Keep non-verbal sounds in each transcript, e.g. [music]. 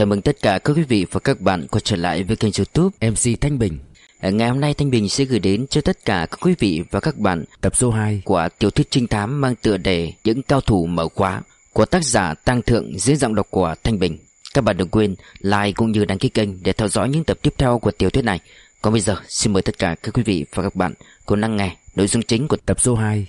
Chào mừng tất cả các quý vị và các bạn quay trở lại với kênh youtube MC Thanh Bình. À, ngày hôm nay Thanh Bình sẽ gửi đến cho tất cả các quý vị và các bạn tập số 2 của tiểu thuyết trinh thám mang tựa đề Những cao thủ mở khóa của tác giả Tăng Thượng dưới giọng đọc của Thanh Bình. Các bạn đừng quên like cũng như đăng ký kênh để theo dõi những tập tiếp theo của tiểu thuyết này. Còn bây giờ, xin mời tất cả các quý vị và các bạn cùng lắng nghe nội dung chính của tập số 2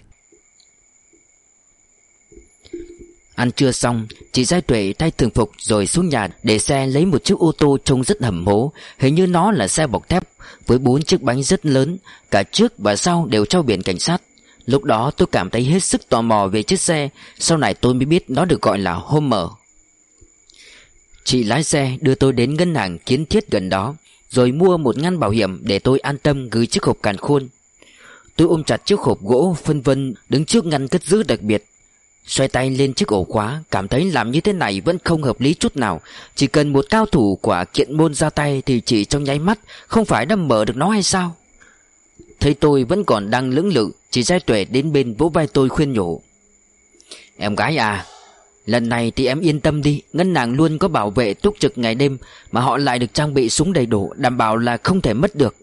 Ăn trưa xong, Chị Giai Tuệ thay thường phục rồi xuống nhà Để xe lấy một chiếc ô tô trông rất hầm hố. Hình như nó là xe bọc thép Với bốn chiếc bánh rất lớn, Cả trước và sau đều trao biển cảnh sát. Lúc đó tôi cảm thấy hết sức tò mò về chiếc xe, Sau này tôi mới biết nó được gọi là Homer. Chị lái xe đưa tôi đến ngân hàng kiến thiết gần đó, Rồi mua một ngăn bảo hiểm để tôi an tâm gửi chiếc hộp càn khôn. Tôi ôm chặt chiếc hộp gỗ, phân vân, đứng trước ngăn cất giữ đặc biệt. Xoay tay lên chiếc ổ khóa, Cảm thấy làm như thế này vẫn không hợp lý chút nào. Chỉ cần một cao thủ quả kiện môn ra tay Thì chỉ trong nháy mắt Không phải đã mở được nó hay sao? Thấy tôi vẫn còn đang lưỡng lự Chỉ giai tuệ đến bên vỗ vai tôi khuyên nhủ. Em gái à Lần này thì em yên tâm đi, Ngân hàng luôn có bảo vệ túc trực ngày đêm Mà họ lại được trang bị súng đầy đủ, Đảm bảo là không thể mất được.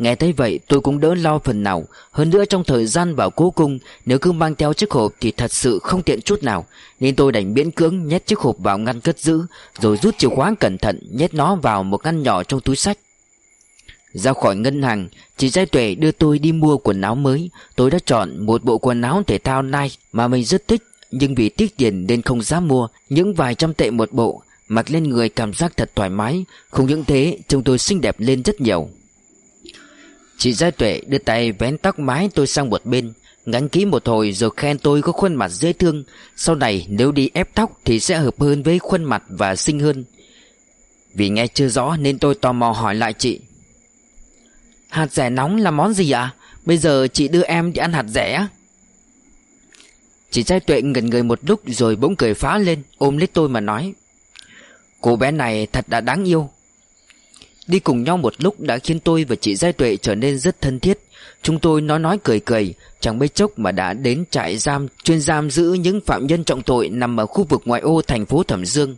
Nghe thấy vậy, tôi cũng đỡ lo phần nào. Hơn nữa trong thời gian vào cố cung, Nếu cứ mang theo chiếc hộp thì thật sự không tiện chút nào. Nên tôi đành miễn cưỡng nhét chiếc hộp vào ngăn cất giữ, Rồi rút chìa khóa cẩn thận, Nhét nó vào một ngăn nhỏ trong túi sách. Ra khỏi ngân hàng, Chị Giai Tuệ đưa tôi đi mua quần áo mới. Tôi đã chọn một bộ quần áo thể thao Nike Mà mình rất thích, Nhưng vì tiếc tiền nên không dám mua. Những vài trăm tệ một bộ, Mặc lên người cảm giác thật thoải mái. Không những thế, trông tôi xinh đẹp lên rất nhiều. Chị Gia Tuệ đưa tay vén tóc mái tôi sang một bên, Ngắn ký một hồi rồi khen tôi có khuôn mặt dễ thương. Sau này nếu đi ép tóc thì sẽ hợp hơn với khuôn mặt và xinh hơn. Vì nghe chưa rõ nên tôi tò mò hỏi lại chị. Hạt rẻ nóng là món gì ạ? Bây giờ chị đưa em đi ăn hạt rẻ Chị trai tuệ ngẩn người một lúc rồi bỗng cười phá lên, Ôm lấy tôi mà nói. Cô bé này thật đã đáng yêu. Đi cùng nhau một lúc đã khiến tôi và chị Giai Tuệ trở nên rất thân thiết. Chúng tôi nói nói cười cười, Chẳng mấy chốc mà đã đến trại giam, Chuyên giam giữ những phạm nhân trọng tội Nằm ở khu vực ngoại ô thành phố Thẩm Dương.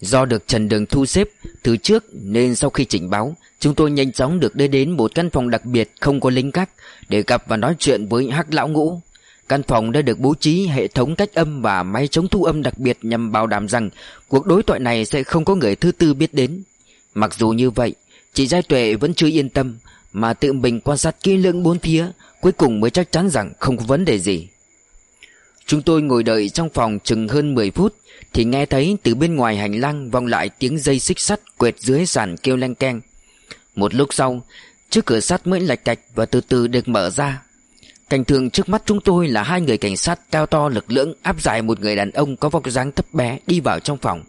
Do được Trần Đường thu xếp từ trước Nên sau khi trình báo, Chúng tôi nhanh chóng được đưa đến một căn phòng đặc biệt Không có lính gác Để gặp và nói chuyện với hắc lão ngũ. Căn phòng đã được bố trí hệ thống cách âm và máy chống thu âm đặc biệt nhằm bảo đảm rằng cuộc đối thoại này sẽ không có người thứ tư biết đến. Mặc dù như vậy, Chị Giai Tuệ vẫn chưa yên tâm, Mà tự mình quan sát kỹ lưỡng bốn phía, Cuối cùng mới chắc chắn rằng không có vấn đề gì. Chúng tôi ngồi đợi trong phòng chừng hơn 10 phút, Thì nghe thấy từ bên ngoài hành lang vọng lại tiếng dây xích sắt quệt dưới sàn kêu leng keng. Một lúc sau Chiếc cửa sắt mới lạch cạch và từ từ được mở ra. Cảnh tượng trước mắt chúng tôi là hai người cảnh sát cao to lực lưỡng áp giải một người đàn ông có vóc dáng thấp bé đi vào trong phòng.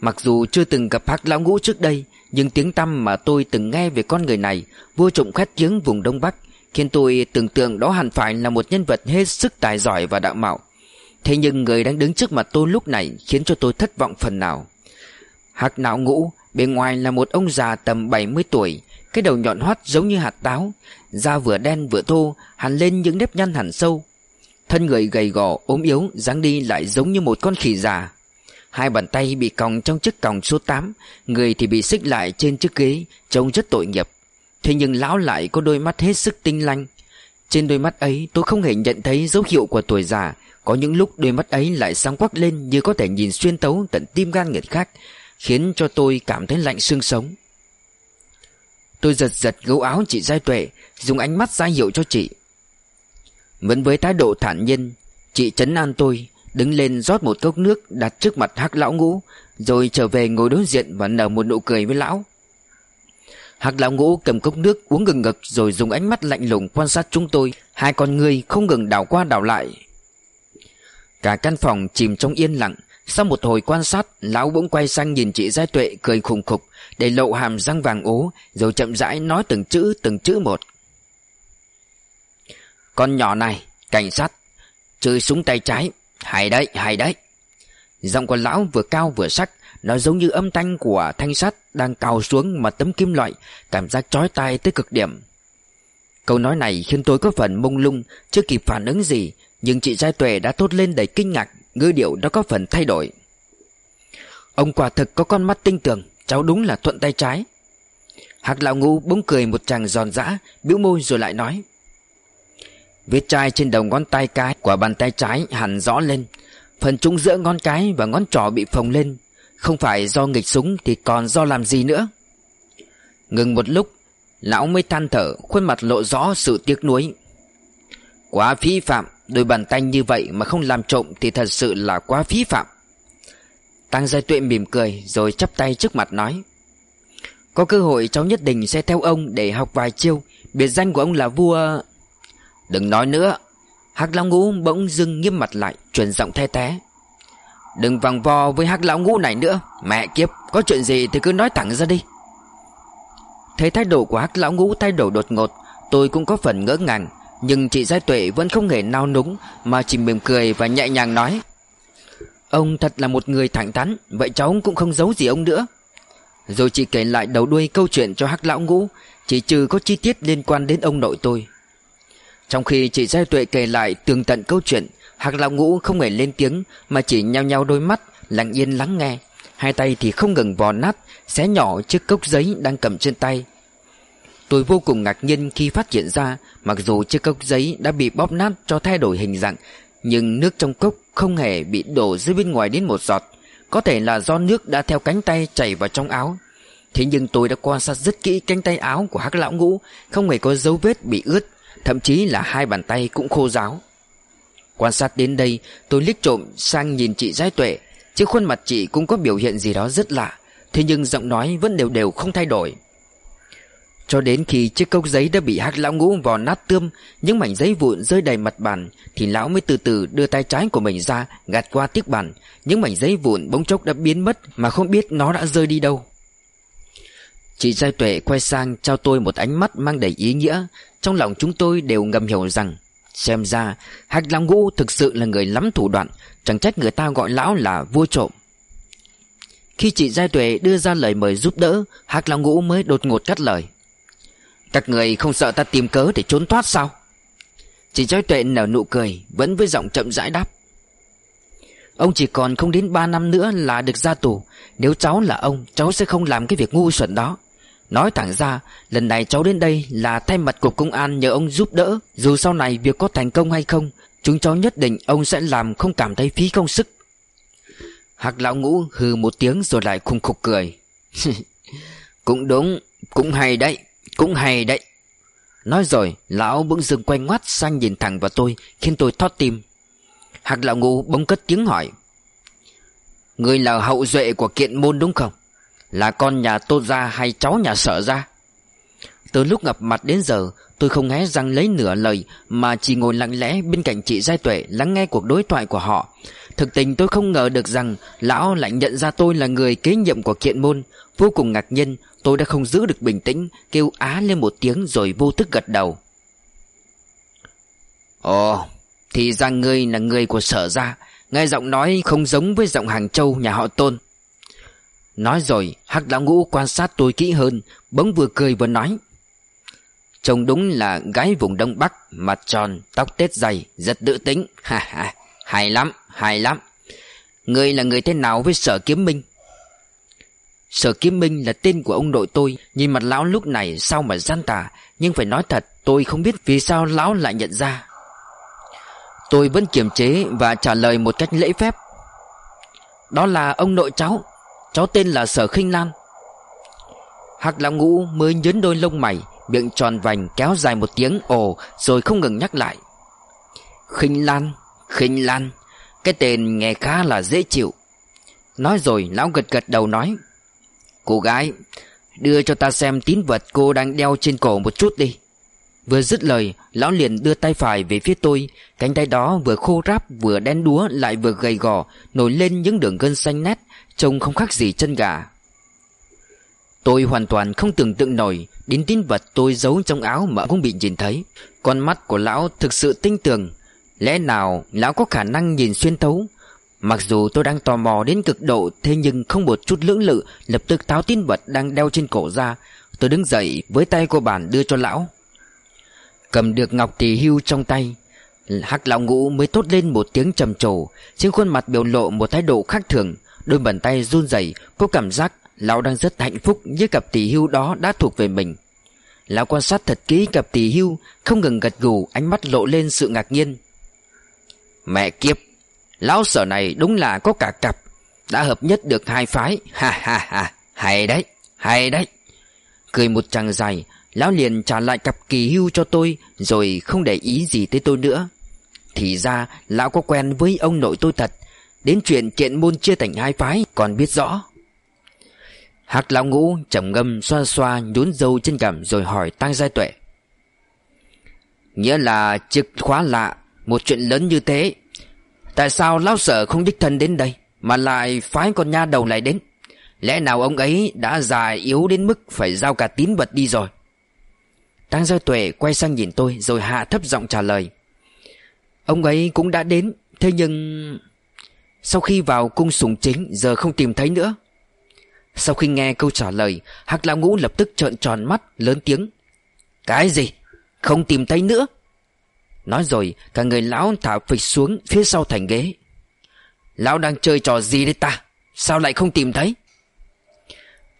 Mặc dù chưa từng gặp hắc lão ngũ trước đây, Nhưng tiếng tăm mà tôi từng nghe về con người này Vô trọng khét tiếng vùng Đông Bắc, Khiến tôi tưởng tượng đó hẳn phải là một nhân vật hết sức tài giỏi và đạo mạo. Thế nhưng người đang đứng trước mặt tôi lúc này Khiến cho tôi thất vọng phần nào. Hắc lão ngũ Bên ngoài là một ông già tầm 70 tuổi, Cái đầu nhọn hoắt giống như hạt táo, Da vừa đen vừa thô, Hẳn lên những nếp nhăn hẳn sâu. Thân người gầy gò, ốm yếu, dáng đi lại giống như một con khỉ già. Hai bàn tay bị còng trong chiếc còng số 8 Người thì bị xích lại trên chiếc ghế, Trông rất tội nghiệp. Thế nhưng lão lại có đôi mắt hết sức tinh lanh. Trên đôi mắt ấy tôi không hề nhận thấy dấu hiệu của tuổi già. Có những lúc đôi mắt ấy lại sáng quắc lên Như có thể nhìn xuyên tấu tận tim gan người khác, Khiến cho tôi cảm thấy lạnh xương sống. Tôi giật giật gấu áo chị Giai Tuệ, Dùng ánh mắt ra hiệu cho chị. Vẫn với thái độ thản nhiên, Chị chấn an tôi Đứng lên rót một cốc nước đặt trước mặt hắc lão ngũ, Rồi trở về ngồi đối diện và nở một nụ cười với lão. Hắc lão ngũ cầm cốc nước uống ngừng ngực Rồi dùng ánh mắt lạnh lùng quan sát chúng tôi. Hai con người không ngừng đảo qua đảo lại. Cả căn phòng chìm trong yên lặng. Sau một hồi quan sát, Lão bỗng quay sang nhìn chị Giai Tuệ cười khùng khục, Để lộ hàm răng vàng ố, Rồi chậm rãi nói từng chữ từng chữ một. Con nhỏ này, Cảnh sát, Chơi súng tay trái hay đấy, hay đấy. Giọng của lão vừa cao vừa sắc, nó giống như âm thanh của thanh sắt đang cào xuống mà tấm kim loại, cảm giác chói tai tới cực điểm. Câu nói này khiến tôi có phần mông lung, chưa kịp phản ứng gì, nhưng chị Giai Tuệ đã tốt lên đầy kinh ngạc, ngữ điệu đã có phần thay đổi. Ông quả thực có con mắt tinh tường Cháu đúng là thuận tay trái Hạc lão ngũ bỗng cười một chàng giòn giã bĩu môi rồi lại nói Vết chai trên đầu ngón tay cái của bàn tay trái hẳn rõ lên. Phần trung giữa ngón cái và ngón trỏ bị phồng lên. Không phải do nghịch súng thì còn do làm gì nữa. Ngừng một lúc, Lão mới than thở, Khuôn mặt lộ rõ sự tiếc nuối. Quá phí phạm, Đôi bàn tay như vậy mà không làm trộm Thì thật sự là quá phí phạm. Tăng Giai Tuệ mỉm cười Rồi chắp tay trước mặt nói, Có cơ hội cháu nhất định sẽ theo ông Để học vài chiêu. Biệt danh của ông là vua Đừng nói nữa. Hắc lão ngũ bỗng dưng nghiêm mặt lại Chuyển giọng the té. Đừng vòng vo với hắc lão ngũ này nữa. Mẹ kiếp, Có chuyện gì thì cứ nói thẳng ra đi. Thấy thái độ của hắc lão ngũ thay đổi đột ngột, Tôi cũng có phần ngỡ ngàng, Nhưng chị Giai Tuệ vẫn không hề nao núng, Mà chỉ mỉm cười và nhẹ nhàng nói. Ông thật là một người thẳng thắn, Vậy cháu cũng không giấu gì ông nữa. Rồi chị kể lại đầu đuôi câu chuyện cho hắc lão ngũ, Chỉ trừ có chi tiết liên quan đến ông nội tôi. Trong khi chị Giai Tuệ kể lại tường tận câu chuyện, hạc lão ngũ không hề lên tiếng, Mà chỉ nhao nhao đôi mắt, Lặng yên lắng nghe. Hai tay thì không ngừng vò nát, Xé nhỏ chiếc cốc giấy đang cầm trên tay. Tôi vô cùng ngạc nhiên khi phát hiện ra, Mặc dù chiếc cốc giấy đã bị bóp nát cho thay đổi hình dạng, Nhưng nước trong cốc không hề bị đổ dưới bên ngoài đến một giọt. Có thể là do nước đã theo cánh tay chảy vào trong áo. Thế nhưng tôi đã quan sát rất kỹ cánh tay áo của hắc lão ngũ, Không hề có dấu vết bị ướt. Thậm chí là hai bàn tay cũng khô ráo. Quan sát đến đây, tôi liếc trộm sang nhìn chị Giai Tuệ. Chứ khuôn mặt chị cũng có biểu hiện gì đó rất lạ, Thế nhưng giọng nói vẫn đều đều không thay đổi. Cho đến khi chiếc cốc giấy đã bị hắc lão ngũ vò nát tươm, Những mảnh giấy vụn rơi đầy mặt bàn, Thì lão mới từ từ đưa tay trái của mình ra, Gạt qua tiếc bàn Những mảnh giấy vụn bỗng chốc đã biến mất Mà không biết nó đã rơi đi đâu. Chị Giai Tuệ quay sang trao tôi một ánh mắt mang đầy ý nghĩa. Trong lòng chúng tôi đều ngầm hiểu rằng, Xem ra Hạch Long Ngũ thực sự là người lắm thủ đoạn. Chẳng trách người ta gọi lão là vua trộm. Khi chị Giai Tuệ đưa ra lời mời giúp đỡ Hạch Long Ngũ mới đột ngột cắt lời. Các người không sợ ta tìm cớ để trốn thoát sao? Chị Giai Tuệ nở nụ cười, Vẫn với giọng chậm rãi đáp. Ông chỉ còn không đến 3 năm nữa là được ra tù. Nếu cháu là ông, Cháu sẽ không làm cái việc ngu xuẩn đó. Nói thẳng ra, Lần này cháu đến đây là thay mặt cục công an nhờ ông giúp đỡ. Dù sau này việc có thành công hay không, Chúng cháu nhất định ông sẽ làm không cảm thấy phí công sức. Hạc lão ngũ hừ một tiếng rồi lại khùng khục cười. cười [laughs] Cũng đúng, Cũng hay đấy, Cũng hay đấy. Nói rồi, lão bỗng dừng quay ngoắt sang nhìn thẳng vào tôi, Khiến tôi thót tim. Hạc lão ngũ bỗng cất tiếng hỏi. Người là hậu duệ của kiện môn đúng không? Là con nhà tô gia hay cháu nhà sở gia? Từ lúc gặp mặt đến giờ, Tôi không hé răng lấy nửa lời, Mà chỉ ngồi lặng lẽ bên cạnh chị Giai Tuệ Lắng nghe cuộc đối thoại của họ. Thực tình tôi không ngờ được rằng Lão lại nhận ra tôi là người kế nhiệm của kiện môn. Vô cùng ngạc nhiên, Tôi đã không giữ được bình tĩnh, Kêu á lên một tiếng rồi vô thức gật đầu. Ồ, Thì ra ngươi là người của sở gia. Nghe giọng nói không giống với giọng hàng châu nhà họ tôn. Nói rồi Hắc lão ngũ quan sát tôi kỹ hơn Bỗng vừa cười vừa nói. Trông đúng là gái vùng Đông Bắc Mặt tròn, tóc tết dày Rất tự tính. [laughs] Ha ha Hay lắm, hay lắm. Người là người thế nào với sở kiếm minh? Sở kiếm minh là tên của ông nội tôi. Nhìn mặt lão lúc này sao mà gian tà Nhưng phải nói thật Tôi không biết vì sao lão lại nhận ra. Tôi vẫn kiềm chế Và trả lời một cách lễ phép. Đó là ông nội cháu. Cháu tên là Sở khinh Lan Hạc lão ngũ mới nhấn đôi lông mày, Miệng tròn vành kéo dài một tiếng ồ, Rồi không ngừng nhắc lại. Khinh Lan khinh Lan, Cái tên nghe khá là dễ chịu. Nói rồi, lão gật gật đầu nói, Cô gái, Đưa cho ta xem tín vật cô đang đeo trên cổ một chút đi. Vừa dứt lời, Lão liền đưa tay phải về phía tôi, Cánh tay đó vừa khô ráp vừa đen đúa Lại vừa gầy gò, Nổi lên những đường gân xanh nét Trông không khác gì chân gà. Tôi hoàn toàn không tưởng tượng nổi Đến tín vật tôi giấu trong áo mà cũng bị nhìn thấy. Con mắt của lão thực sự tinh tường. Lẽ nào lão có khả năng nhìn xuyên thấu? Mặc dù tôi đang tò mò đến cực độ, Thế nhưng không một chút lưỡng lự, Lập tức tháo tín vật đang đeo trên cổ ra. Tôi đứng dậy với tay cô bản đưa cho lão. Cầm được ngọc tỷ hưu trong tay, Hắc lão ngũ mới tốt lên một tiếng trầm trồ, Trên khuôn mặt biểu lộ một thái độ khác thường. Đôi bàn tay run rẩy cô cảm giác Lão đang rất hạnh phúc Với cặp tỷ hưu đó đã thuộc về mình. Lão quan sát thật kỹ cặp tỷ hưu, Không ngừng gật gù, Ánh mắt lộ lên sự ngạc nhiên. Mẹ kiếp, Lão sở này đúng là có cả cặp, Đã hợp nhất được hai phái. Ha ha ha, Hay đấy Hay đấy. Cười một chàng dài, Lão liền trả lại cặp kỳ hưu cho tôi, Rồi không để ý gì tới tôi nữa. Thì ra, lão có quen với ông nội tôi thật. Đến chuyện kiện môn chia thành hai phái, Còn biết rõ. Hạc lão ngũ trầm ngâm xoa xoa nhún dâu trên cằm rồi hỏi tăng giai tuệ. Nghĩa là trực khóa lạ, Một chuyện lớn như thế. Tại sao lão sở không đích thân đến đây, Mà lại phái con nha đầu lại đến? Lẽ nào ông ấy đã già yếu đến mức Phải giao cả tín vật đi rồi? Tăng Gia Tuệ quay sang nhìn tôi Rồi hạ thấp giọng trả lời. Ông ấy cũng đã đến, Thế nhưng sau khi vào cung sùng chính Giờ không tìm thấy nữa. Sau khi nghe câu trả lời Hạc Lão Ngũ lập tức trợn tròn mắt Lớn tiếng. Cái gì? Không tìm thấy nữa? Nói rồi cả người lão thả phịch xuống Phía sau thành ghế. Lão đang chơi trò gì đấy ta? Sao lại không tìm thấy?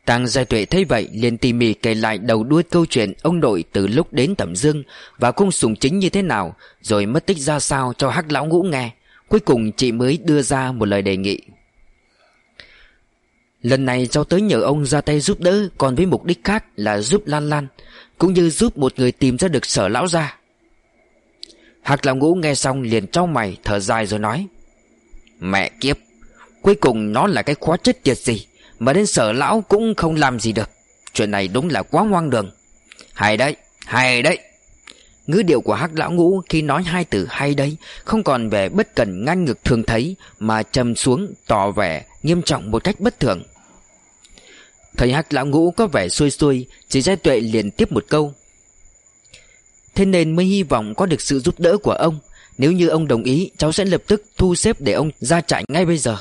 Tăng Giai Tuệ thấy vậy liền tỉ mỉ kể lại đầu đuôi câu chuyện ông nội từ lúc đến Thẩm Dương và cung sùng chính như thế nào, rồi mất tích ra sao cho Hắc lão ngũ nghe. Cuối cùng chị mới đưa ra một lời đề nghị. Lần này cháu tới nhờ ông ra tay giúp đỡ còn với mục đích khác là giúp Lan Lan, cũng như giúp một người tìm ra được sở lão gia. Hạc lão ngũ nghe xong liền trao mày thở dài rồi nói. Mẹ kiếp, cuối cùng nó là cái khóa chết tiệt gì? Mà đến sở lão cũng không làm gì được Chuyện này đúng là quá hoang đường Hay đấy, hay đấy Ngữ điệu của hắc lão ngũ khi nói hai từ hay đấy, Không còn vẻ bất cần ngang ngực thường thấy, Mà trầm xuống, tỏ vẻ nghiêm trọng một cách bất thường. Thấy hắc lão ngũ có vẻ xuôi xuôi Chỉ giai tuệ liền tiếp một câu. Thế nên mới hy vọng có được sự giúp đỡ của ông, Nếu như ông đồng ý, Cháu sẽ lập tức thu xếp để ông ra trại ngay bây giờ.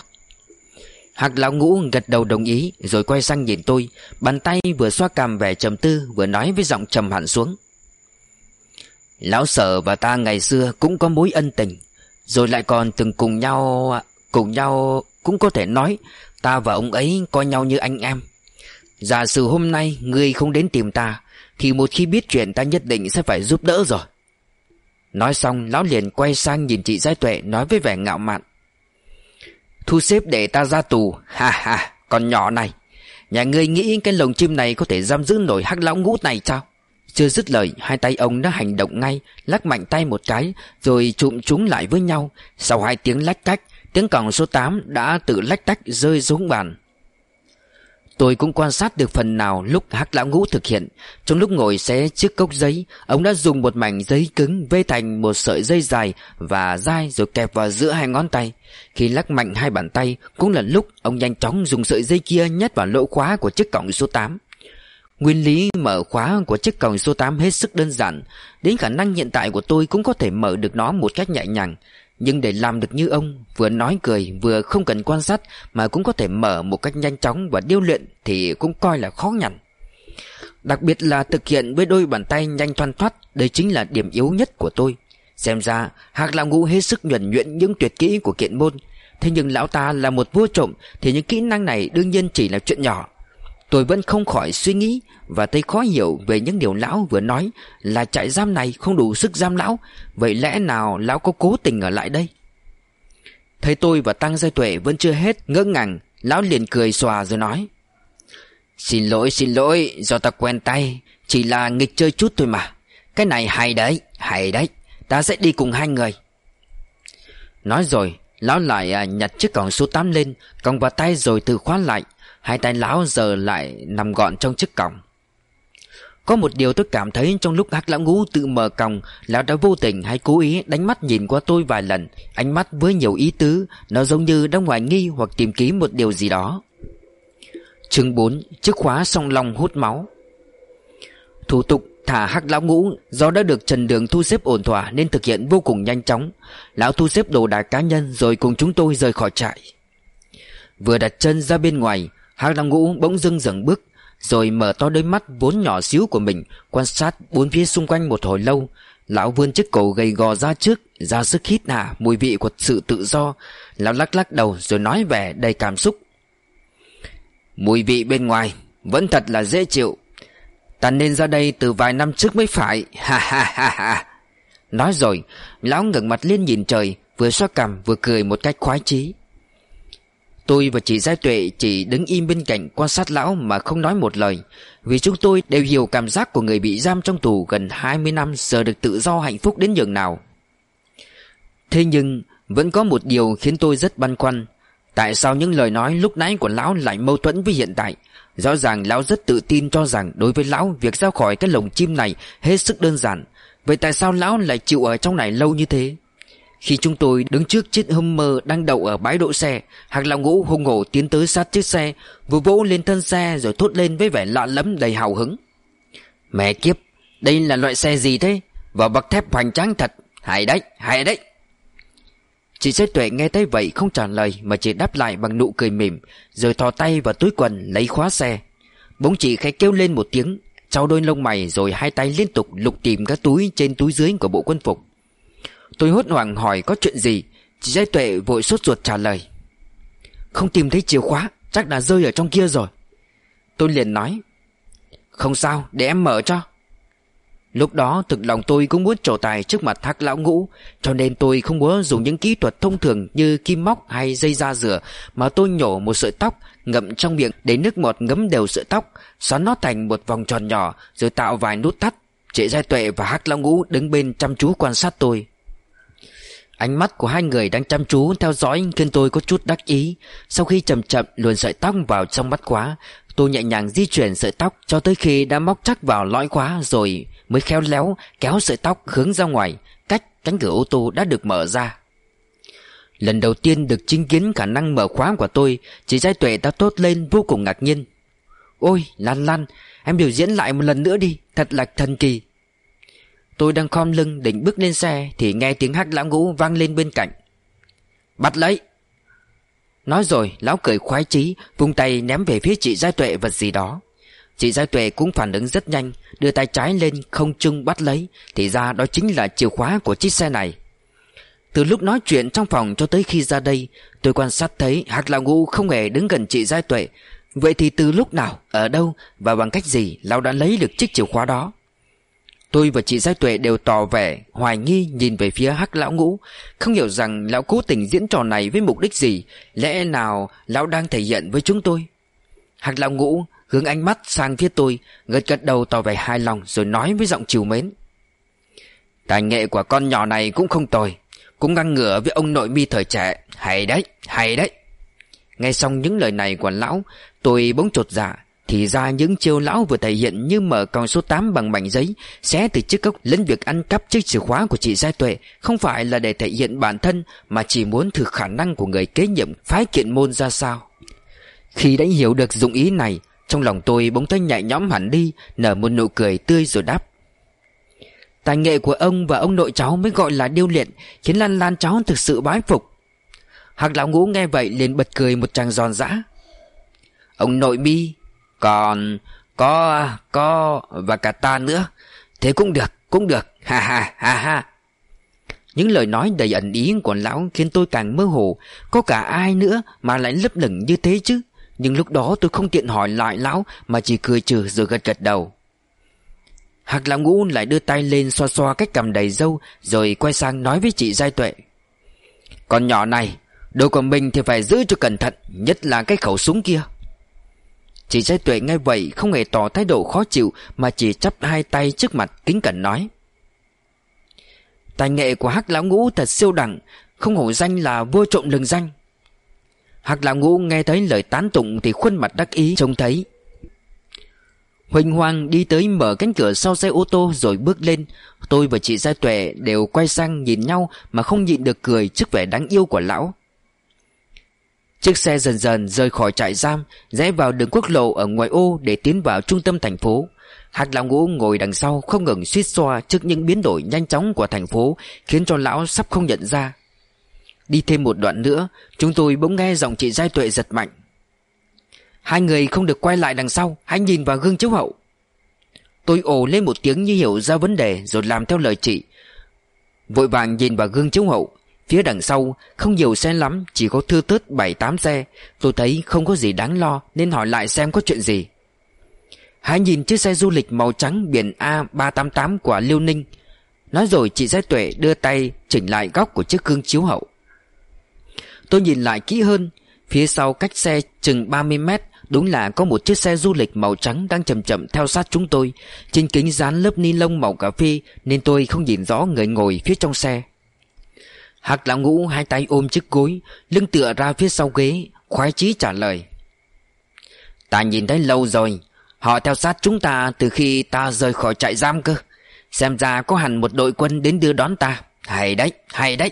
Hạc lão ngũ gật đầu đồng ý, Rồi quay sang nhìn tôi, Bàn tay vừa xoa cằm vẻ trầm tư, Vừa nói với giọng trầm hẳn xuống. Lão sở và ta ngày xưa Cũng có mối ân tình, Rồi lại còn từng cùng nhau Cùng nhau cũng có thể nói Ta và ông ấy coi nhau như anh em. Giả sử hôm nay Ngươi không đến tìm ta, Thì một khi biết chuyện ta nhất định sẽ phải giúp đỡ rồi. Nói xong, Lão liền quay sang nhìn chị Giai Tuệ Nói với vẻ ngạo mạn. Thu xếp để ta ra tù, Ha ha, Con nhỏ này. Nhà ngươi nghĩ cái lồng chim này có thể giam giữ nổi hắc lão ngũ này sao? Chưa dứt lời, Hai tay ông đã hành động ngay, Lắc mạnh tay một cái, Rồi trụm chúng lại với nhau. Sau hai tiếng lách cách, Tiếng còng số 8 đã tự lách tách rơi xuống bàn. Tôi cũng quan sát được phần nào lúc hắc lão ngũ thực hiện. Trong lúc ngồi xé chiếc cốc giấy, Ông đã dùng một mảnh giấy cứng vê thành một sợi dây dài và dai rồi kẹp vào giữa hai ngón tay. Khi lắc mạnh hai bàn tay, Cũng là lúc ông nhanh chóng dùng sợi dây kia nhét vào lỗ khóa của chiếc cổng số 8 Nguyên lý mở khóa của chiếc còng số 8 hết sức đơn giản. Đến khả năng hiện tại của tôi cũng có thể mở được nó một cách nhẹ nhàng. Nhưng để làm được như ông, Vừa nói cười, vừa không cần quan sát, Mà cũng có thể mở một cách nhanh chóng và điêu luyện Thì cũng coi là khó nhằn. Đặc biệt là thực hiện với đôi bàn tay nhanh thoăn thoát Đây chính là điểm yếu nhất của tôi. Xem ra, Hạc Lão Ngũ hết sức nhuần nhuyễn những tuyệt kỹ của kiện môn. Thế nhưng lão ta là một vua trộm, Thì những kỹ năng này đương nhiên chỉ là chuyện nhỏ. Tôi vẫn không khỏi suy nghĩ Và thấy khó hiểu về những điều lão vừa nói Là trại giam này không đủ sức giam lão. Vậy lẽ nào lão có cố tình ở lại đây? Thấy tôi và Tăng Giai Tuệ vẫn chưa hết ngỡ ngàng, Lão liền cười xòa rồi nói, Xin lỗi xin lỗi, Do ta quen tay, Chỉ là nghịch chơi chút thôi mà. Cái này hay đấy hay đấy, Ta sẽ đi cùng hai người. Nói rồi, Lão lại à, nhặt chiếc còng số 8 lên, Còng vào tay rồi tự khóa lại Hai tay lão giờ lại nằm gọn trong chiếc còng Có một điều tôi cảm thấy trong lúc hắc lão ngũ tự mở còng Lão đã vô tình hay cố ý đánh mắt nhìn qua tôi vài lần Ánh mắt với nhiều ý tứ Nó giống như đang hoài nghi hoặc tìm kiếm một điều gì đó Chương 4 Chiếc khóa song long hút máu Thủ tục thả hắc lão ngũ do đã được Trần Đường thu xếp ổn thỏa nên thực hiện vô cùng nhanh chóng. Lão thu xếp đồ đạc cá nhân rồi cùng chúng tôi rời khỏi trại. Vừa đặt chân ra bên ngoài, Hắc Long Ngũ bỗng dưng dừng bước, Rồi mở to đôi mắt vốn nhỏ xíu của mình, Quan sát bốn phía xung quanh một hồi lâu. Lão vươn chiếc cổ gầy gò ra trước, Ra sức hít hà mùi vị của sự tự do. Lão lắc lắc đầu rồi nói vẻ đầy cảm xúc. Mùi vị bên ngoài Vẫn thật là dễ chịu. Ta nên ra đây từ vài năm trước mới phải. Ha ha ha ha. Nói rồi, Lão ngẩng mặt lên nhìn trời, Vừa xoa cằm vừa cười một cách khoái chí. Tôi và chị Giai Tuệ chỉ đứng im bên cạnh quan sát lão mà không nói một lời, Vì chúng tôi đều hiểu cảm giác của người bị giam trong tù gần 20 năm giờ được tự do hạnh phúc đến nhường nào. Thế nhưng, vẫn có một điều khiến tôi rất băn khoăn, Tại sao những lời nói lúc nãy của lão lại mâu thuẫn với hiện tại? Rõ ràng lão rất tự tin cho rằng đối với lão, việc ra khỏi cái lồng chim này hết sức đơn giản, Vậy tại sao lão lại chịu ở trong này lâu như thế? Khi chúng tôi đứng trước chiếc Hummer đang đậu ở bãi đỗ xe Hạc lão ngũ hùng hổ tiến tới sát chiếc xe Vừa vỗ lên thân xe rồi thốt lên với vẻ lạ lẫm đầy hào hứng. Mẹ kiếp, đây là loại xe gì thế? Vỏ bậc thép hoành tráng thật. Hay đấy, hay đấy. Chị Giai Tuệ nghe thấy vậy không trả lời Mà chỉ đáp lại bằng nụ cười mỉm Rồi thò tay vào túi quần lấy khóa xe. Bỗng chị khẽ kêu lên một tiếng Trao đôi lông mày rồi hai tay liên tục lục tìm các túi trên túi dưới của bộ quân phục. Tôi hốt hoảng hỏi có chuyện gì? Chị Giai Tuệ vội sốt ruột trả lời. Không tìm thấy chìa khóa, Chắc đã rơi ở trong kia rồi. Tôi liền nói, Không sao, để em mở cho. Lúc đó, thực lòng tôi cũng muốn trổ tài trước mặt thác lão ngũ, Cho nên tôi không muốn dùng những kỹ thuật thông thường như kim móc hay dây da rửa, Mà tôi nhổ một sợi tóc ngậm trong miệng để nước ngọt ngấm đều sợi tóc, Xoắn nó thành một vòng tròn nhỏ, rồi tạo vài nút tắt chị Giai Tuệ và Hắc Lão Ngũ đứng bên chăm chú quan sát tôi. Ánh mắt của hai người đang chăm chú theo dõi khiến tôi có chút đắc ý. Sau khi chậm chậm luồn sợi tóc vào trong mắt khóa Tôi nhẹ nhàng di chuyển sợi tóc cho tới khi đã móc chắc vào lõi khóa rồi mới khéo léo kéo sợi tóc hướng ra ngoài, cách cánh cửa ô tô đã được mở ra. Lần đầu tiên được chứng kiến khả năng mở khóa của tôi, chị giai tuệ đã tốt lên vô cùng ngạc nhiên. Ôi, lan lan, em biểu diễn lại một lần nữa đi, thật là thần kỳ tôi đang khom lưng định bước lên xe thì nghe tiếng hát lão ngũ vang lên bên cạnh. Bắt lấy. Nói rồi lão cười khoái chí vung tay ném về phía chị giai tuệ vật gì đó. Chị Giai Tuệ cũng phản ứng rất nhanh Đưa tay trái lên không trung bắt lấy Thì ra đó chính là chìa khóa của chiếc xe này. Từ lúc nói chuyện trong phòng cho tới khi ra đây Tôi quan sát thấy hạt Lão Ngũ không hề đứng gần chị Giai Tuệ. Vậy thì từ lúc nào, ở đâu và bằng cách gì Lão đã lấy được chiếc chìa khóa đó? Tôi và chị Giai Tuệ đều tỏ vẻ hoài nghi nhìn về phía Hắc Lão Ngũ Không hiểu rằng lão cố tình diễn trò này với mục đích gì Lẽ nào lão đang thể hiện với chúng tôi? Hắc Lão Ngũ Hướng ánh mắt sang phía tôi Gật gật đầu tỏ vẻ hài lòng Rồi nói với giọng chiều mến. Tài nghệ của con nhỏ này cũng không tồi Cũng ngăn ngửa với ông nội mi thời trẻ. Hay đấy, hay đấy. Nghe xong những lời này của lão Tôi bỗng trột dạ thì ra những chiêu lão vừa thể hiện như mở còng số 8 bằng mảnh giấy Xé từ chiếc cốc lẫn việc ăn cắp chiếc chìa khóa của chị Giai Tuệ, Không phải là để thể hiện bản thân Mà chỉ muốn thử khả năng của người kế nhiệm phái kiện môn ra sao. Khi đã hiểu được dụng ý này, trong lòng tôi bỗng thấy nhạy nhõm hẳn đi, Nở một nụ cười tươi rồi đáp. Tài nghệ của ông và ông nội cháu mới gọi là điêu luyện, Khiến Lan Lan cháu thực sự bái phục. Hạc lão ngũ nghe vậy liền bật cười một tràng giòn giã. Ông nội mi còn Có Có Và cả ta nữa. Thế cũng được Cũng được. Ha ha ha ha. Những lời nói đầy ẩn ý của lão khiến tôi càng mơ hồ. Có cả ai nữa mà lại lấp lửng như thế chứ? Nhưng lúc đó tôi không tiện hỏi lại lão, Mà chỉ cười trừ rồi gật gật đầu. Hạc lão ngũ lại đưa tay lên xoa xoa cách cầm đầy dâu Rồi quay sang nói với chị Giai Tuệ. Con nhỏ này, Đồ của mình thì phải giữ cho cẩn thận, Nhất là cái khẩu súng kia. Chị Giai Tuệ nghe vậy, không hề tỏ thái độ khó chịu, Mà chỉ chắp hai tay trước mặt, kính cẩn nói. Tài nghệ của hắc lão ngũ thật siêu đẳng, Không hổ danh là vua trộm lừng danh. Hắc lão ngũ nghe thấy lời tán tụng Thì khuôn mặt đắc ý, trông thấy. Huỳnh Hoàng đi tới mở cánh cửa sau xe ô tô rồi bước lên. Tôi và chị giai Tuệ đều quay sang nhìn nhau Mà không nhịn được cười trước vẻ đáng yêu của lão. Chiếc xe dần dần rời khỏi trại giam, Rẽ vào đường quốc lộ ở ngoài ô để tiến vào trung tâm thành phố. Hạc lão ngũ ngồi đằng sau không ngừng suýt xoa trước những biến đổi nhanh chóng của thành phố, Khiến cho lão sắp không nhận ra. Đi thêm một đoạn nữa, Chúng tôi bỗng nghe giọng chị Giai Tuệ giật mạnh. Hai người không được quay lại đằng sau, Hãy nhìn vào gương chiếu hậu. Tôi ồ lên một tiếng như hiểu ra vấn đề Rồi làm theo lời chị. Vội vàng nhìn vào gương chiếu hậu. Phía đằng sau, Không nhiều xe lắm, Chỉ có thưa tớt 7-8 xe. Tôi thấy không có gì đáng lo, Nên hỏi lại xem có chuyện gì. Hãy nhìn chiếc xe du lịch màu trắng biển A388 của Liêu Ninh. Nói rồi chị Giai Tuệ đưa tay chỉnh lại góc của chiếc gương chiếu hậu. Tôi nhìn lại kỹ hơn, Phía sau cách xe chừng 30 mét, Đúng là có một chiếc xe du lịch màu trắng đang chậm chậm theo sát chúng tôi. Trên kính dán lớp ni lông màu cà phê, Nên tôi không nhìn rõ người ngồi phía trong xe. Hạc lão ngũ hai tay ôm chiếc gối Lưng tựa ra phía sau ghế Khoái chí trả lời. Ta nhìn thấy lâu rồi Họ theo sát chúng ta từ khi ta rời khỏi trại giam cơ. Xem ra có hẳn một đội quân đến đưa đón ta. Hay đấy, hay đấy.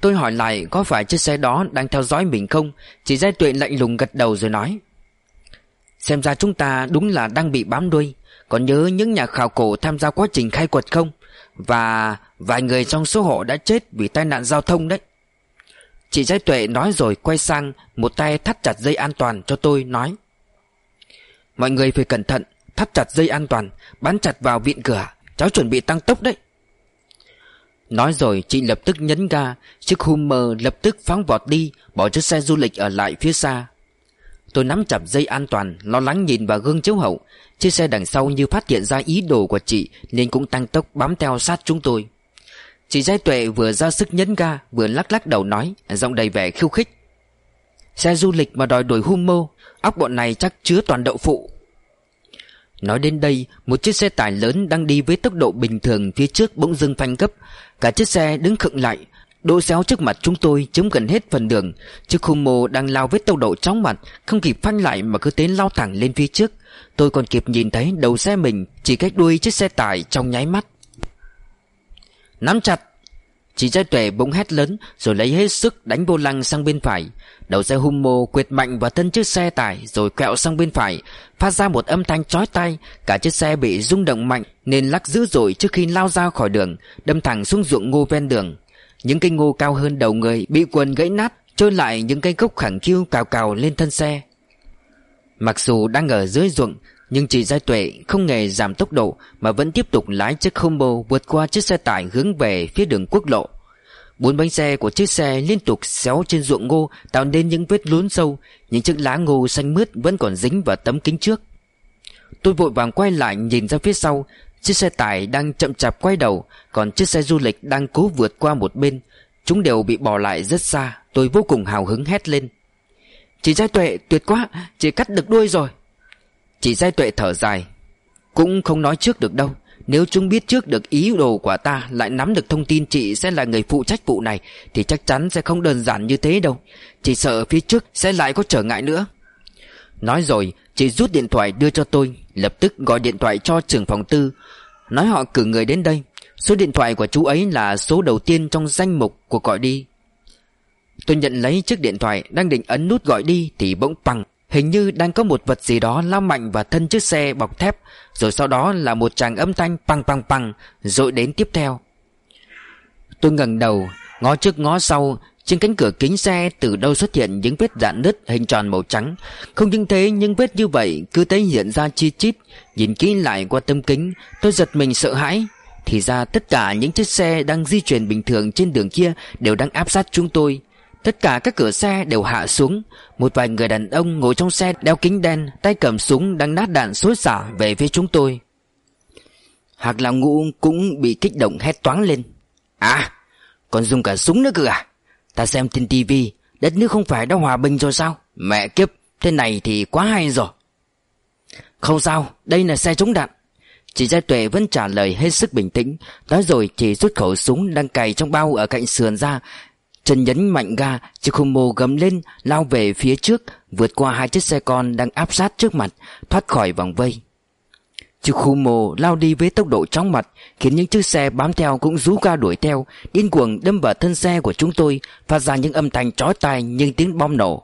Tôi hỏi lại có phải chiếc xe đó đang theo dõi mình không? Chỉ giai tuệ lạnh lùng gật đầu rồi nói. Xem ra chúng ta đúng là đang bị bám đuôi. Còn nhớ những nhà khảo cổ tham gia quá trình khai quật không? Và vài người trong số họ đã chết vì tai nạn giao thông đấy. Chị giai tuệ nói rồi quay sang, Một tay thắt chặt dây an toàn cho tôi, nói. Mọi người phải cẩn thận, Thắt chặt dây an toàn, Bắn chặt vào vịn cửa, Cháu chuẩn bị tăng tốc đấy. Nói rồi, chị lập tức nhấn ga, Chiếc Hummer lập tức phóng vọt đi, Bỏ chiếc xe du lịch ở lại phía xa. Tôi nắm chặt dây an toàn, Lo lắng nhìn vào gương chiếu hậu. Chiếc xe đằng sau như phát hiện ra ý đồ của chị, Nên cũng tăng tốc bám theo sát chúng tôi. Chị Giai Tuệ vừa ra sức nhấn ga, Vừa lắc lắc đầu nói, Giọng đầy vẻ khiêu khích. Xe du lịch mà đòi đổi humo Óc bọn này chắc chứa toàn đậu phụ. Nói đến đây, Một chiếc xe tải lớn đang đi với tốc độ bình thường Phía trước bỗng dưng phanh gấp. Cả chiếc xe đứng khựng lại, Đỗ xéo trước mặt chúng tôi chiếm gần hết phần đường. Chiếc humo đang lao với tốc độ chóng mặt, Không kịp phanh lại mà cứ tiến lao thẳng lên phía trước. Tôi còn kịp nhìn thấy đầu xe mình, Chỉ cách đuôi chiếc xe tải trong nháy mắt. Nắm chặt. Chị trai tuệ bỗng hét lớn, Rồi lấy hết sức đánh vô lăng sang bên phải. Đầu xe hung mô mạnh vào thân chiếc xe tải, Rồi quẹo sang bên phải. Phát ra một âm thanh chói tai, Cả chiếc xe bị rung động mạnh Nên lắc dữ dội trước khi lao ra khỏi đường, Đâm thẳng xuống ruộng ngô ven đường. Những cây ngô cao hơn đầu người Bị quần gãy nát, Trôi lại những cây gốc khẳng khiu cào cào lên thân xe. Mặc dù đang ở dưới ruộng nhưng chị Giai Tuệ không hề giảm tốc độ, Mà vẫn tiếp tục lái chiếc combo vượt qua chiếc xe tải hướng về phía đường quốc lộ. Bốn bánh xe của chiếc xe liên tục xéo trên ruộng ngô, Tạo nên những vết lún sâu. Những chiếc lá ngô xanh mướt vẫn còn dính vào tấm kính trước. Tôi vội vàng quay lại nhìn ra phía sau. Chiếc xe tải đang chậm chạp quay đầu, Còn chiếc xe du lịch đang cố vượt qua một bên. Chúng đều bị bỏ lại rất xa. Tôi vô cùng hào hứng hét lên. Chị Giai Tuệ, tuyệt quá! Chị cắt được đuôi rồi! Chị Giai Tuệ thở dài. Cũng không nói trước được đâu. Nếu chúng biết trước được ý đồ của ta, Lại nắm được thông tin chị sẽ là người phụ trách vụ này, Thì chắc chắn sẽ không đơn giản như thế đâu. Chỉ sợ phía trước sẽ lại có trở ngại nữa. Nói rồi, Chị rút điện thoại đưa cho tôi, Lập tức gọi điện thoại cho trưởng phòng tư. Nói họ cử người đến đây. Số điện thoại của chú ấy là số đầu tiên trong danh mục của gọi đi. Tôi nhận lấy chiếc điện thoại Đang định ấn nút gọi đi Thì bỗng bằng Hình như đang có một vật gì đó lao mạnh vào thân chiếc xe bọc thép, Rồi sau đó là một tràng âm thanh păng păng păng, Rồi đến tiếp theo. Tôi ngẩng đầu, Ngó trước ngó sau, Trên cánh cửa kính xe từ đâu xuất hiện những vết dạn nứt hình tròn màu trắng. Không những thế, những vết như vậy cứ thấy hiện ra chi chít. Nhìn kỹ lại qua tấm kính, Tôi giật mình sợ hãi. Thì ra tất cả những chiếc xe đang di chuyển bình thường trên đường kia Đều đang áp sát chúng tôi. Tất cả các cửa xe đều hạ xuống. Một vài người đàn ông ngồi trong xe đeo kính đen, Tay cầm súng đang nát đạn xối xả về phía chúng tôi. Hạc lão ngũ cũng bị kích động hét toáng lên. À còn dùng cả súng nữa cơ à? Ta xem trên tivi Đất nước không phải đã hòa bình rồi sao? Mẹ kiếp, Thế này thì quá hay rồi. Không sao, Đây là xe chống đạn. Chị Gia Tuệ vẫn trả lời hết sức bình tĩnh. Nói rồi chỉ rút khẩu súng đang cày trong bao ở cạnh sườn ra Chân nhấn mạnh ga, Chiếc khung mô gầm lên, Lao về phía trước, Vượt qua hai chiếc xe con đang áp sát trước mặt, Thoát khỏi vòng vây. Chiếc khu mồ lao đi với tốc độ chóng mặt, Khiến những chiếc xe bám theo cũng rú ga đuổi theo, Điên cuồng đâm vào thân xe của chúng tôi, Phát ra những âm thanh chói tai như tiếng bom nổ.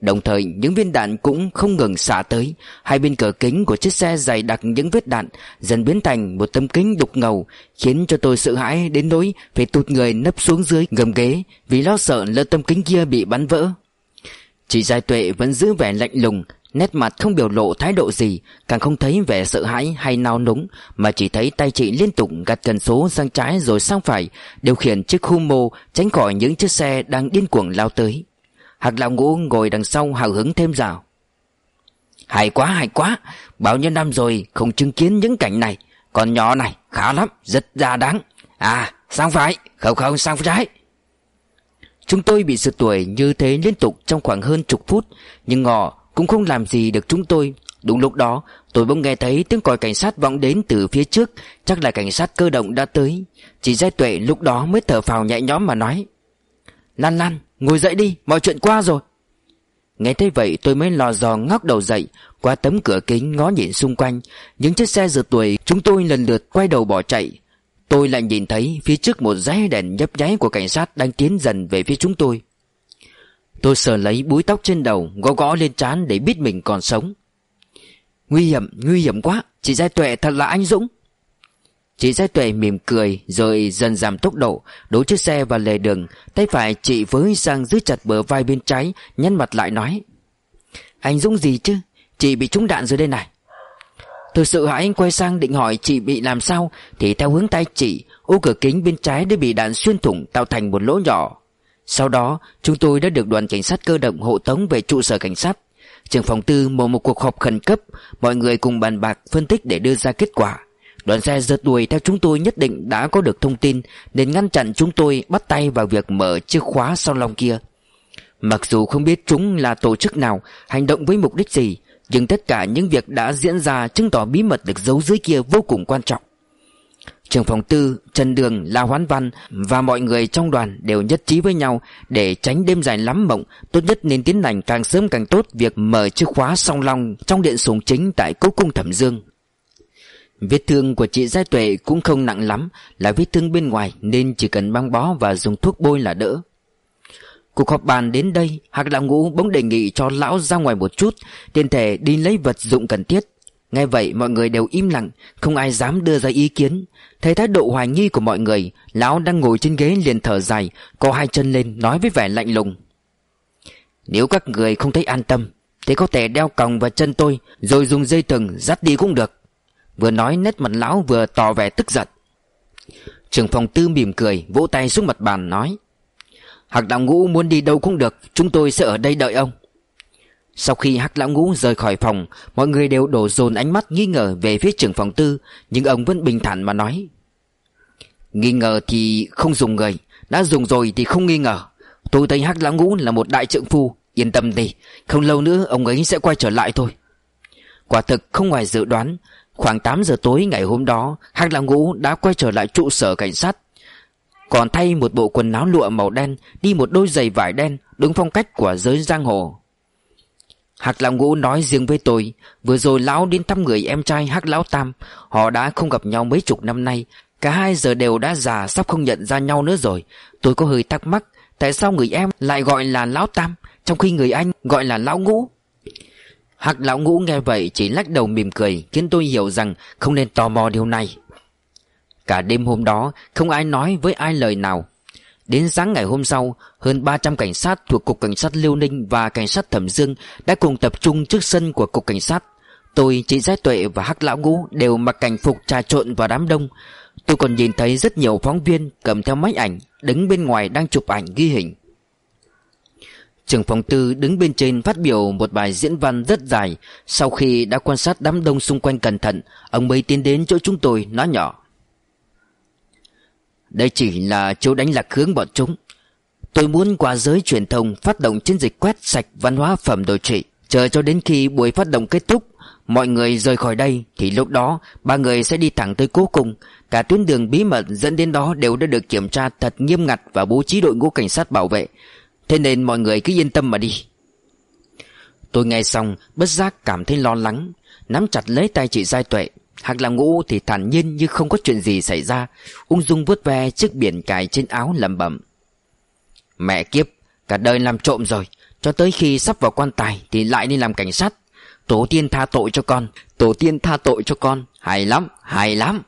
Đồng thời, những viên đạn cũng không ngừng xả tới. Hai bên cửa kính của chiếc xe dày đặc những vết đạn Dần biến thành một tấm kính đục ngầu, Khiến cho tôi sợ hãi đến nỗi Phải tụt người nấp xuống dưới gầm ghế Vì lo sợ lỡ tấm kính kia bị bắn vỡ. Chị Giai Tuệ vẫn giữ vẻ lạnh lùng, Nét mặt không biểu lộ thái độ gì, Càng không thấy vẻ sợ hãi hay nao núng, Mà chỉ thấy tay chị liên tục gạt cần số sang trái rồi sang phải, Điều khiển chiếc khu mô Tránh khỏi những chiếc xe đang điên cuồng lao tới. Hạc lão ngũ ngồi đằng sau hào hứng thêm rào. Hay quá hay quá. Bao nhiêu năm rồi không chứng kiến những cảnh này. Còn nhỏ này khá lắm, Rất ra đáng. À sang phải Không không, sang trái Chúng tôi bị sượt tuổi như thế liên tục trong khoảng hơn chục phút, Nhưng họ cũng không làm gì được chúng tôi. Đúng lúc đó, tôi bỗng nghe thấy tiếng còi cảnh sát vọng đến từ phía trước. Chắc là cảnh sát cơ động đã tới. Chỉ giai tuệ lúc đó mới thở phào nhẹ nhõm mà nói Lan Lan ngồi dậy đi mọi chuyện qua rồi. Nghe thấy vậy tôi mới lò dò ngóc đầu dậy Qua tấm cửa kính ngó nhìn xung quanh. Những chiếc xe rượt tuổi chúng tôi lần lượt quay đầu bỏ chạy. Tôi lại nhìn thấy phía trước một dãy đèn nhấp nháy của cảnh sát đang tiến dần về phía chúng tôi. Tôi sờ lấy búi tóc trên đầu Gõ gõ lên trán để biết mình còn sống. Nguy hiểm, nguy hiểm quá Chị Giai Tuệ thật là anh Dũng. Chị Giai Tuệ mỉm cười Rồi dần giảm tốc độ, Đổ chiếc xe vào lề đường. Tay phải chị với sang giữ chặt bờ vai bên trái, Nhăn mặt lại nói, Anh Dũng gì chứ? Chị bị trúng đạn rồi đây này. Thực sự hãi anh quay sang định hỏi chị bị làm sao, Thì theo hướng tay chị, Ô cửa kính bên trái đã bị đạn xuyên thủng Tạo thành một lỗ nhỏ. Sau đó, chúng tôi đã được đoàn cảnh sát cơ động hộ tống về trụ sở cảnh sát. Trưởng phòng tư mở một cuộc họp khẩn cấp, Mọi người cùng bàn bạc phân tích để đưa ra kết quả. Đoàn xe rượt đuổi theo chúng tôi nhất định đã có được thông tin Nên ngăn chặn chúng tôi bắt tay vào việc mở chiếc khóa sau lòng kia Mặc dù không biết chúng là tổ chức nào Hành động với mục đích gì Nhưng tất cả những việc đã diễn ra chứng tỏ bí mật được giấu dưới kia vô cùng quan trọng trường phòng tư, Trần Đường, La Hoán Văn và mọi người trong đoàn đều nhất trí với nhau để tránh đêm dài lắm mộng, tốt nhất nên tiến hành càng sớm càng tốt việc mở chiếc khóa song long trong điện sùng chính tại cố cung Thẩm Dương. Vết thương của chị Giai Tuệ cũng không nặng lắm, là vết thương bên ngoài nên chỉ cần băng bó và dùng thuốc bôi là đỡ. Cuộc họp bàn đến đây, Hạc Lão Ngũ bỗng đề nghị cho lão ra ngoài một chút, tiền thể đi lấy vật dụng cần thiết. Nghe vậy mọi người đều im lặng Không ai dám đưa ra ý kiến Thấy thái độ hoài nghi của mọi người Lão đang ngồi trên ghế liền thở dài Có hai chân lên nói với vẻ lạnh lùng Nếu các người không thấy an tâm Thì có thể đeo còng vào chân tôi Rồi dùng dây thừng dắt đi cũng được Vừa nói nét mặt lão vừa tỏ vẻ tức giận. Trường phòng tư mỉm cười, Vỗ tay xuống mặt bàn, nói, Hạc lão ngũ muốn đi đâu cũng được, Chúng tôi sẽ ở đây đợi ông. Sau khi Hắc Lão Ngũ rời khỏi phòng, Mọi người đều đổ dồn ánh mắt nghi ngờ về phía trưởng phòng tư, Nhưng ông vẫn bình thản mà nói, Nghi ngờ thì không dùng người, Đã dùng rồi thì không nghi ngờ. Tôi thấy Hắc Lão Ngũ là một đại trượng phu, Yên tâm đi, Không lâu nữa ông ấy sẽ quay trở lại thôi. Quả thực không ngoài dự đoán Khoảng 8 giờ tối ngày hôm đó Hắc Lão Ngũ đã quay trở lại trụ sở cảnh sát. Còn thay một bộ quần áo lụa màu đen, Đi một đôi giày vải đen Đúng phong cách của giới giang hồ. Hạc Lão Ngũ nói riêng với tôi, Vừa rồi lão đến thăm người em trai Hạc Lão Tam, Họ đã không gặp nhau mấy chục năm nay, Cả hai giờ đều đã già, Sắp không nhận ra nhau nữa rồi. Tôi có hơi thắc mắc, Tại sao người em lại gọi là Lão Tam, Trong khi người anh gọi là Lão Ngũ? Hạc Lão Ngũ nghe vậy Chỉ lắc đầu mỉm cười Khiến tôi hiểu rằng không nên tò mò điều này Cả đêm hôm đó Không ai nói với ai lời nào Đến sáng ngày hôm sau, hơn 300 cảnh sát thuộc Cục Cảnh sát Liêu Ninh và Cảnh sát Thẩm Dương đã cùng tập trung trước sân của Cục Cảnh sát. Tôi, chị Giai Tuệ và Hắc Lão Ngũ đều mặc cảnh phục trà trộn vào đám đông. Tôi còn nhìn thấy rất nhiều phóng viên cầm theo máy ảnh, đứng bên ngoài đang chụp ảnh ghi hình. Trưởng phòng tư đứng bên trên phát biểu một bài diễn văn rất dài. Sau khi đã quan sát đám đông xung quanh cẩn thận, ông mới tiến đến chỗ chúng tôi nói nhỏ. Đây chỉ là chỗ đánh lạc hướng bọn chúng Tôi muốn qua giới truyền thông phát động chiến dịch quét sạch văn hóa phẩm đồ trị Chờ cho đến khi buổi phát động kết thúc Mọi người rời khỏi đây Thì lúc đó ba người sẽ đi thẳng tới cố cung Cả tuyến đường bí mật dẫn đến đó đều đã được kiểm tra thật nghiêm ngặt Và bố trí đội ngũ cảnh sát bảo vệ Thế nên mọi người cứ yên tâm mà đi. Tôi nghe xong, bất giác cảm thấy lo lắng, Nắm chặt lấy tay chị Giai Tuệ. Hạc làm ngũ thì thản nhiên như không có chuyện gì xảy ra, Ung dung vuốt ve chiếc biển cài trên áo lẩm bẩm. Mẹ kiếp, Cả đời làm trộm rồi, Cho tới khi sắp vào quan tài Thì lại đi làm cảnh sát. Tổ tiên tha tội cho con, Tổ tiên tha tội cho con. Hay lắm Hay lắm.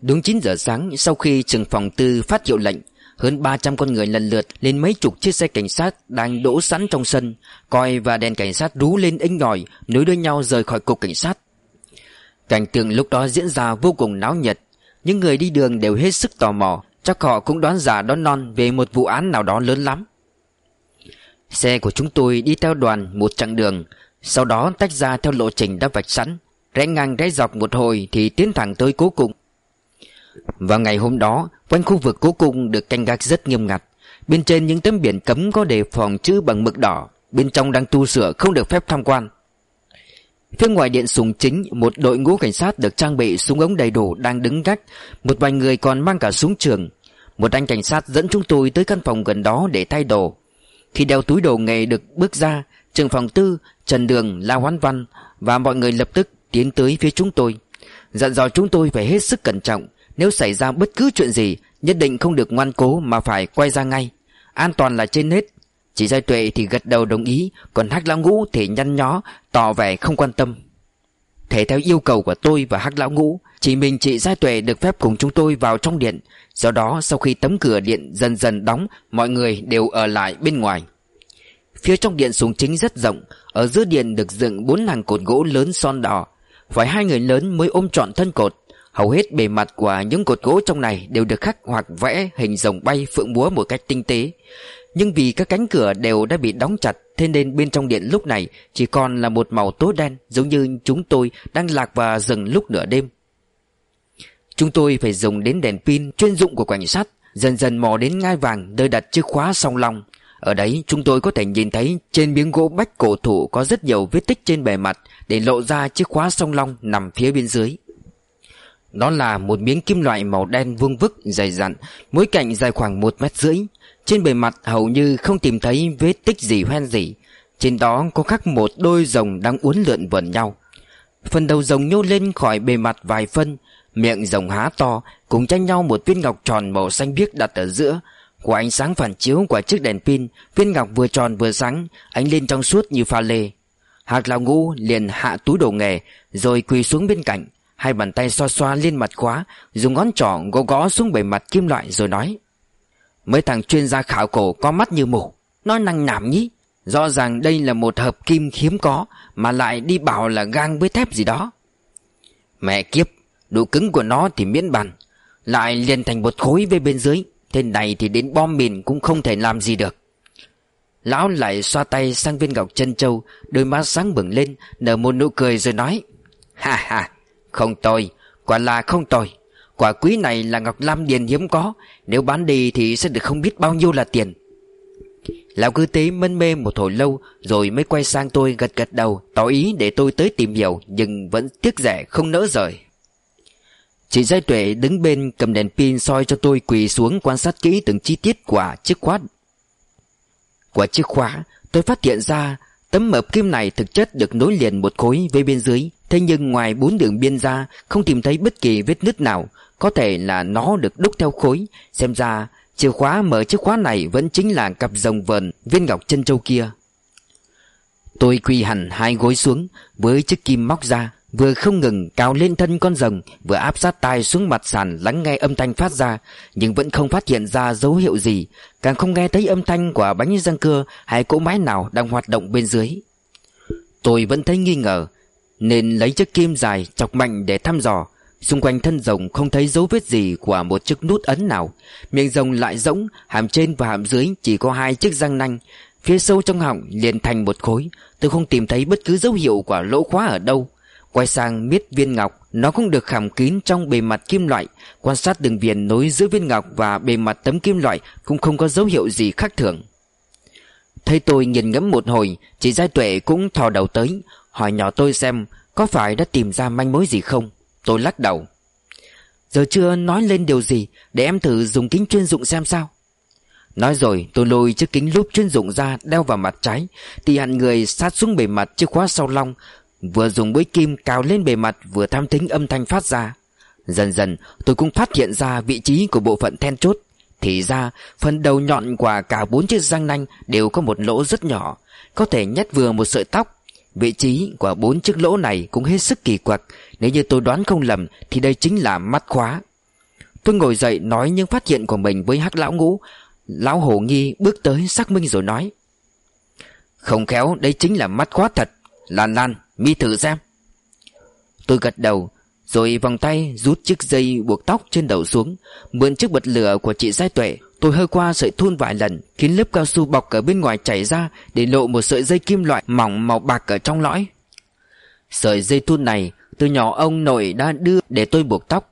Đúng 9 giờ sáng, Sau khi trường phòng tư phát hiệu lệnh hơn 300 con người lần lượt lên mấy chục chiếc xe cảnh sát đang đỗ sẵn trong sân. Coi và đèn cảnh sát rú lên inh ngòi Nối đuôi nhau rời khỏi cục cảnh sát. Cảnh tượng lúc đó diễn ra vô cùng náo nhiệt. Những người đi đường đều hết sức tò mò, Chắc họ cũng đoán giả đón non về một vụ án nào đó lớn lắm. Xe của chúng tôi đi theo đoàn một chặng đường. Sau đó tách ra theo lộ trình đã vạch sẵn. Rẽ ngang rẽ dọc một hồi thì tiến thẳng tới cố cùng. Vào ngày hôm đó Quanh khu vực cố cung được canh gác rất nghiêm ngặt. Bên trên những tấm biển cấm có đề phòng chữ bằng mực đỏ Bên trong đang tu sửa không được phép tham quan. Phía ngoài điện sùng chính Một đội ngũ cảnh sát được trang bị súng ống đầy đủ đang đứng gác. Một vài người còn mang cả súng trường. Một anh cảnh sát dẫn chúng tôi tới căn phòng gần đó để thay đồ. Khi đeo túi đồ nghề được bước ra Trường phòng tư, Trần Đường, La Hoán Văn Và mọi người lập tức tiến tới phía chúng tôi. Dặn dò chúng tôi phải hết sức cẩn trọng. Nếu xảy ra bất cứ chuyện gì, Nhất định không được ngoan cố mà phải quay ra ngay. An toàn là trên hết. Chị Giai Tuệ thì gật đầu đồng ý, Còn Hắc Lão Ngũ thì nhăn nhó, Tỏ vẻ không quan tâm. Thể theo yêu cầu của tôi và Hắc Lão Ngũ, Chỉ mình chị Giai Tuệ được phép cùng chúng tôi vào trong điện. Do đó, sau khi tấm cửa điện dần dần đóng, Mọi người đều ở lại bên ngoài. Phía trong điện súng chính rất rộng, Ở giữa điện được dựng bốn hàng cột gỗ lớn son đỏ. Phải hai người lớn mới ôm trọn thân cột. Hầu hết bề mặt của những cột gỗ trong này đều được khắc hoặc vẽ hình rồng bay phượng múa một cách tinh tế. Nhưng vì các cánh cửa đều đã bị đóng chặt, Thế nên bên trong điện lúc này Chỉ còn là một màu tối đen, Giống như chúng tôi đang lạc vào rừng lúc nửa đêm. Chúng tôi phải dùng đến đèn pin chuyên dụng của cảnh sát, Dần dần mò đến ngai vàng nơi đặt chiếc khóa song long. Ở đấy, chúng tôi có thể nhìn thấy Trên miếng gỗ bách cổ thụ có rất nhiều vết tích trên bề mặt Để lộ ra chiếc khóa song long nằm phía bên dưới. Nó là một miếng kim loại màu đen vuông vức, dày dặn, Mỗi cạnh dài khoảng một mét rưỡi. Trên bề mặt hầu như không tìm thấy vết tích gì hoen gì Trên đó có khắc một đôi rồng đang uốn lượn vần nhau. Phần đầu rồng nhô lên khỏi bề mặt vài phân, Miệng rồng há to, Cùng tranh nhau một viên ngọc tròn màu xanh biếc đặt ở giữa. Của ánh sáng phản chiếu của chiếc đèn pin, Viên ngọc vừa tròn vừa sáng, Ánh lên trong suốt như pha lê. Hạc lão ngũ liền hạ túi đồ nghề, Rồi quỳ xuống bên cạnh. Hai bàn tay xoa xoa lên mặt khóa Dùng ngón trỏ gõ gõ xuống bề mặt kim loại rồi nói. Mấy thằng chuyên gia khảo cổ có mắt như mù Nói năng nảm nhí. Rõ ràng đây là một hợp kim hiếm có, Mà lại đi bảo là gang với thép gì đó. Mẹ kiếp Độ cứng của nó thì miễn bàn, Lại liền thành một khối với bên dưới, Thế này thì đến bom mìn cũng không thể làm gì được. Lão lại xoa tay sang viên ngọc chân châu, Đôi mắt sáng bừng lên, Nở một nụ cười rồi nói, Ha ha không tồi Quả là không tồi Quả quý này là ngọc lam điền hiếm có Nếu bán đi thì sẽ được không biết bao nhiêu là tiền Lão cư tế mân mê một hồi lâu Rồi mới quay sang tôi gật gật đầu Tỏ ý để tôi tới tìm hiểu Nhưng vẫn tiếc rẻ không nỡ rời Chị Giai Tuệ đứng bên cầm đèn pin soi cho tôi quỳ xuống quan sát kỹ từng chi tiết của chiếc khóa. Của chiếc khóa, tôi phát hiện ra tấm mập kim này thực chất được nối liền một khối với bên dưới. Thế nhưng ngoài bốn đường biên ra, không tìm thấy bất kỳ vết nứt nào. Có thể là nó được đúc theo khối. Xem ra chìa khóa mở chiếc khóa này Vẫn chính là cặp rồng vờn Viên ngọc chân châu kia. Tôi quỳ hẳn hai gối xuống Với chiếc kim móc ra Vừa không ngừng cao lên thân con rồng Vừa áp sát tai xuống mặt sàn Lắng nghe âm thanh phát ra Nhưng vẫn không phát hiện ra dấu hiệu gì. Càng không nghe thấy âm thanh của bánh răng cưa Hay cỗ máy nào đang hoạt động bên dưới. Tôi vẫn thấy nghi ngờ nên lấy chiếc kim dài chọc mạnh để thăm dò. Xung quanh thân rồng không thấy dấu vết gì của một chiếc nút ấn nào. Miệng rồng lại rỗng, Hàm trên và hàm dưới chỉ có hai chiếc răng nanh. Phía sâu trong họng liền thành một khối. Tôi không tìm thấy bất cứ dấu hiệu của lỗ khóa ở đâu. Quay sang miết viên ngọc, Nó cũng được khảm kín trong bề mặt kim loại. Quan sát đường viền nối giữa viên ngọc Và bề mặt tấm kim loại Cũng không có dấu hiệu gì khác thường. Thấy tôi nhìn ngẫm một hồi, Chị Giai Tuệ cũng thò đầu tới, Hỏi nhỏ tôi xem có phải đã tìm ra manh mối gì không? Tôi lắc đầu. Giờ chưa nói lên điều gì, Để em thử dùng kính chuyên dụng xem sao. Nói rồi, tôi lôi chiếc kính lúp chuyên dụng ra, Đeo vào mặt trái, Thì hẳn người sát xuống bề mặt chiếc khóa sau long Vừa dùng bới kim cào lên bề mặt, Vừa tham thính âm thanh phát ra. Dần dần, tôi cũng phát hiện ra vị trí của bộ phận then chốt. Thì ra, phần đầu nhọn của cả bốn chiếc răng nanh Đều có một lỗ rất nhỏ, Có thể nhét vừa một sợi tóc Vị trí của bốn chiếc lỗ này cũng hết sức kỳ quặc. Nếu như tôi đoán không lầm, Thì đây chính là mắt khóa. Tôi ngồi dậy nói những phát hiện của mình với hắc lão ngũ. Lão hổ nghi bước tới xác minh rồi nói, Không khéo, đây chính là mắt khóa thật. Lan lan, mi thử xem. Tôi gật đầu rồi vòng tay rút chiếc dây buộc tóc trên đầu xuống, Mượn chiếc bật lửa của chị Giai Tuệ, Tôi hơi qua sợi thun vài lần, Khiến lớp cao su bọc ở bên ngoài chảy ra Để lộ một sợi dây kim loại mỏng màu bạc ở trong lõi. Sợi dây thun này Từ nhỏ ông nội đã đưa để tôi buộc tóc,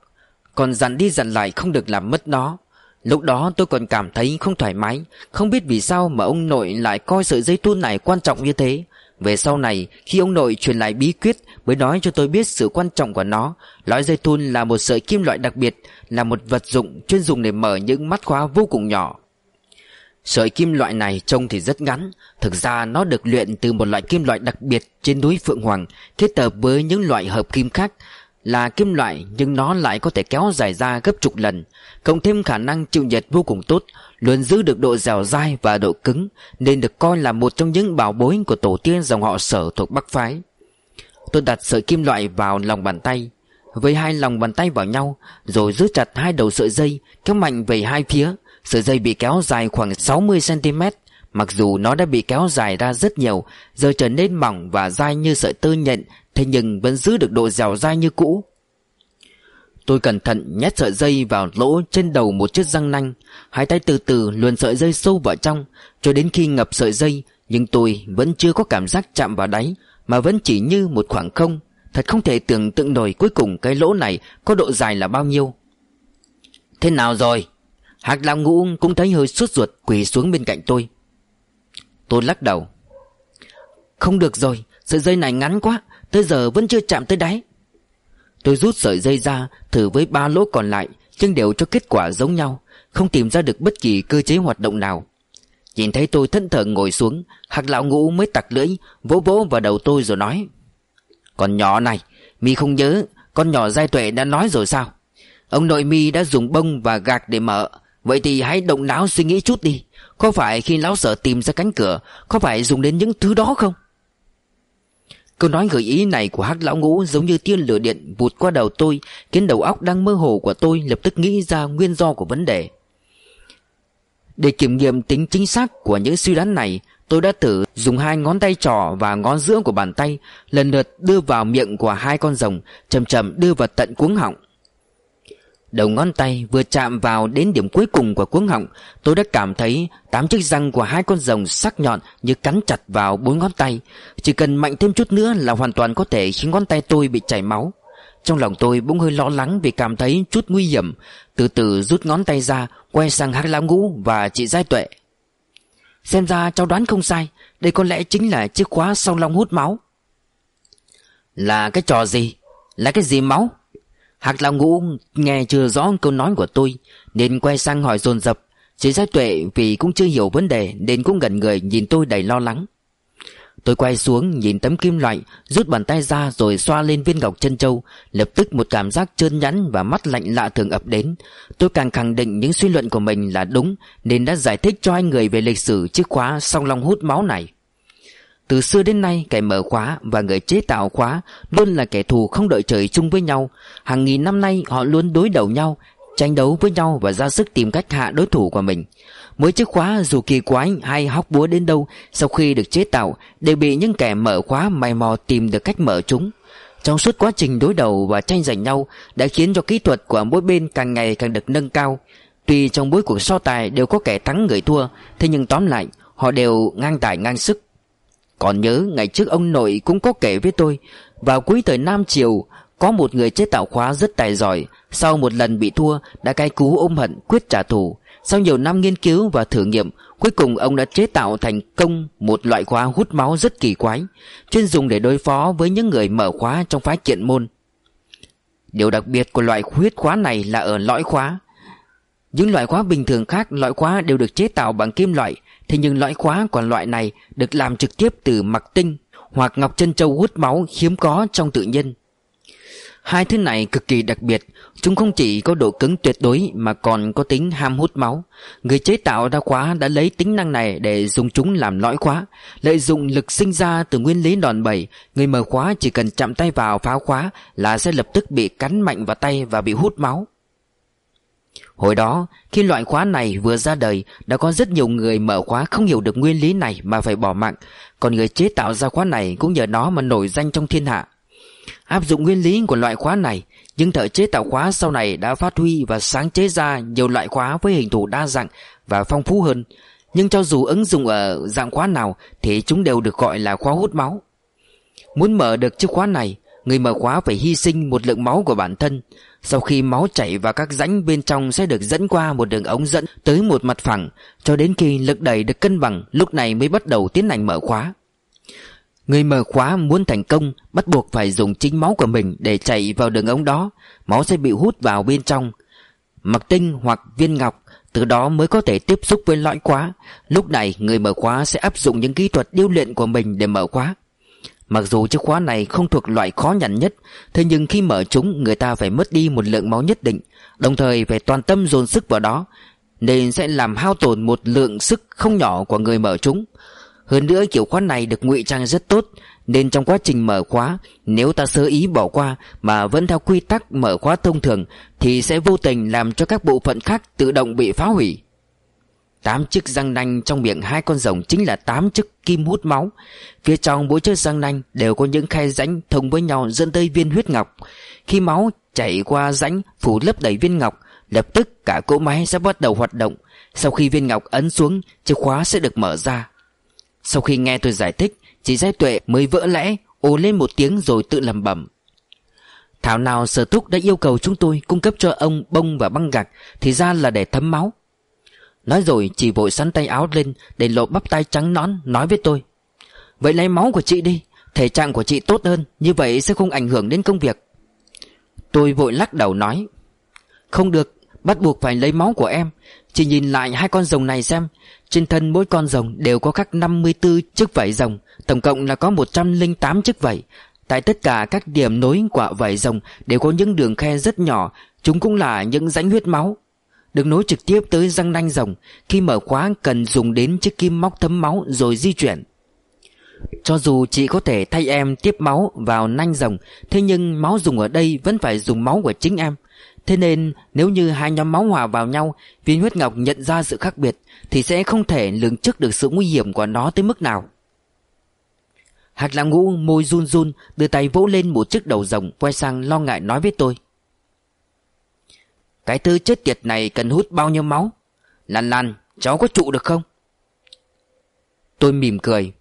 Còn dặn đi dặn lại không được làm mất nó. Lúc đó tôi còn cảm thấy không thoải mái, Không biết vì sao mà ông nội lại coi sợi dây thun này quan trọng như thế. Về sau này, khi ông nội truyền lại bí quyết Mới nói cho tôi biết sự quan trọng của nó, Lõi dây thun là một sợi kim loại đặc biệt, Là một vật dụng chuyên dùng để mở những mắt khóa vô cùng nhỏ. Sợi kim loại này trông thì rất ngắn, Thực ra nó được luyện từ một loại kim loại đặc biệt trên núi Phượng Hoàng, Kết hợp với những loại hợp kim khác là kim loại, nhưng nó lại có thể kéo dài ra gấp chục lần, Cộng thêm khả năng chịu nhiệt vô cùng tốt, Luôn giữ được độ dẻo dai và độ cứng, Nên được coi là một trong những bảo bối của tổ tiên dòng họ sở thuộc Bắc Phái. Tôi đặt sợi kim loại vào lòng bàn tay, Với hai lòng bàn tay vào nhau, Rồi giữ chặt hai đầu sợi dây, Kéo mạnh về hai phía. Sợi dây bị kéo dài khoảng 60cm Mặc dù nó đã bị kéo dài ra rất nhiều, Giờ trở nên mỏng và dai như sợi tơ nhện, Thế nhưng vẫn giữ được độ dẻo dai như cũ. Tôi cẩn thận nhét sợi dây vào lỗ trên đầu một chiếc răng nanh, Hai tay từ từ luồn sợi dây sâu vào trong, Cho đến khi ngập sợi dây, Nhưng tôi vẫn chưa có cảm giác chạm vào đáy, Mà vẫn chỉ như một khoảng không. Thật không thể tưởng tượng nổi cuối cùng cái lỗ này có độ dài là bao nhiêu. Thế nào rồi? Hạc Lam Ngũ cũng thấy hơi suốt ruột quỳ xuống bên cạnh tôi. Tôi lắc đầu. Không được rồi, Sợi dây này ngắn quá, Tới giờ vẫn chưa chạm tới đáy. Tôi rút sợi dây ra, Thử với ba lỗ còn lại, Nhưng đều cho kết quả giống nhau, Không tìm ra được bất kỳ cơ chế hoạt động nào. Nhìn thấy tôi thân thờ ngồi xuống, Hạc lão ngũ mới tặc lưỡi, Vỗ vỗ vào đầu tôi rồi nói, Con nhỏ này, mi không nhớ, Con nhỏ giai tuệ đã nói rồi sao? Ông nội mi đã dùng bông và gạc để mở Vậy thì hãy động não suy nghĩ chút đi. Có phải khi lão sợ tìm ra cánh cửa, Có phải dùng đến những thứ đó không? Câu nói gợi ý này của hắc lão ngũ giống như tiên lửa điện vụt qua đầu tôi, Khiến đầu óc đang mơ hồ của tôi lập tức nghĩ ra nguyên do của vấn đề. Để kiểm nghiệm tính chính xác của những suy đoán này, Tôi đã thử dùng hai ngón tay trỏ và ngón giữa của bàn tay, Lần lượt đưa vào miệng của hai con rồng, Chậm chậm đưa vào tận cuống họng. Đầu ngón tay vừa chạm vào đến điểm cuối cùng của cuống họng, Tôi đã cảm thấy tám chiếc răng của hai con rồng sắc nhọn như cắn chặt vào bốn ngón tay Chỉ cần mạnh thêm chút nữa là hoàn toàn có thể khiến ngón tay tôi bị chảy máu Trong lòng tôi bỗng hơi lo lắng vì cảm thấy chút nguy hiểm, Từ từ rút ngón tay ra, quay sang hát lão ngũ và chị Giai Tuệ Xem ra cháu đoán không sai, Đây có lẽ chính là chiếc khóa song long hút máu Là cái trò gì? Là cái gì máu? Hạc Lão Ngũ nghe chưa rõ câu nói của tôi, Nên quay sang hỏi dồn dập. Chỉ Giai Tuệ vì cũng chưa hiểu vấn đề Nên cũng gần người nhìn tôi đầy lo lắng. Tôi quay xuống nhìn tấm kim loại, Rút bàn tay ra rồi xoa lên viên ngọc chân châu, Lập tức một cảm giác trơn nhẵn Và mắt lạnh lạ thường ập đến. Tôi càng khẳng định những suy luận của mình là đúng, Nên đã giải thích cho hai người về lịch sử chiếc khóa song long hút máu này từ xưa đến nay kẻ mở khóa và người chế tạo khóa luôn là kẻ thù không đợi trời chung với nhau. Hàng nghìn năm nay họ luôn đối đầu nhau, tranh đấu với nhau và ra sức tìm cách hạ đối thủ của mình. Mỗi chiếc khóa dù kỳ quái hay hóc búa đến đâu sau khi được chế tạo đều bị những kẻ mở khóa mày mò tìm được cách mở chúng. Trong suốt quá trình đối đầu và tranh giành nhau đã khiến cho kỹ thuật của mỗi bên càng ngày càng được nâng cao. Tuy trong mỗi cuộc so tài đều có kẻ thắng người thua, thế nhưng tóm lại họ đều ngang tài ngang sức. Còn nhớ ngày trước ông nội cũng có kể với tôi, Vào cuối thời Nam Triều, Có một người chế tạo khóa rất tài giỏi, Sau một lần bị thua Đã cay cú ôm hận quyết trả thù. Sau nhiều năm nghiên cứu và thử nghiệm, Cuối cùng ông đã chế tạo thành công Một loại khóa hút máu rất kỳ quái, Chuyên dùng để đối phó với những người mở khóa Trong phái kiện môn. Điều đặc biệt của loại huyết khóa này là ở lõi khóa. Những loại khóa bình thường khác Lõi khóa đều được chế tạo bằng kim loại Thế nhưng lõi khóa của loại này được làm trực tiếp từ mặc tinh hoặc ngọc chân châu hút máu hiếm có trong tự nhiên. Hai thứ này cực kỳ đặc biệt, chúng không chỉ có độ cứng tuyệt đối mà còn có tính ham hút máu. Người chế tạo ra khóa đã lấy tính năng này để dùng chúng làm lõi khóa, lợi dụng lực sinh ra từ nguyên lý đòn bẩy, người mở khóa chỉ cần chạm tay vào phá khóa là sẽ lập tức bị cắn mạnh vào tay và bị hút máu. Hồi đó, khi loại khóa này vừa ra đời, đã có rất nhiều người mở khóa không hiểu được nguyên lý này mà phải bỏ mạng, còn người chế tạo ra khóa này cũng nhờ nó mà nổi danh trong thiên hạ. Áp dụng nguyên lý của loại khóa này, những thợ chế tạo khóa sau này đã phát huy và sáng chế ra nhiều loại khóa với hình thù đa dạng và phong phú hơn. Nhưng cho dù ứng dụng ở dạng khóa nào thì chúng đều được gọi là khóa hút máu. Muốn mở được chiếc khóa này, người mở khóa phải hy sinh một lượng máu của bản thân. Sau khi máu chảy vào các rãnh bên trong sẽ được dẫn qua một đường ống dẫn tới một mặt phẳng, cho đến khi lực đẩy được cân bằng, lúc này mới bắt đầu tiến hành mở khóa. Người mở khóa muốn thành công bắt buộc phải dùng chính máu của mình để chạy vào đường ống đó, máu sẽ bị hút vào bên trong. Mặc tinh hoặc viên ngọc, từ đó mới có thể tiếp xúc với lõi khóa. Lúc này người mở khóa sẽ áp dụng những kỹ thuật điêu luyện của mình để mở khóa. Mặc dù chiếc khóa này không thuộc loại khó nhằn nhất, Thế nhưng khi mở chúng, người ta phải mất đi một lượng máu nhất định, Đồng thời phải toàn tâm dồn sức vào đó, Nên sẽ làm hao tổn một lượng sức không nhỏ của người mở chúng. Hơn nữa, kiểu khóa này được ngụy trang rất tốt, Nên trong quá trình mở khóa, Nếu ta sơ ý bỏ qua Mà vẫn theo quy tắc mở khóa thông thường, Thì sẽ vô tình làm cho các bộ phận khác tự động bị phá hủy. Tám chiếc răng nanh trong miệng hai con rồng chính là tám chiếc kim hút máu. Phía trong mỗi chiếc răng nanh đều có những khe rãnh thông với nhau dẫn tới viên huyết ngọc. Khi máu chảy qua rãnh phủ lấp đầy viên ngọc, lập tức cả cỗ máy sẽ bắt đầu hoạt động. Sau khi viên ngọc ấn xuống, chìa khóa sẽ được mở ra. Sau khi nghe tôi giải thích, chị Giai Tuệ mới vỡ lẽ, ồ lên một tiếng rồi tự lầm bẩm. Thảo nào sở túc đã yêu cầu chúng tôi cung cấp cho ông bông và băng gạc Thì ra là để thấm máu Nói rồi chị vội sắn tay áo lên Để lộ bắp tay trắng nõn, Nói với tôi. Vậy lấy máu của chị đi, Thể trạng của chị tốt hơn, Như vậy sẽ không ảnh hưởng đến công việc. Tôi vội lắc đầu nói. Không được, Bắt buộc phải lấy máu của em. Chị nhìn lại hai con rồng này xem. Trên thân mỗi con rồng đều có khắc 54 chiếc vảy rồng, Tổng cộng là có 108 chiếc vảy. Tại tất cả các điểm nối của vảy rồng Đều có những đường khe rất nhỏ, Chúng cũng là những rãnh huyết máu được nối trực tiếp tới răng nanh rồng, Khi mở khóa cần dùng đến chiếc kim móc thấm máu rồi di chuyển. Cho dù chị có thể thay em tiếp máu vào nanh rồng, Thế nhưng máu dùng ở đây vẫn phải dùng máu của chính em. Thế nên, nếu như hai nhóm máu hòa vào nhau, Viên huyết ngọc nhận ra sự khác biệt, Thì sẽ không thể lường trước được sự nguy hiểm của nó tới mức nào. Hạt lạc ngũ môi run run, Đưa tay vỗ lên một chiếc đầu rồng, Quay sang lo ngại nói với tôi cái thứ chết tiệt này cần hút bao nhiêu máu? Lan Lan, cháu có trụ được không? Tôi mỉm cười.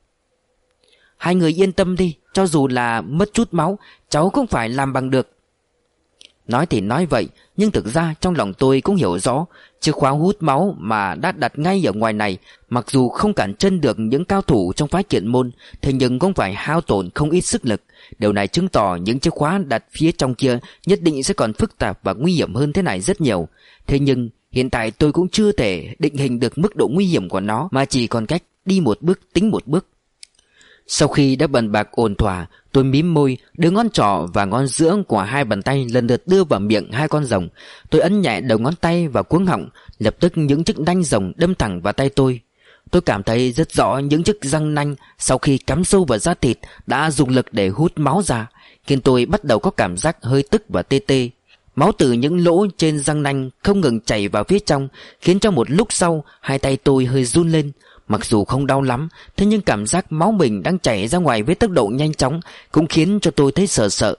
Hai người yên tâm đi, Cho dù là mất chút máu, Cháu cũng phải làm bằng được. Nói thì nói vậy, Nhưng thực ra trong lòng tôi cũng hiểu rõ, Chiếc khóa hút máu mà đã đặt ngay ở ngoài này, Mặc dù không cản chân được những cao thủ trong phái kiện môn, Thế nhưng cũng phải hao tổn không ít sức lực. Điều này chứng tỏ những chiếc khóa đặt phía trong kia Nhất định sẽ còn phức tạp và nguy hiểm hơn thế này rất nhiều. Thế nhưng, hiện tại tôi cũng chưa thể định hình được mức độ nguy hiểm của nó, Mà chỉ còn cách đi một bước, tính một bước. Sau khi đã bần bạc ổn thỏa Tôi mím môi, Đưa ngón trỏ và ngón giữa của hai bàn tay Lần lượt đưa vào miệng hai con rồng. Tôi ấn nhẹ đầu ngón tay vào cuống họng, Lập tức những chiếc nanh rồng đâm thẳng vào tay tôi. Tôi cảm thấy rất rõ những chiếc răng nanh Sau khi cắm sâu vào da thịt Đã dùng lực để hút máu ra, Khiến tôi bắt đầu có cảm giác hơi tức và tê tê. Máu từ những lỗ trên răng nanh không ngừng chảy vào phía trong, Khiến cho một lúc sau, Hai tay tôi hơi run lên. Mặc dù không đau lắm, Thế nhưng cảm giác máu mình đang chảy ra ngoài với tốc độ nhanh chóng Cũng khiến cho tôi thấy sợ sợ.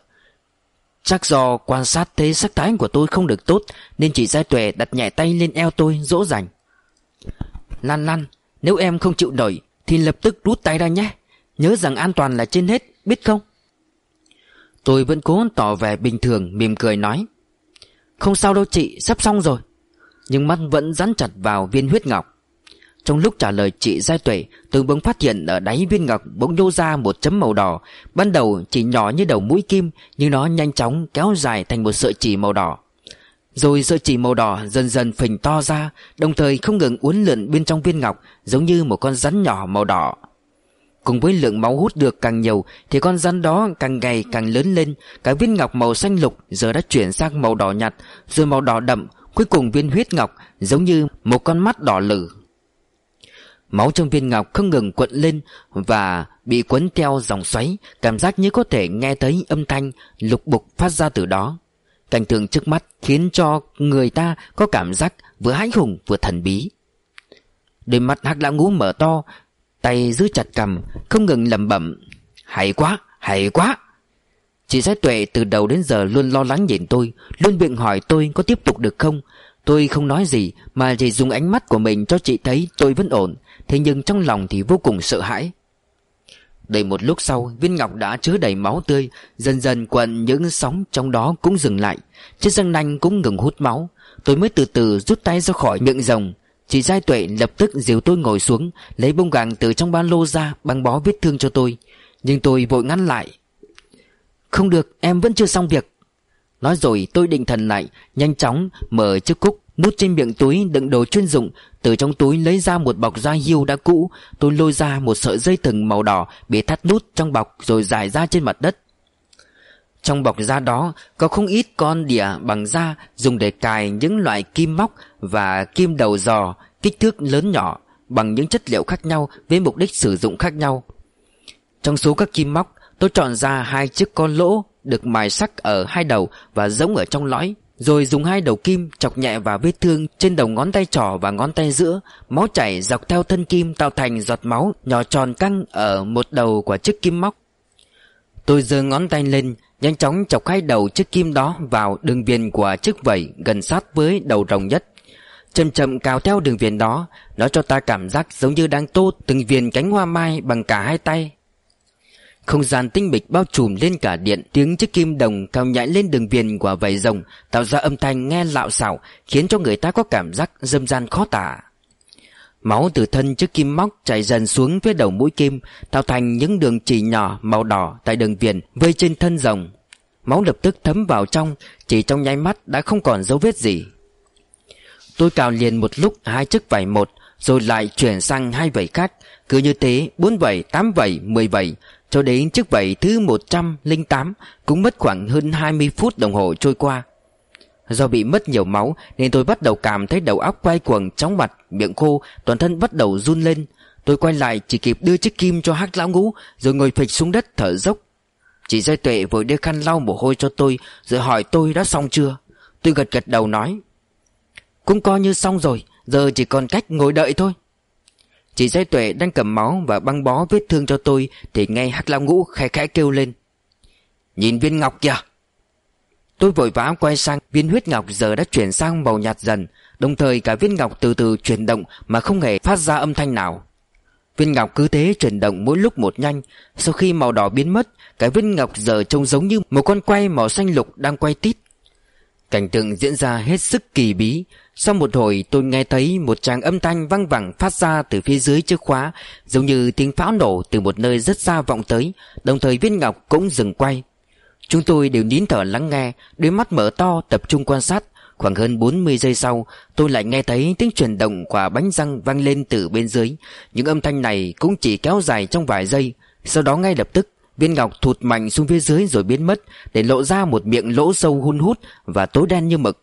Chắc do quan sát thấy sắc thái của tôi không được tốt, Nên chị Giai Tuệ đặt nhẹ tay lên eo tôi, dỗ dành. Lan Lan, Nếu em không chịu nổi, Thì lập tức rút tay ra nhé. Nhớ rằng an toàn là trên hết, Biết không? Tôi vẫn cố tỏ vẻ bình thường, Mỉm cười nói. Không sao đâu chị, sắp xong rồi. Nhưng mắt vẫn dán chặt vào viên huyết ngọc trong lúc trả lời chị Giai Tuệ Tôi bỗng phát hiện ở đáy viên ngọc bỗng nhô ra một chấm màu đỏ. Ban đầu chỉ nhỏ như đầu mũi kim, Nhưng nó nhanh chóng kéo dài thành một sợi chỉ màu đỏ. Rồi sợi chỉ màu đỏ dần dần phình to ra, Đồng thời không ngừng uốn lượn bên trong viên ngọc, Giống như một con rắn nhỏ màu đỏ. Cùng với lượng máu hút được càng nhiều, Thì con rắn đó càng ngày càng lớn lên. Cái viên ngọc màu xanh lục giờ đã chuyển sang màu đỏ nhạt, Rồi màu đỏ đậm, Cuối cùng viên huyết ngọc giống như một con mắt đỏ lử. Máu trong viên ngọc không ngừng cuộn lên Và bị cuốn theo dòng xoáy Cảm giác như có thể nghe thấy âm thanh Lục bục phát ra từ đó. Cảnh tượng trước mắt khiến cho người ta có cảm giác vừa hãi hùng vừa thần bí. Đôi mắt hắc lão ngũ mở to Tay giữ chặt cầm Không ngừng lẩm bẩm Hay quá, hay quá! Chị Giái Tuệ từ đầu đến giờ luôn lo lắng nhìn tôi Luôn miệng hỏi tôi có tiếp tục được không. Tôi không nói gì Mà chỉ dùng ánh mắt của mình cho chị thấy tôi vẫn ổn. Thế nhưng trong lòng thì vô cùng sợ hãi. Đầy một lúc sau, Viên ngọc đã chứa đầy máu tươi, Dần dần quận những sóng trong đó cũng dừng lại. Chiếc răng nanh cũng ngừng hút máu. Tôi mới từ từ rút tay ra khỏi miệng rồng. Chị Giai Tuệ lập tức dìu tôi ngồi xuống, Lấy bông gàng từ trong ba lô ra, Băng bó vết thương cho tôi. Nhưng tôi vội ngăn lại. Không được, em vẫn chưa xong việc. Nói rồi tôi định thần lại, Nhanh chóng mở chiếc cúc Nút trên miệng túi đựng đồ chuyên dụng, Từ trong túi lấy ra một bọc da hiêu đã cũ. Tôi lôi ra một sợi dây thừng màu đỏ Bị thắt nút trong bọc rồi dài ra trên mặt đất. Trong bọc da đó có không ít con đỉa bằng da Dùng để cài những loại kim móc và kim đầu giò, Kích thước lớn nhỏ, Bằng những chất liệu khác nhau với mục đích sử dụng khác nhau. Trong số các kim móc, Tôi chọn ra hai chiếc con lỗ Được mài sắc ở hai đầu và giống ở trong lõi rồi dùng hai đầu kim chọc nhẹ vào vết thương trên đầu ngón tay trỏ và ngón tay giữa, Máu chảy dọc theo thân kim tạo thành giọt máu nhỏ tròn căng ở một đầu của chiếc kim móc. Tôi giơ ngón tay lên, Nhanh chóng chọc hai đầu chiếc kim đó vào đường viền của chiếc vẩy gần sát với đầu rồng nhất. Chậm chậm cào theo đường viền đó, Nó cho ta cảm giác giống như đang tô từng viền cánh hoa mai bằng cả hai tay không gian tinh mịch bao trùm lên cả điện Tiếng chiếc kim đồng cao nhảy lên đường viền của vầy rồng Tạo ra âm thanh nghe lạo xạo Khiến cho người ta có cảm giác dâm gian khó tả. Máu từ thân chiếc kim móc chảy dần xuống phía đầu mũi kim Tạo thành những đường chỉ nhỏ màu đỏ tại đường viền vây trên thân rồng. Máu lập tức thấm vào trong Chỉ trong nháy mắt đã không còn dấu vết gì. Tôi cào liền một lúc hai chiếc vảy một Rồi lại chuyển sang hai vảy khác Cứ như thế bốn vảy, tám vảy, mười vảy cho đến chiếc vẩy thứ 108 Cũng mất khoảng hơn 20 phút đồng hồ trôi qua. Do bị mất nhiều máu, Nên tôi bắt đầu cảm thấy đầu óc quay cuồng, chóng mặt, Miệng khô, Toàn thân bắt đầu run lên. Tôi quay lại, chỉ kịp đưa chiếc kim cho hắc lão ngũ, Rồi ngồi phịch xuống đất thở dốc. Chị Giai Tuệ vội đưa khăn lau mồ hôi cho tôi, Rồi hỏi tôi đã xong chưa? Tôi gật gật đầu nói, Cũng coi như xong rồi, Giờ chỉ còn cách ngồi đợi thôi. Chị Giai Tuệ đang cầm máu và băng bó vết thương cho tôi Thì nghe Hắc Lao Ngũ khẽ khẽ kêu lên. Nhìn viên ngọc kìa. Tôi vội vã quay sang, viên huyết ngọc giờ đã chuyển sang màu nhạt dần, Đồng thời cả viên ngọc từ từ chuyển động mà không hề phát ra âm thanh nào. Viên ngọc cứ thế chuyển động mỗi lúc một nhanh, Sau khi màu đỏ biến mất Cái viên ngọc giờ trông giống như một con quay màu xanh lục đang quay tít. Cảnh tượng diễn ra hết sức kỳ bí sau một hồi, tôi nghe thấy một tràng âm thanh văng vẳng phát ra từ phía dưới chiếc khóa, Giống như tiếng pháo nổ từ một nơi rất xa vọng tới, Đồng thời viên ngọc cũng dừng quay. Chúng tôi đều nín thở lắng nghe, Đôi mắt mở to tập trung quan sát. Khoảng hơn 40 giây sau, Tôi lại nghe thấy tiếng chuyển động của bánh răng vang lên từ bên dưới. Những âm thanh này cũng chỉ kéo dài trong vài giây. Sau đó ngay lập tức, Viên ngọc thụt mạnh xuống phía dưới rồi biến mất, Để lộ ra một miệng lỗ sâu hun hút Và tối đen như mực.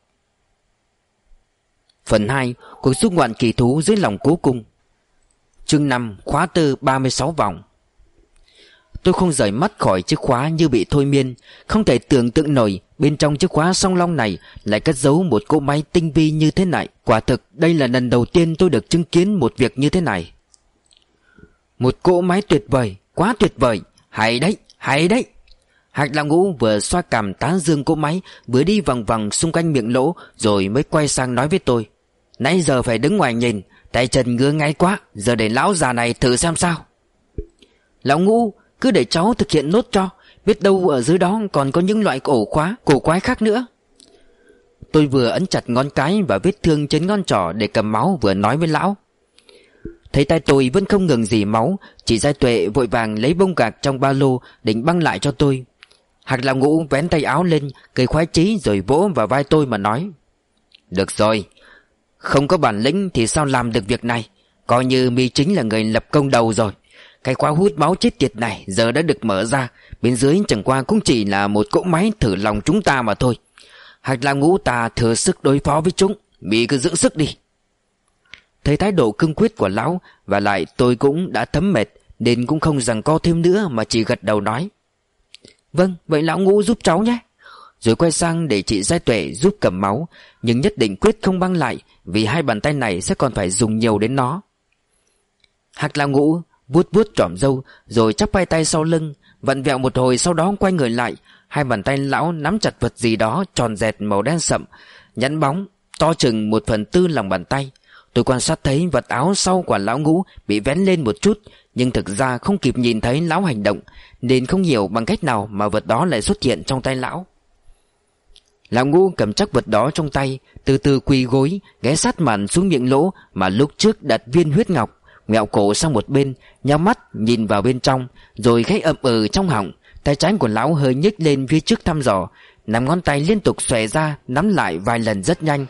Phần 2 Cuộc xúc ngoạn kỳ thú dưới lòng cố cung. Chương 5 Khóa tư 36 vòng. Tôi không rời mắt khỏi chiếc khóa như bị thôi miên Không thể tưởng tượng nổi Bên trong chiếc khóa song long này Lại cất giấu một cỗ máy tinh vi như thế này. Quả thực đây là lần đầu tiên tôi được chứng kiến một việc như thế này. Một cỗ máy tuyệt vời Quá tuyệt vời. Hay đấy, hay đấy. Hạch lão ngũ vừa xoa cằm tán dương cỗ máy Vừa đi vòng vòng xung quanh miệng lỗ Rồi mới quay sang nói với tôi. Nãy giờ phải đứng ngoài nhìn, Tay chân ngứa ngay quá, Giờ để lão già này thử xem sao. Lão ngũ, cứ để cháu thực hiện nốt cho, Biết đâu ở dưới đó còn có những loại cổ khóa, Cổ quái khác nữa. Tôi vừa ấn chặt ngón cái và vết thương trên ngón trỏ để cầm máu vừa nói với lão. Thấy tay tôi vẫn không ngừng gì máu Chị Giai Tuệ vội vàng lấy bông gạc trong ba lô, Định băng lại cho tôi. Hạc lão ngũ vén tay áo lên Cười khoái chí rồi vỗ vào vai tôi mà nói, Được rồi không có bản lĩnh thì sao làm được việc này? Coi như mi chính là người lập công đầu rồi. Cái khóa hút máu chết tiệt này Giờ đã được mở ra. Bên dưới chẳng qua cũng chỉ là một cỗ máy thử lòng chúng ta mà thôi. Hạc là ngũ ta thừa sức đối phó với chúng. Mi cứ giữ sức đi. Thấy thái độ cương quyết của lão, Và lại tôi cũng đã thấm mệt, Nên cũng không rằng co thêm nữa Mà chỉ gật đầu nói. Vâng vậy lão ngũ giúp cháu nhé. Rồi quay sang để chị Giai Tuệ giúp cầm máu, Nhưng nhất định quyết không băng lại vì hai bàn tay này sẽ còn phải dùng nhiều đến nó. Hạc lao ngũ vuốt vuốt trỏm dâu Rồi chắp hai tay sau lưng, Vặn vẹo một hồi sau đó quay người lại. Hai bàn tay lão nắm chặt vật gì đó Tròn dẹt màu đen sậm Nhắn bóng, To chừng một phần tư lòng bàn tay. Tôi quan sát thấy vật áo sau của lão ngũ Bị vén lên một chút, Nhưng thực ra không kịp nhìn thấy lão hành động, Nên không hiểu bằng cách nào Mà vật đó lại xuất hiện trong tay lão. Lão ngũ cầm chắc vật đó trong tay, Từ từ quỳ gối, Ghé sát màn xuống miệng lỗ Mà lúc trước đặt viên huyết ngọc, Ngẹo cổ sang một bên, Nhắm mắt nhìn vào bên trong, Rồi khẽ ậm ừ trong họng. Tay trái của lão hơi nhếch lên phía trước thăm dò, Nắm ngón tay liên tục xòe ra, Nắm lại vài lần rất nhanh.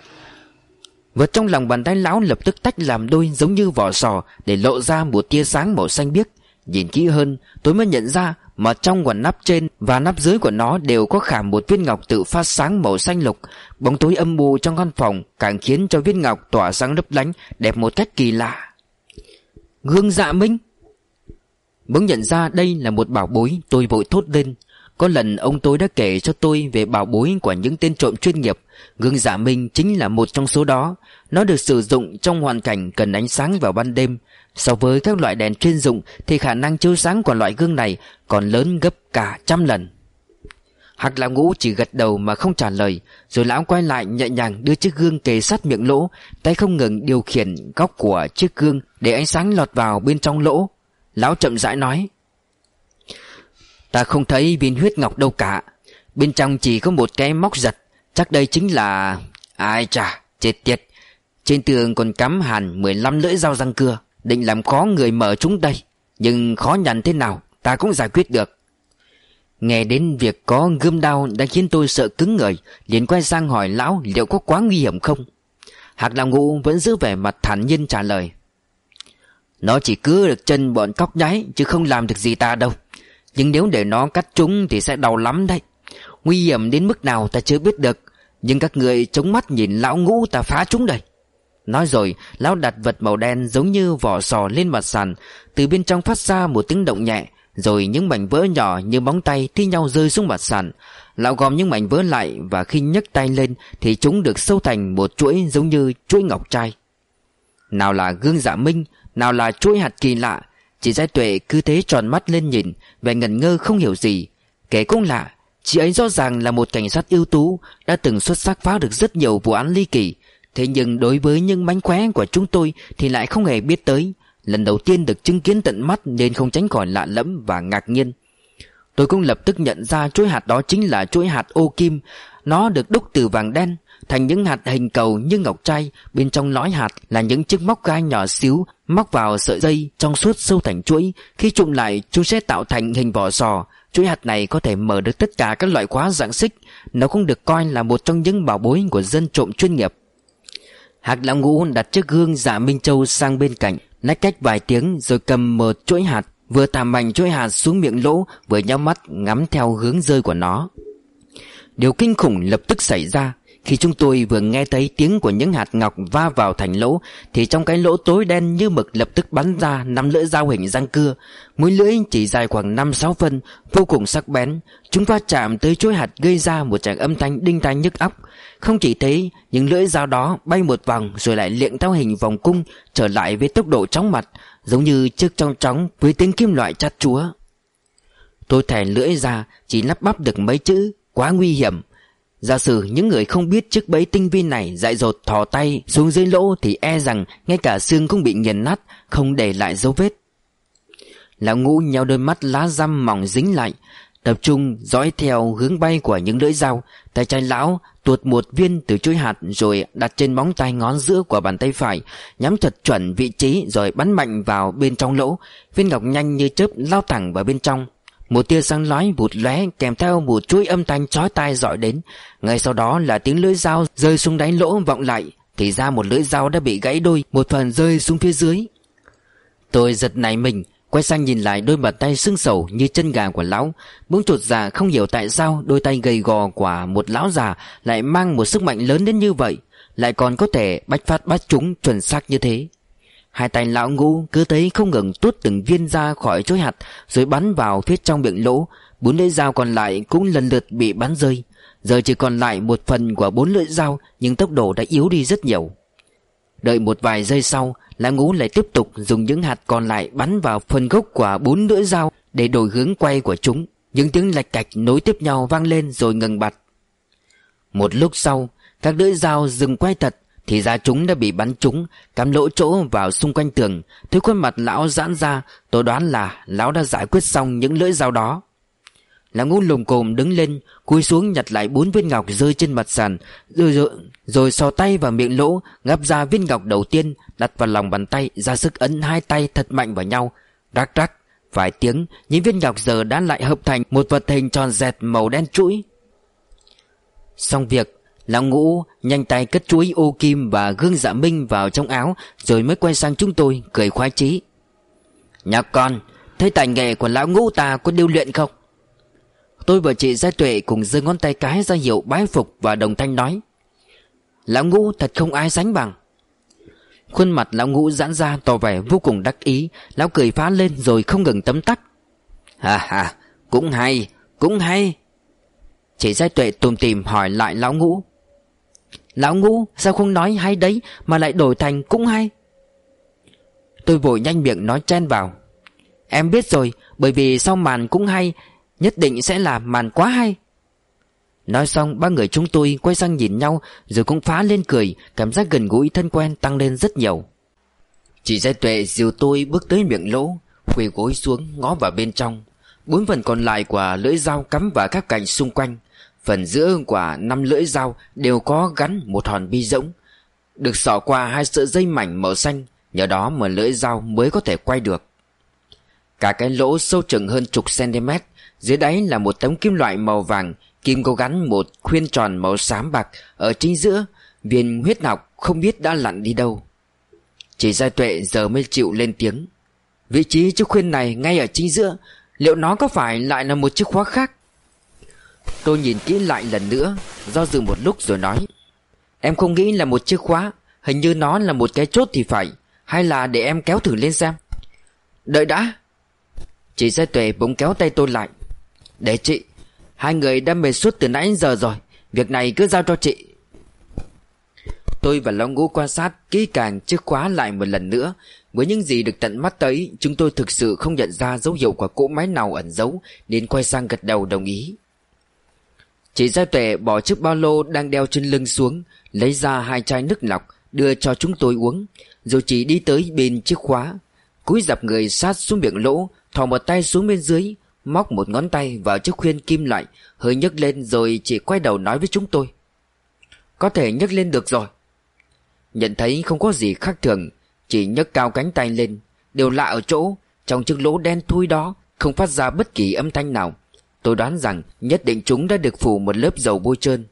Vật trong lòng bàn tay lão lập tức tách làm đôi giống như vỏ sò Để lộ ra một tia sáng màu xanh biếc. Nhìn kỹ hơn, tôi mới nhận ra mà trong quần nắp trên và nắp dưới của nó Đều có khảm một viên ngọc tự phát sáng màu xanh lục. Bóng tối âm u trong căn phòng Càng khiến cho viên ngọc tỏa sáng lấp lánh, Đẹp một cách kỳ lạ. Gương dạ minh. Bỗng nhận ra đây là một bảo bối, Tôi vội thốt lên. Có lần ông tôi đã kể cho tôi về bảo bối của những tên trộm chuyên nghiệp. Gương giả minh chính là một trong số đó. Nó được sử dụng trong hoàn cảnh cần ánh sáng vào ban đêm. So với các loại đèn chuyên dụng Thì khả năng chiếu sáng của loại gương này Còn lớn gấp cả trăm lần. Hạc lão ngũ chỉ gật đầu mà không trả lời, Rồi lão quay lại nhẹ nhàng đưa chiếc gương kề sát miệng lỗ, Tay không ngừng điều khiển góc của chiếc gương Để ánh sáng lọt vào bên trong lỗ. Lão chậm rãi nói Ta không thấy viên huyết ngọc đâu cả. Bên trong chỉ có một cái móc giật. Chắc đây chính là... Ai chà, chết tiệt. Trên tường còn cắm hẳn 15 lưỡi dao răng cưa. Định làm khó người mở chúng đây. Nhưng khó nhằn thế nào Ta cũng giải quyết được. Nghe đến việc có gươm đao đã khiến tôi sợ cứng người liền quay sang hỏi lão liệu có quá nguy hiểm không? Hạc Lão Ngũ vẫn giữ vẻ mặt thản nhiên trả lời. Nó chỉ cứ được chân bọn cóc nhái Chứ không làm được gì ta đâu. Nhưng nếu để nó cắt chúng thì sẽ đau lắm đấy. Nguy hiểm đến mức nào ta chưa biết được. Nhưng các người chống mắt nhìn lão ngũ ta phá chúng đây. Nói rồi, Lão đặt vật màu đen giống như vỏ sò lên mặt sàn. Từ bên trong phát ra một tiếng động nhẹ. Rồi những mảnh vỡ nhỏ như bóng tay thi nhau rơi xuống mặt sàn. Lão gom những mảnh vỡ lại Và khi nhấc tay lên Thì chúng được sâu thành một chuỗi giống như chuỗi ngọc trai. Nào là gương dạ minh, Nào là chuỗi hạt kỳ lạ Chị Giai Tuệ cứ thế tròn mắt lên nhìn, Vẻ ngẩn ngơ không hiểu gì. Kể cũng lạ, Chị ấy rõ ràng là một cảnh sát ưu tú, Đã từng xuất sắc phá được rất nhiều vụ án ly kỳ. Thế nhưng đối với những mánh khóe của chúng tôi Thì lại không hề biết tới. Lần đầu tiên được chứng kiến tận mắt Nên không tránh khỏi lạ lẫm và ngạc nhiên. Tôi cũng lập tức nhận ra chuỗi hạt đó chính là chuỗi hạt ô kim. Nó được đúc từ vàng đen Thành những hạt hình cầu như ngọc trai, Bên trong lõi hạt là những chiếc móc gai nhỏ xíu, Móc vào sợi dây trong suốt sâu thành chuỗi. Khi chụm lại, chúng sẽ tạo thành hình vỏ sò. Chuỗi hạt này có thể mở được tất cả các loại khóa dạng xích. Nó cũng được coi là một trong những bảo bối của dân trộm chuyên nghiệp. Hạc lão ngũ đặt chiếc gương giả Minh Châu sang bên cạnh, Lách cách vài tiếng rồi cầm một chuỗi hạt, Vừa thả mạnh chuỗi hạt xuống miệng lỗ, Vừa nhắm mắt ngắm theo hướng rơi của nó. Điều kinh khủng lập tức xảy ra khi chúng tôi vừa nghe thấy tiếng của những hạt ngọc va vào thành lỗ, Thì trong cái lỗ tối đen như mực lập tức bắn ra năm lưỡi dao hình răng cưa. Mũi lưỡi chỉ dài khoảng 5-6 phân, Vô cùng sắc bén. Chúng va chạm tới chuỗi hạt gây ra một tràng âm thanh đinh tai nhức óc. Không chỉ thế, Những lưỡi dao đó bay một vòng Rồi lại liệng theo hình vòng cung, Trở lại với tốc độ chóng mặt, Giống như chiếc trong chóng với tiếng kim loại chát chúa. Tôi thẻ lưỡi ra, Chỉ lắp bắp được mấy chữ, Quá nguy hiểm. Giả sử những người không biết chiếc bẫy tinh vi này dại dột thò tay xuống dưới lỗ thì e rằng ngay cả xương cũng bị nghiền nát, không để lại dấu vết. Lão ngũ nhau đôi mắt lá răm mỏng dính lại, tập trung dõi theo hướng bay của những lưỡi dao. Tay trái lão tuột một viên từ chuỗi hạt rồi đặt trên móng tay ngón giữa của bàn tay phải, nhắm thật chuẩn vị trí rồi bắn mạnh vào bên trong lỗ. Viên ngọc nhanh như chớp lao thẳng vào bên trong. Một tia sáng lói bụt lóe kèm theo một chuỗi âm thanh chói tai dọi đến. Ngay sau đó là tiếng lưỡi dao rơi xuống đáy lỗ vọng lại. Thì ra một lưỡi dao đã bị gãy đôi, một phần rơi xuống phía dưới. Tôi giật nảy mình, quay sang nhìn lại đôi bàn tay sưng sầu như chân gà của lão. Bỗng chột già không hiểu tại sao đôi tay gầy gò của một lão già lại mang một sức mạnh lớn đến như vậy. Lại còn có thể bách phát bắt chúng chuẩn xác như thế. Hai tay lão ngũ cứ thấy không ngừng tuốt từng viên ra khỏi chối hạt, Rồi bắn vào phía trong miệng lỗ. Bốn lưỡi dao còn lại cũng lần lượt bị bắn rơi. Giờ chỉ còn lại một phần của bốn lưỡi dao, Nhưng tốc độ đã yếu đi rất nhiều. Đợi một vài giây sau, Lão ngũ lại tiếp tục dùng những hạt còn lại Bắn vào phần gốc của bốn lưỡi dao Để đổi hướng quay của chúng. Những tiếng lạch cạch nối tiếp nhau vang lên rồi ngừng bặt. Một lúc sau, Các lưỡi dao dừng quay thật thì ra chúng đã bị bắn trúng Cắm lỗ chỗ vào xung quanh tường. Thấy khuôn mặt lão giãn ra Tôi đoán là lão đã giải quyết xong những lưỡi dao đó. Lão ngũ lồm cồm đứng lên Cúi xuống nhặt lại bốn viên ngọc rơi trên mặt sàn Rồi rồi, rồi so tay vào miệng lỗ Ngắp ra viên ngọc đầu tiên Đặt vào lòng bàn tay ra sức ấn hai tay thật mạnh vào nhau. Rắc rắc Vài tiếng Những viên ngọc giờ đã lại hợp thành Một vật hình tròn dẹt màu đen chuỗi. Xong việc Lão ngũ nhanh tay cất chuối ô kim Và gương dạ minh vào trong áo, Rồi mới quay sang chúng tôi, cười khoái chí. Nhà con, Thấy tài nghệ của lão ngũ ta có điêu luyện không? Tôi và chị Gia Tuệ cùng giơ ngón tay cái ra hiệu bái phục và đồng thanh nói. Lão ngũ thật không ai sánh bằng. Khuôn mặt lão ngũ giãn ra tỏ vẻ vô cùng đắc ý. Lão cười phá lên rồi không ngừng tấm tắc. Hà hà Cũng hay Cũng hay. Chị Gia Tuệ tùm tìm hỏi lại lão ngũ. Lão ngũ, sao không nói hay đấy Mà lại đổi thành cũng hay? Tôi vội nhanh miệng nói chen vào. Em biết rồi, Bởi vì sau màn cũng hay, Nhất định sẽ là màn quá hay. Nói xong, ba người chúng tôi quay sang nhìn nhau, Rồi cũng phá lên cười, Cảm giác gần gũi thân quen tăng lên rất nhiều. Chị Giai Tuệ dìu tôi bước tới miệng lỗ, Quỳ gối xuống, ngó vào bên trong. Bốn phần còn lại của lưỡi dao cắm vào các cạnh xung quanh. Phần giữa của năm lưỡi dao đều có gắn một hòn bi rỗng. Được xỏ qua hai sợi dây mảnh màu xanh, Nhờ đó mà lưỡi dao mới có thể quay được. Cả cái lỗ sâu chừng hơn chục cm dưới đáy là một tấm kim loại màu vàng, Kim có gắn một khuyên tròn màu xám bạc Ở chính giữa, Viên huyết nọc không biết đã lặn đi đâu. Chỉ gia tuệ giờ mới chịu lên tiếng. Vị trí chiếc khuyên này ngay ở chính giữa, Liệu nó có phải lại là một chiếc khóa khác? Tôi nhìn kỹ lại lần nữa, Do dự một lúc rồi nói. Em không nghĩ là một chiếc khóa, Hình như nó là một cái chốt thì phải, Hay là để em kéo thử lên xem? Đợi đã. Chị Gia Tuệ bỗng kéo tay tôi lại. Để chị, Hai người đã mệt suốt từ nãy giờ rồi, Việc này cứ giao cho chị. Tôi và Long Ngũ quan sát kỹ càng chiếc khóa lại một lần nữa. Với những gì được tận mắt tới, Chúng tôi thực sự không nhận ra dấu hiệu của cỗ máy nào ẩn giấu, Nên quay sang gật đầu đồng ý. Chị Gia Tuệ bỏ chiếc ba lô đang đeo trên lưng xuống, Lấy ra hai chai nước lọc, Đưa cho chúng tôi uống. Rồi chị đi tới bên chiếc khóa. Cúi dập người sát xuống miệng lỗ, Thò một tay xuống bên dưới, Móc một ngón tay vào chiếc khuyên kim loại, Hơi nhấc lên rồi chị quay đầu nói với chúng tôi. Có thể nhấc lên được rồi. Nhận thấy không có gì khác thường, chị nhấc cao cánh tay lên. Điều lạ ở chỗ, Trong chiếc lỗ đen thui đó, Không phát ra bất kỳ âm thanh nào. Tôi đoán rằng nhất định chúng đã được phủ một lớp dầu bôi trơn.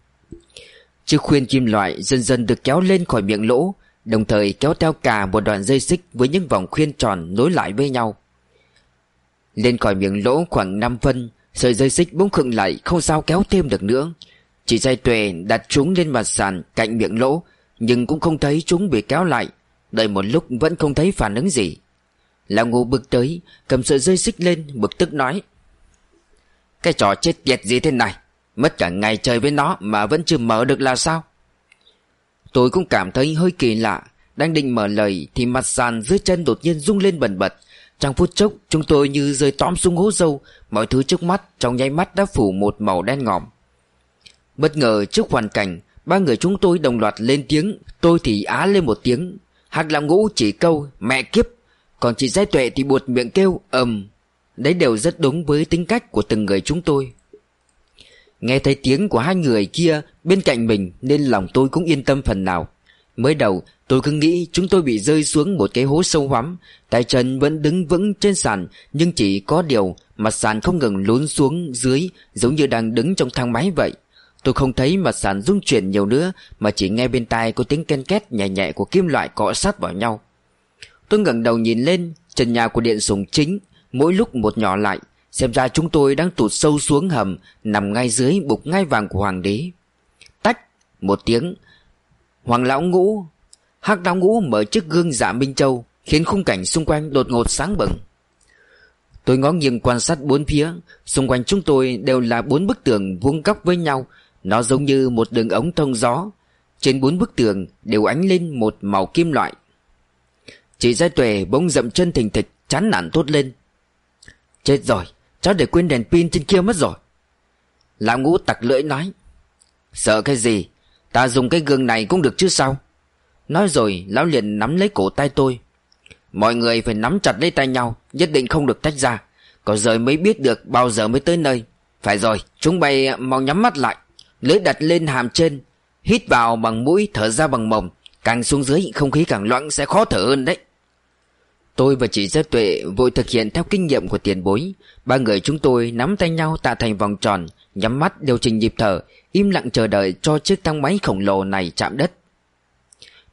Chiếc khuyên kim loại dần dần được kéo lên khỏi miệng lỗ, Đồng thời kéo theo cả một đoạn dây xích Với những vòng khuyên tròn nối lại với nhau. Lên khỏi miệng lỗ khoảng 5 phân, Sợi dây xích bỗng khựng lại, Không sao kéo thêm được nữa. Chỉ dây tuệ đặt chúng lên mặt sàn Cạnh miệng lỗ, Nhưng cũng không thấy chúng bị kéo lại. Đợi một lúc vẫn không thấy phản ứng gì. Lão ngô bực tới, Cầm sợi dây xích lên, bực tức nói cái trò chết tiệt gì thế này? Mất cả ngày chơi với nó Mà vẫn chưa mở được là sao? Tôi cũng cảm thấy hơi kỳ lạ. Đang định mở lời Thì mặt sàn dưới chân đột nhiên rung lên bần bật. Trong phút chốc, chúng tôi như rơi tõm xuống hố sâu. Mọi thứ trước mắt, trong nháy mắt đã phủ một màu đen ngòm. Bất ngờ trước hoàn cảnh, Ba người chúng tôi đồng loạt lên tiếng. Tôi thì á lên một tiếng. Hạc làm ngũ chỉ câu, mẹ kiếp. Còn chị Giai Tuệ thì buột miệng kêu ầm Đấy đều rất đúng với tính cách của từng người chúng tôi. Nghe thấy tiếng của hai người kia bên cạnh mình Nên lòng tôi cũng yên tâm phần nào. Mới đầu, tôi cứ nghĩ chúng tôi bị rơi xuống một cái hố sâu hoắm, Tay chân vẫn đứng vững trên sàn, Nhưng chỉ có điều mặt sàn không ngừng lún xuống dưới, Giống như đang đứng trong thang máy vậy. Tôi không thấy mặt sàn rung chuyển nhiều nữa, Mà chỉ nghe bên tai có tiếng ken két nhẹ nhẹ của kim loại cọ sát vào nhau. Tôi ngẩng đầu nhìn lên, Trần nhà của điện sùng chính Mỗi lúc một nhỏ lại, Xem ra chúng tôi đang tụt sâu xuống hầm, Nằm ngay dưới bục ngai vàng của hoàng đế. Tách Một tiếng, Hoàng lão ngũ, hắc lão ngũ mở chiếc gương dạ Minh Châu, Khiến khung cảnh xung quanh đột ngột sáng bừng. Tôi ngó nghiêng quan sát bốn phía, Xung quanh chúng tôi đều là bốn bức tường vuông góc với nhau. Nó giống như một đường ống thông gió. Trên bốn bức tường đều ánh lên một màu kim loại. Chị Giai Tuệ bỗng dậm chân thình thịch, Chán nản tốt lên. Chết rồi. Cháu để quên đèn pin trên kia mất rồi. Lão ngũ tặc lưỡi nói, Sợ cái gì? Ta dùng cái gương này cũng được chứ sao? Nói rồi, lão liền nắm lấy cổ tay tôi. Mọi người phải nắm chặt lấy tay nhau, Nhất định không được tách ra. Có giờ mới biết được bao giờ mới tới nơi. Phải rồi, chúng bay à, mau nhắm mắt lại. Lưỡi đặt lên hàm trên, Hít vào bằng mũi, thở ra bằng mồm. Càng xuống dưới, không khí càng loãng sẽ khó thở hơn đấy. Tôi và chị Gia Tuệ vội thực hiện theo kinh nghiệm của tiền bối. Ba người chúng tôi nắm tay nhau tạo thành vòng tròn, Nhắm mắt điều chỉnh nhịp thở, Im lặng chờ đợi cho chiếc thang máy khổng lồ này chạm đất.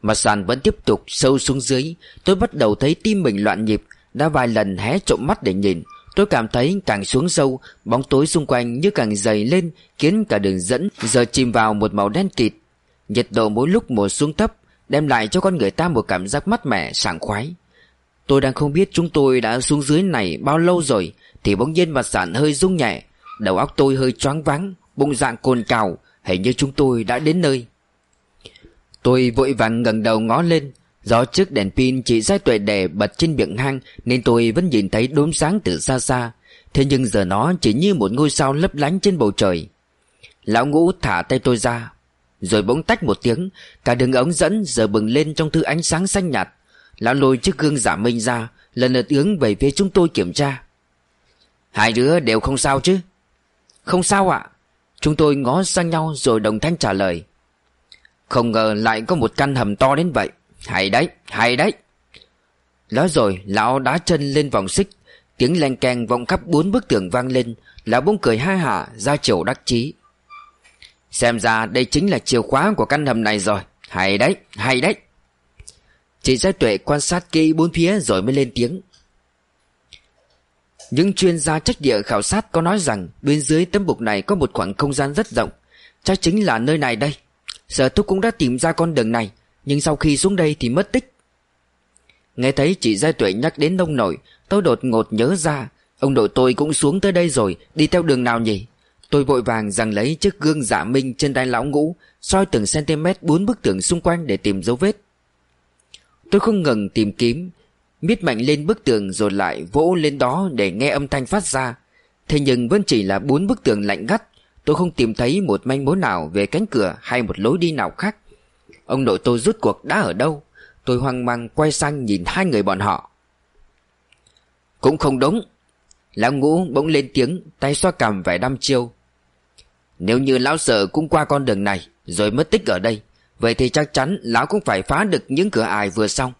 Mặt sàn vẫn tiếp tục sâu xuống dưới, Tôi bắt đầu thấy tim mình loạn nhịp, Đã vài lần hé trộm mắt để nhìn. Tôi cảm thấy càng xuống sâu, Bóng tối xung quanh như càng dày lên, Khiến cả đường dẫn giờ chìm vào một màu đen kịt. Nhiệt độ mỗi lúc một xuống thấp, Đem lại cho con người ta một cảm giác mát mẻ, sảng khoái. Tôi đang không biết chúng tôi đã xuống dưới này bao lâu rồi, Thì bỗng nhiên mặt sàn hơi rung nhẹ, Đầu óc tôi hơi choáng váng, Bụng dạng cồn cào, Hình như chúng tôi đã đến nơi. Tôi vội vàng ngẩng đầu ngó lên, Do chiếc đèn pin chỉ giai tuệ đề bật trên miệng hang Nên tôi vẫn nhìn thấy đốm sáng từ xa xa, Thế nhưng giờ nó chỉ như một ngôi sao lấp lánh trên bầu trời. Lão ngũ thả tay tôi ra, Rồi bỗng tách một tiếng, Cả đường ống dẫn giờ bừng lên trong thứ ánh sáng xanh nhạt. Lão lôi chiếc gương giả minh ra Lần lượt hướng về phía chúng tôi kiểm tra. Hai đứa đều không sao chứ? Không sao ạ. Chúng tôi ngó sang nhau rồi đồng thanh trả lời. Không ngờ lại có một căn hầm to đến vậy. Hay đấy, hay đấy. Nói rồi lão đá chân lên vòng xích. Tiếng len keng vọng khắp bốn bức tường vang lên. Lão bỗng cười ha hả ra chiều đắc chí. Xem ra đây chính là chìa khóa của căn hầm này rồi. Hay đấy, hay đấy. Chị Giai Tuệ quan sát kỹ bốn phía rồi mới lên tiếng những chuyên gia trách địa khảo sát có nói rằng bên dưới tấm bục này có một khoảng không gian rất rộng. Chắc chính là nơi này đây. Sở thúc cũng đã tìm ra con đường này, nhưng sau khi xuống đây thì mất tích. Nghe thấy chị Giai Tuệ nhắc đến ông nội, tôi đột ngột nhớ ra. Ông nội tôi cũng xuống tới đây rồi, đi theo đường nào nhỉ? Tôi vội vàng rằng lấy chiếc gương giả minh trên tay lão ngũ, soi từng cm bốn bức tường xung quanh để tìm dấu vết. Tôi không ngừng tìm kiếm, Miết mạnh lên bức tường rồi lại vỗ lên đó để nghe âm thanh phát ra. Thế nhưng vẫn chỉ là bốn bức tường lạnh gắt Tôi không tìm thấy một manh mối nào về cánh cửa hay một lối đi nào khác. Ông nội tôi rút cuộc đã ở đâu? Tôi hoang mang quay sang nhìn hai người bọn họ. Cũng không đúng. Lão ngũ bỗng lên tiếng Tay xoa cằm vẻ đăm chiêu. Nếu như lão sợ cũng qua con đường này Rồi mất tích ở đây Vậy thì chắc chắn lão cũng phải phá được những cửa ải vừa xong.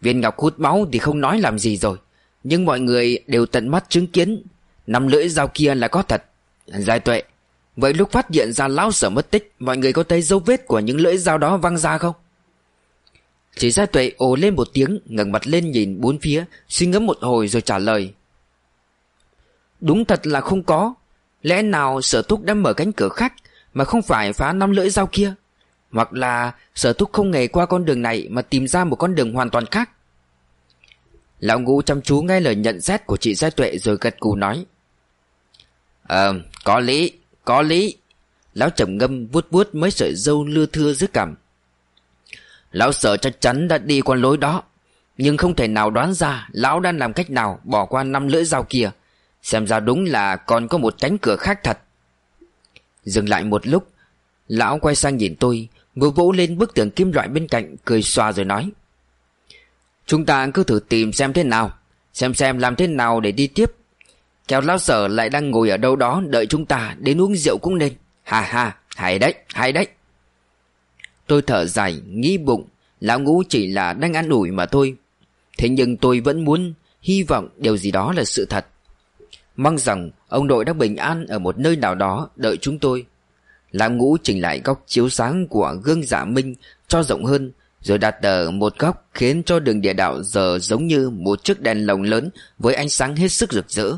Viên ngọc hút máu thì không nói làm gì rồi. Nhưng mọi người đều tận mắt chứng kiến, Năm lưỡi dao kia là có thật. Giải tuệ, Vậy lúc phát hiện ra lão sở mất tích, Mọi người có thấy dấu vết của những lưỡi dao đó văng ra không? Chỉ giải tuệ ồ lên một tiếng, ngẩng mặt lên nhìn bốn phía, Suy ngẫm một hồi rồi trả lời. Đúng thật là không có. Lẽ nào sở túc đã mở cánh cửa khác Mà không phải phá năm lưỡi dao kia? Hoặc là sở thúc không hề qua con đường này Mà tìm ra một con đường hoàn toàn khác. Lão ngũ chăm chú nghe lời nhận xét của chị Giai Tuệ Rồi gật cù nói. Ờ có lý Có lý. Lão trầm ngâm vuốt vuốt mấy sợi dâu lưa thưa dưới cằm. Lão sợ chắc chắn đã đi qua lối đó, Nhưng không thể nào đoán ra Lão đang làm cách nào bỏ qua năm lưỡi dao kia. Xem ra đúng là còn có một cánh cửa khác thật. Dừng lại một lúc, Lão quay sang nhìn tôi Vừa vỗ lên bức tường kim loại bên cạnh, Cười xoa rồi nói. Chúng ta cứ thử tìm xem thế nào, Xem xem làm thế nào để đi tiếp. Kéo lão sở lại đang ngồi ở đâu đó, Đợi chúng ta đến uống rượu cũng nên. Hà hà hay đấy hay đấy. Tôi thở dài, nghĩ bụng, Lão ngũ chỉ là đang ăn ủi mà thôi. Thế nhưng tôi vẫn muốn Hy vọng điều gì đó là sự thật. Mong rằng ông đội đang bình an Ở một nơi nào đó, đợi chúng tôi. Lão ngũ chỉnh lại góc chiếu sáng của gương giả minh cho rộng hơn, Rồi đặt ở một góc khiến cho đường địa đạo giờ giống như một chiếc đèn lồng lớn với ánh sáng hết sức rực rỡ.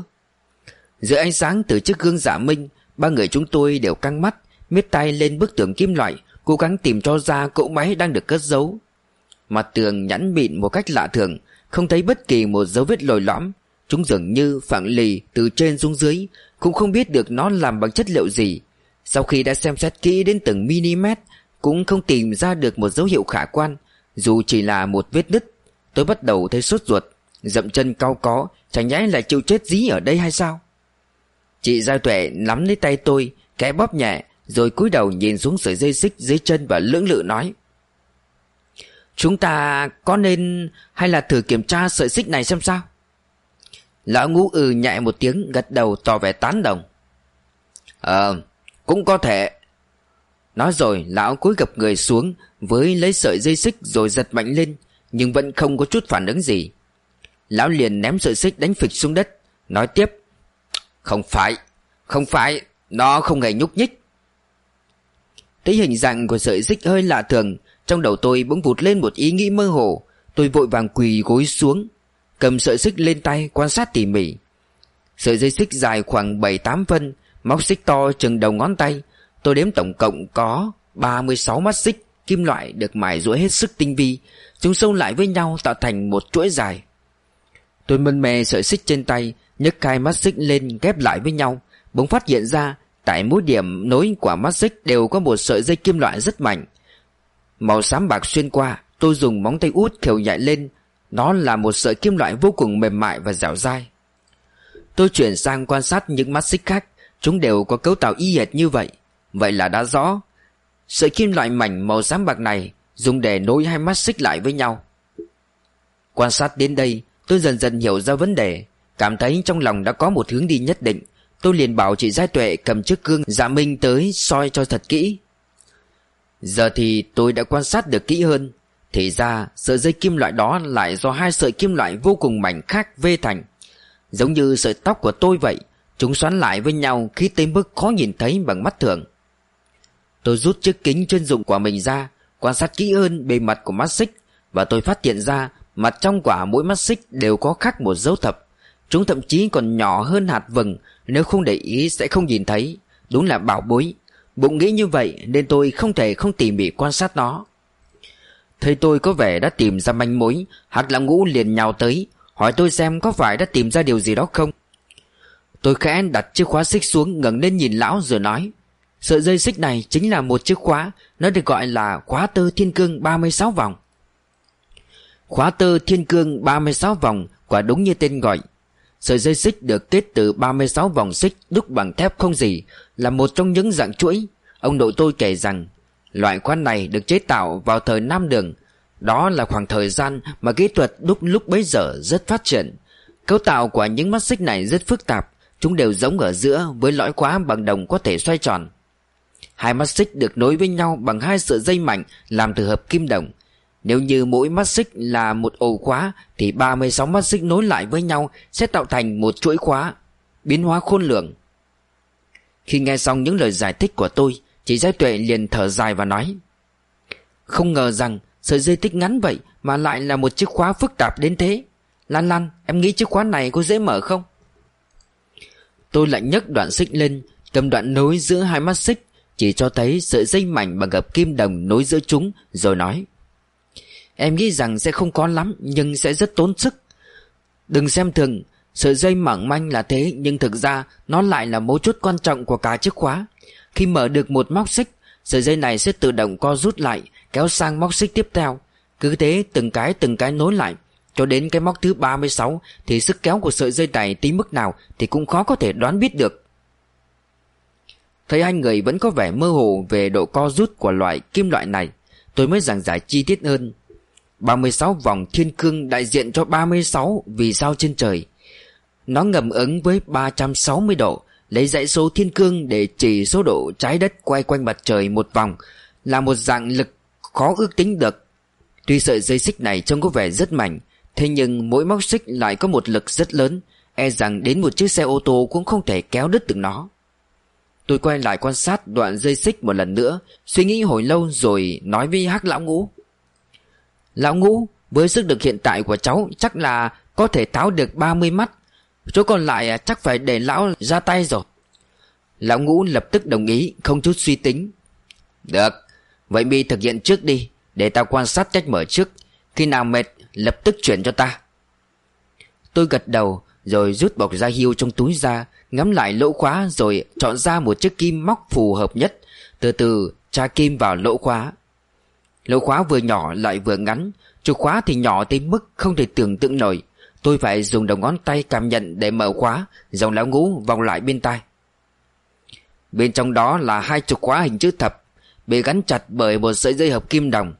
Giữa ánh sáng từ chiếc gương giả minh, Ba người chúng tôi đều căng mắt, Miết tay lên bức tường kim loại, Cố gắng tìm cho ra cỗ máy đang được cất giấu. Mặt tường nhẵn mịn một cách lạ thường, Không thấy bất kỳ một dấu vết lồi lõm. Chúng dường như phẳng lì từ trên xuống dưới, Cũng không biết được nó làm bằng chất liệu gì. Sau khi đã xem xét kỹ đến từng mm Cũng không tìm ra được một dấu hiệu khả quan, Dù chỉ là một vết nứt, Tôi bắt đầu thấy sốt ruột, Dậm chân cao có, Chẳng nhẽ lại chịu chết dí ở đây hay sao? Chị Gia Tuệ nắm lấy tay tôi, Kẽ bóp nhẹ, Rồi cúi đầu nhìn xuống sợi dây xích dưới chân Và lưỡng lự nói, Chúng ta có nên Hay là thử kiểm tra sợi xích này xem sao? Lão ngũ ừ nhẹ một tiếng, Gật đầu tỏ vẻ tán đồng. Ờ cũng có thể. Nói rồi, lão cúi gập người xuống, Với lấy sợi dây xích rồi giật mạnh lên, Nhưng vẫn không có chút phản ứng gì. Lão liền ném sợi xích đánh phịch xuống đất, Nói tiếp, Không phải Không phải, Nó không hề nhúc nhích. Thấy hình dạng của sợi xích hơi lạ thường, Trong đầu tôi bỗng vụt lên một ý nghĩ mơ hồ. Tôi vội vàng quỳ gối xuống, Cầm sợi xích lên tay quan sát tỉ mỉ. Sợi dây xích dài khoảng 7-8 phân Móc xích to chừng đầu ngón tay. Tôi đếm tổng cộng có 36 mắt xích Kim loại được mài rũa hết sức tinh vi. Chúng sâu lại với nhau tạo thành một chuỗi dài. Tôi mân mê sợi xích trên tay, nhấc hai mắt xích lên ghép lại với nhau. Bỗng phát hiện ra, Tại mỗi điểm nối của mắt xích đều có một sợi dây kim loại rất mạnh. Màu xám bạc xuyên qua, Tôi dùng móng tay út khều nhạy lên. Nó là một sợi kim loại vô cùng mềm mại và dẻo dai. Tôi chuyển sang quan sát những mắt xích khác. Chúng đều có cấu tạo y hệt như vậy. Vậy là đã rõ. Sợi kim loại mảnh màu xám bạc này Dùng để nối hai mắt xích lại với nhau. Quan sát đến đây, Tôi dần dần hiểu ra vấn đề. Cảm thấy trong lòng đã có một hướng đi nhất định. Tôi liền bảo chị Giai Tuệ cầm chiếc gương dạ minh tới soi cho thật kỹ. Giờ thì tôi đã quan sát được kỹ hơn. Thì ra, sợi dây kim loại đó lại do hai sợi kim loại vô cùng mảnh khác vê thành. Giống như sợi tóc của tôi vậy. Chúng xoắn lại với nhau khi tới mức khó nhìn thấy bằng mắt thường. Tôi rút chiếc kính chuyên dụng của mình ra, Quan sát kỹ hơn bề mặt của mắt xích Và tôi phát hiện ra Mặt trong quả mỗi mắt xích đều có khắc một dấu thập. Chúng thậm chí còn nhỏ hơn hạt vừng, Nếu không để ý sẽ không nhìn thấy. Đúng là bảo bối. Bụng nghĩ như vậy nên tôi không thể không tỉ mỉ quan sát nó. Thấy tôi có vẻ đã tìm ra manh mối, Hạt lão ngũ liền nhào tới, Hỏi tôi xem có phải đã tìm ra điều gì đó không. Tôi khẽ đặt chiếc khóa xích xuống, ngẩng lên nhìn lão rồi nói, Sợi dây xích này chính là một chiếc khóa, Nó được gọi là khóa tơ thiên cương 36 vòng. Khóa tơ thiên cương 36 vòng Quả đúng như tên gọi. Sợi dây xích được kết từ 36 vòng xích đúc bằng thép không gì, Là một trong những dạng chuỗi. Ông nội tôi kể rằng, Loại khóa này được chế tạo vào thời Nam Đường. Đó là khoảng thời gian mà kỹ thuật đúc lúc bấy giờ rất phát triển. Cấu tạo của những mắt xích này rất phức tạp. Chúng đều giống ở giữa với lõi khóa bằng đồng có thể xoay tròn. Hai mắt xích được nối với nhau bằng hai sợi dây mảnh làm từ hợp kim đồng. Nếu như mỗi mắt xích là một ổ khóa, Thì 36 mắt xích nối lại với nhau Sẽ tạo thành một chuỗi khóa, Biến hóa khôn lường. Khi nghe xong những lời giải thích của tôi, Chị Giai Tuệ liền thở dài và nói, Không ngờ rằng Sợi dây tích ngắn vậy Mà lại là một chiếc khóa phức tạp đến thế. Lan Lan, em nghĩ chiếc khóa này có dễ mở không? Tôi lại nhấc đoạn xích lên, Cầm đoạn nối giữa hai mắt xích, Chỉ cho thấy sợi dây mảnh bằng gập kim đồng nối giữa chúng, Rồi nói. Em nghĩ rằng sẽ không có lắm, Nhưng sẽ rất tốn sức. Đừng xem thường, Sợi dây mỏng manh là thế, Nhưng thực ra nó lại là mấu chốt quan trọng của cả chiếc khóa. Khi mở được một móc xích, Sợi dây này sẽ tự động co rút lại, Kéo sang móc xích tiếp theo. Cứ thế từng cái từng cái nối lại cho đến cái móc thứ 36 Thì sức kéo của sợi dây này tí mức nào Thì cũng khó có thể đoán biết được Thấy hai người vẫn có vẻ mơ hồ Về độ co rút của loại kim loại này Tôi mới giảng giải chi tiết hơn 36 vòng thiên cương đại diện cho 36 vì sao trên trời. Nó ngầm ứng với 360 độ, lấy dãy số thiên cương để chỉ số độ trái đất quay quanh mặt trời một vòng, là một dạng lực khó ước tính được. Tuy sợi dây xích này trông có vẻ rất mảnh, thế nhưng mỗi móc xích lại có một lực rất lớn, e rằng đến một chiếc xe ô tô cũng không thể kéo đứt được nó. Tôi quay lại quan sát đoạn dây xích một lần nữa, suy nghĩ hồi lâu rồi nói với hắc lão ngũ. Lão ngũ với sức lực hiện tại của cháu chắc là có thể tháo được 30 mắt Chỗ còn lại à, chắc phải để lão ra tay rồi Lão ngũ lập tức đồng ý không chút suy tính Được Vậy mi thực hiện trước đi Để ta quan sát cách mở trước Khi nào mệt lập tức chuyển cho ta. Tôi gật đầu, Rồi rút bọc da hiêu trong túi ra, Ngắm lại lỗ khóa, rồi chọn ra một chiếc kim móc phù hợp nhất. Từ từ, tra kim vào lỗ khóa. Lỗ khóa vừa nhỏ, lại vừa ngắn. Chìa khóa thì nhỏ tới mức không thể tưởng tượng nổi. Tôi phải dùng đầu ngón tay cảm nhận để mở khóa, Dòng lão ngũ vòng lại bên tai. Bên trong đó là hai chục khóa hình chữ thập Bị gắn chặt bởi một sợi dây hợp kim đồng.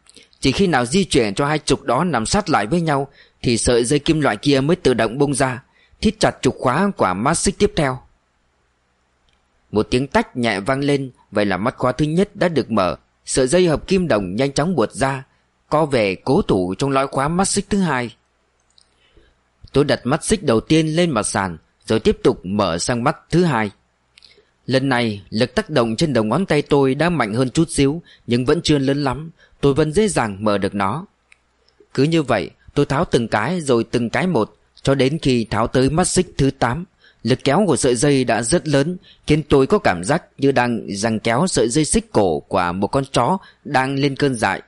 Chỉ khi nào di chuyển cho hai trục đó nằm sát lại với nhau, Thì sợi dây kim loại kia mới tự động bung ra, Thít chặt trục khóa quả mắt xích tiếp theo. Một tiếng tách nhẹ vang lên, Vậy là mắt khóa thứ nhất đã được mở. Sợi dây hợp kim đồng nhanh chóng buột ra, Co về cố thủ trong lõi khóa mắt xích thứ hai. Tôi đặt mắt xích đầu tiên lên mặt sàn, Rồi tiếp tục mở sang mắt thứ hai. Lần này, lực tác động trên đầu ngón tay tôi đã mạnh hơn chút xíu, Nhưng vẫn chưa lớn lắm. Tôi vẫn dễ dàng mở được nó. Cứ như vậy, tôi tháo từng cái rồi từng cái một, Cho đến khi tháo tới mắt xích thứ 8 Lực kéo của sợi dây đã rất lớn, Khiến tôi có cảm giác như đang giằng kéo sợi dây xích cổ của một con chó đang lên cơn dại.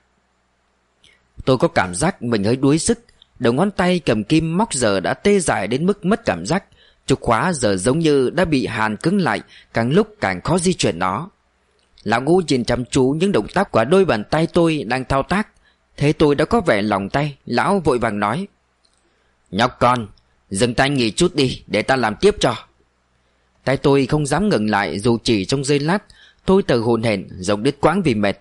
Tôi có cảm giác mình hơi đuối sức, Đầu ngón tay cầm kim móc giờ đã tê dại đến mức mất cảm giác. Chục khóa giờ giống như đã bị hàn cứng lại, Càng lúc càng khó di chuyển nó. Lão ngũ nhìn chăm chú những động tác của đôi bàn tay tôi đang thao tác. Thế tôi đã có vẻ lòng tay, Lão vội vàng nói. Nhóc con, Dừng tay nghỉ chút đi, để ta làm tiếp cho. Tay tôi không dám ngừng lại, Dù chỉ trong giây lát, Tôi tờ hồn hển Giống đứt quãng vì mệt.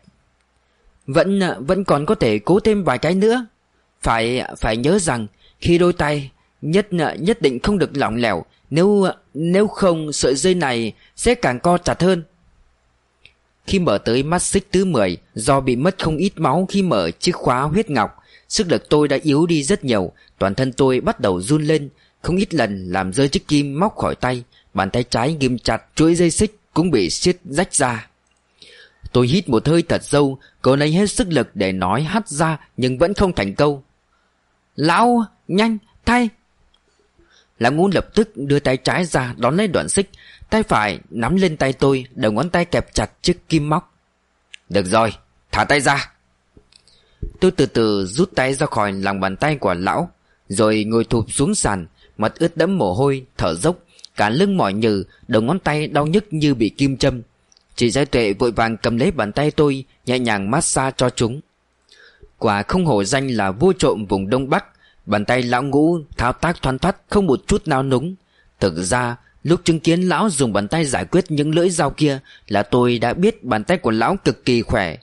Vẫn vẫn còn có thể cố thêm vài cái nữa. Phải phải nhớ rằng, Khi đôi tay Nhất nhất định không được lỏng lẻo, Nếu nếu không, sợi dây này Sẽ càng co chặt hơn. Khi mở tới mắt xích thứ 10 Do bị mất không ít máu khi mở chiếc khóa huyết ngọc. Sức lực tôi đã yếu đi rất nhiều, Toàn thân tôi bắt đầu run lên. Không ít lần làm rơi chiếc kim móc khỏi tay, Bàn tay trái ghim chặt chuỗi dây xích Cũng bị siết rách ra. Tôi hít một hơi thật sâu, Cố lấy hết sức lực để nói hắt ra Nhưng vẫn không thành câu. Lão, nhanh, thay. Lão ngũ lập tức đưa tay trái ra đón lấy đoạn xích. Tay phải nắm lên tay tôi, Đầu ngón tay kẹp chặt chiếc kim móc. Được rồi, thả tay ra. Tôi từ từ rút tay ra khỏi lòng bàn tay của lão, Rồi ngồi thụp xuống sàn, Mặt ướt đẫm mồ hôi, Thở dốc, Cả lưng mỏi nhừ, Đầu ngón tay đau nhức như bị kim châm. Chị Giai Tuệ vội vàng cầm lấy bàn tay tôi, Nhẹ nhàng massage cho chúng. Quả không hổ danh là vua trộm vùng Đông Bắc, Bàn tay lão ngũ thao tác thoăn thoắt Không một chút nào núng. Thực ra lúc chứng kiến lão dùng bàn tay giải quyết những lưỡi dao kia Là tôi đã biết bàn tay của lão cực kỳ khỏe.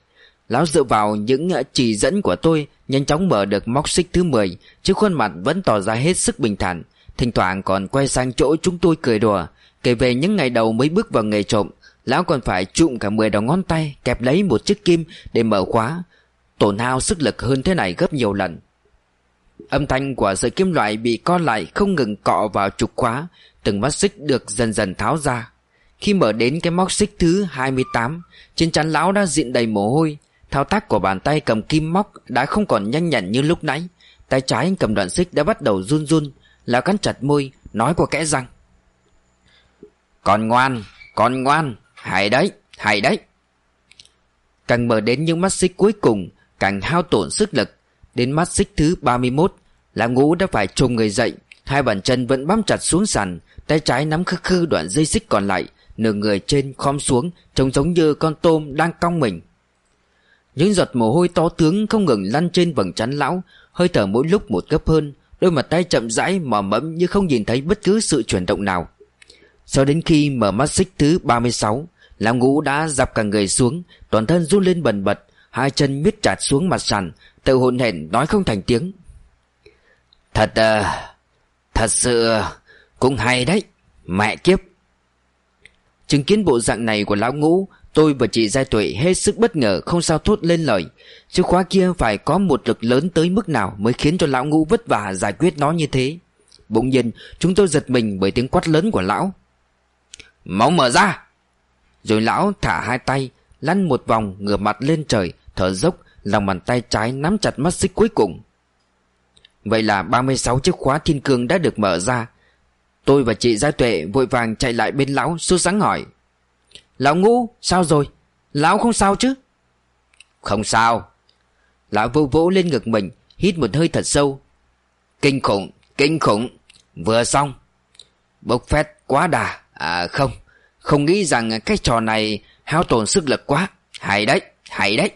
Lão dựa vào những chỉ dẫn của tôi, Nhanh chóng mở được móc xích thứ 10 Chứ khuôn mặt vẫn tỏ ra hết sức bình thản. Thỉnh thoảng còn quay sang chỗ chúng tôi cười đùa. Kể về những ngày đầu mới bước vào nghề trộm, Lão còn phải trụm cả 10 đầu ngón tay, Kẹp lấy một chiếc kim để mở khóa. Tổn hao sức lực hơn thế này gấp nhiều lần. Âm thanh của sợi kim loại bị co lại không ngừng cọ vào trục khóa. Từng mắt xích được dần dần tháo ra. Khi mở đến cái móc xích thứ 28 Trên chắn lão đã diện đầy mồ hôi. Thao tác của bàn tay cầm kim móc đã không còn nhanh nhẹn như lúc nãy. Tay trái cầm đoạn xích đã bắt đầu run run Lão cắn chặt môi, Nói qua kẽ răng Còn ngoan Còn ngoan, Hay đấy Hay đấy. Càng mở đến những mắt xích cuối cùng, Càng hao tổn sức lực. Đến mắt xích thứ 31 Lão ngũ đã phải trùng người dậy, Hai bàn chân vẫn bám chặt xuống sàn Tay trái nắm khư khư đoạn dây xích còn lại, Nửa người trên khom xuống, Trông giống như con tôm đang cong mình. Những giọt mồ hôi to tướng không ngừng lăn trên vầng trán lão, Hơi thở mỗi lúc một gấp hơn, Đôi mặt tay chậm rãi, mò mẫm như không nhìn thấy bất cứ sự chuyển động nào. Sau đến khi mở mắt xích thứ 36 Lão ngũ đã dập cả người xuống, Toàn thân run lên bần bật, Hai chân miết chặt xuống mặt sàn, Tự hồn hển nói không thành tiếng. Thật à Thật sự à, cũng hay đấy, Mẹ kiếp. Chứng kiến bộ dạng này của lão ngũ, Tôi và chị Giai Tuệ hết sức bất ngờ không sao thốt lên lời. Chứ khóa kia phải có một lực lớn tới mức nào Mới khiến cho lão ngũ vất vả giải quyết nó như thế? Bỗng nhiên, chúng tôi giật mình bởi tiếng quát lớn của lão. Máu mở ra! Rồi lão thả hai tay, Lăn một vòng ngửa mặt lên trời, Thở dốc, Lòng bàn tay trái nắm chặt mắt xích cuối cùng. Vậy là 36 chiếc khóa thiên cương đã được mở ra Tôi và chị Giai Tuệ vội vàng chạy lại bên lão, sốt sáng hỏi. Lão ngũ, sao rồi? Lão không sao chứ? Không sao. Lão vô vỗ lên ngực mình, Hít một hơi thật sâu. Kinh khủng Kinh khủng. Vừa xong. Bốc phét quá đà. À không. Không nghĩ rằng cái trò này hao tổn sức lực quá. Hay đấy Hay đấy.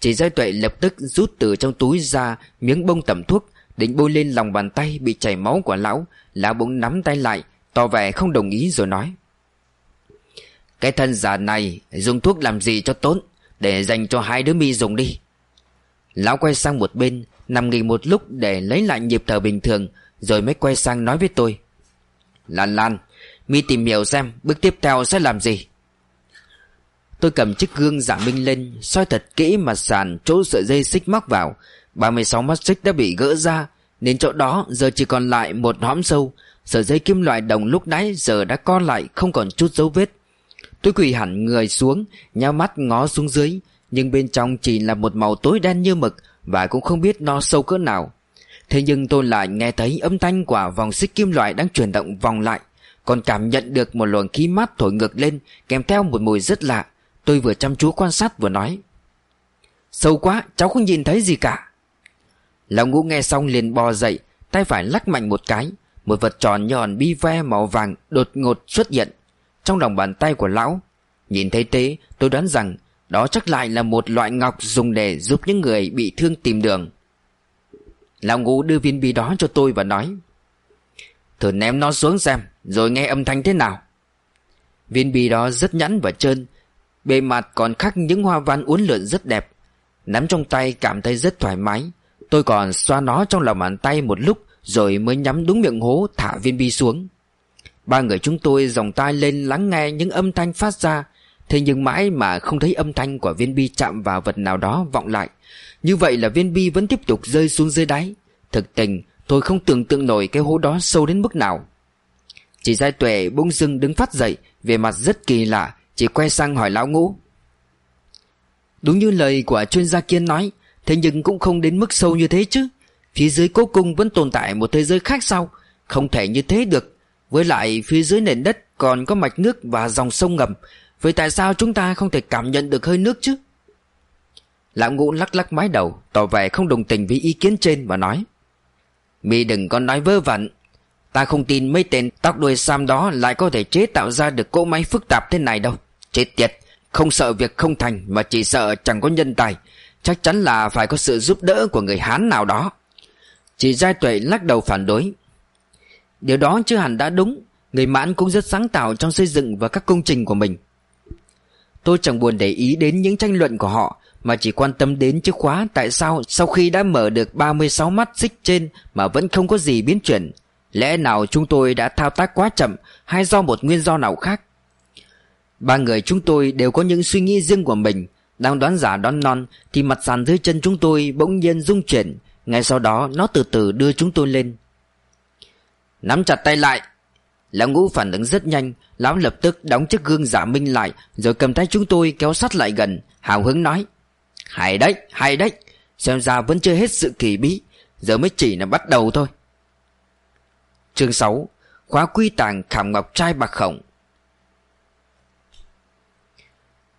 Chị giai tuệ lập tức rút từ trong túi ra Miếng bông tẩm thuốc Định bôi lên lòng bàn tay bị chảy máu của lão Lão bỗng nắm tay lại, Tỏ vẻ không đồng ý rồi nói. Cái thân giả này Dùng thuốc làm gì cho tốn Để dành cho hai đứa mi dùng đi. Lão quay sang một bên, Nằm nghỉ một lúc để lấy lại nhịp thở bình thường, Rồi mới quay sang nói với tôi. Lan Lan, Mi tìm hiểu xem bước tiếp theo sẽ làm gì. Tôi cầm chiếc gương giả minh lên, soi thật kỹ mặt sàn chỗ sợi dây xích móc vào 36 mắt xích đã bị gỡ ra, Nên chỗ đó giờ chỉ còn lại một hõm sâu. Sợi dây kim loại đồng lúc nãy giờ đã co lại, không còn chút dấu vết. Tôi quỳ hẳn người xuống Nhao mắt ngó xuống dưới, Nhưng bên trong chỉ là một màu tối đen như mực Và cũng không biết nó sâu cỡ nào. Thế nhưng tôi lại nghe thấy âm thanh của vòng xích kim loại đang chuyển động vòng lại, Còn cảm nhận được một luồng khí mát thổi ngược lên, Kèm theo một mùi rất lạ. Tôi vừa chăm chú quan sát vừa nói, Sâu quá, cháu không nhìn thấy gì cả. Lão ngũ nghe xong liền bò dậy, Tay phải lắc mạnh một cái, Một vật tròn nhòn bi ve màu vàng đột ngột xuất hiện. Trong lòng bàn tay của lão, Nhìn thấy thế, tôi đoán rằng Đó chắc lại là một loại ngọc dùng để giúp những người bị thương tìm đường. Lão ngũ đưa viên bi đó cho tôi và nói, Thử ném nó xuống xem, Rồi nghe âm thanh thế nào. Viên bi đó rất nhẵn và trơn, Bề mặt còn khắc những hoa văn uốn lượn rất đẹp. Nắm trong tay cảm thấy rất thoải mái Tôi còn xoa nó trong lòng bàn tay một lúc, Rồi mới nhắm đúng miệng hố, thả viên bi xuống. Ba người chúng tôi dòng tay lên lắng nghe những âm thanh phát ra. Thế nhưng mãi mà không thấy âm thanh của viên bi chạm vào vật nào đó vọng lại. Như vậy là viên bi vẫn tiếp tục rơi xuống dưới đáy. Thực tình, tôi không tưởng tượng nổi cái hố đó sâu đến mức nào. Chị giai tuệ bỗng dưng đứng phát dậy Về mặt rất kỳ lạ. Chị quay sang hỏi lão ngũ. Đúng như lời của chuyên gia kiên nói Thế nhưng cũng không đến mức sâu như thế chứ. Phía dưới cố cung vẫn tồn tại một thế giới khác sao? Không thể như thế được. Với lại phía dưới nền đất còn có mạch nước và dòng sông ngầm. Vậy tại sao chúng ta không thể cảm nhận được hơi nước chứ? Lão ngũ lắc lắc mái đầu, Tỏ vẻ không đồng tình với ý kiến trên và nói. Mi đừng có nói vơ vẩn. Ta không tin mấy tên tóc đuôi sam đó Lại có thể chế tạo ra được cỗ máy phức tạp thế này đâu. Chết tiệt. Không sợ việc không thành Mà chỉ sợ chẳng có nhân tài. Chắc chắn là phải có sự giúp đỡ của người Hán nào đó. Chỉ Giai Tuệ lắc đầu phản đối. Điều đó chưa hẳn đã đúng. Người Mãn cũng rất sáng tạo trong xây dựng và các công trình của mình. Tôi chẳng buồn để ý đến những tranh luận của họ, Mà chỉ quan tâm đến chiếc khóa tại sao sau khi đã mở được 36 mắt xích trên mà vẫn không có gì biến chuyển. Lẽ nào chúng tôi đã thao tác quá chậm hay do một nguyên do nào khác? Ba người chúng tôi đều có những suy nghĩ riêng của mình. Đang đoán giả đoán non Thì mặt sàn dưới chân chúng tôi bỗng nhiên rung chuyển. Ngay sau đó nó từ từ đưa chúng tôi lên. Nắm chặt tay lại. Lão ngũ phản ứng rất nhanh. Lão lập tức đóng chiếc gương giả minh lại Rồi cầm tay chúng tôi kéo sát lại gần. Hào hứng nói Hay đấy, hay đấy. Xem ra vẫn chưa hết sự kỳ bí. Giờ mới chỉ là bắt đầu thôi. Chương 6 Khóa quy tàng khảm ngọc trai bạc khổng.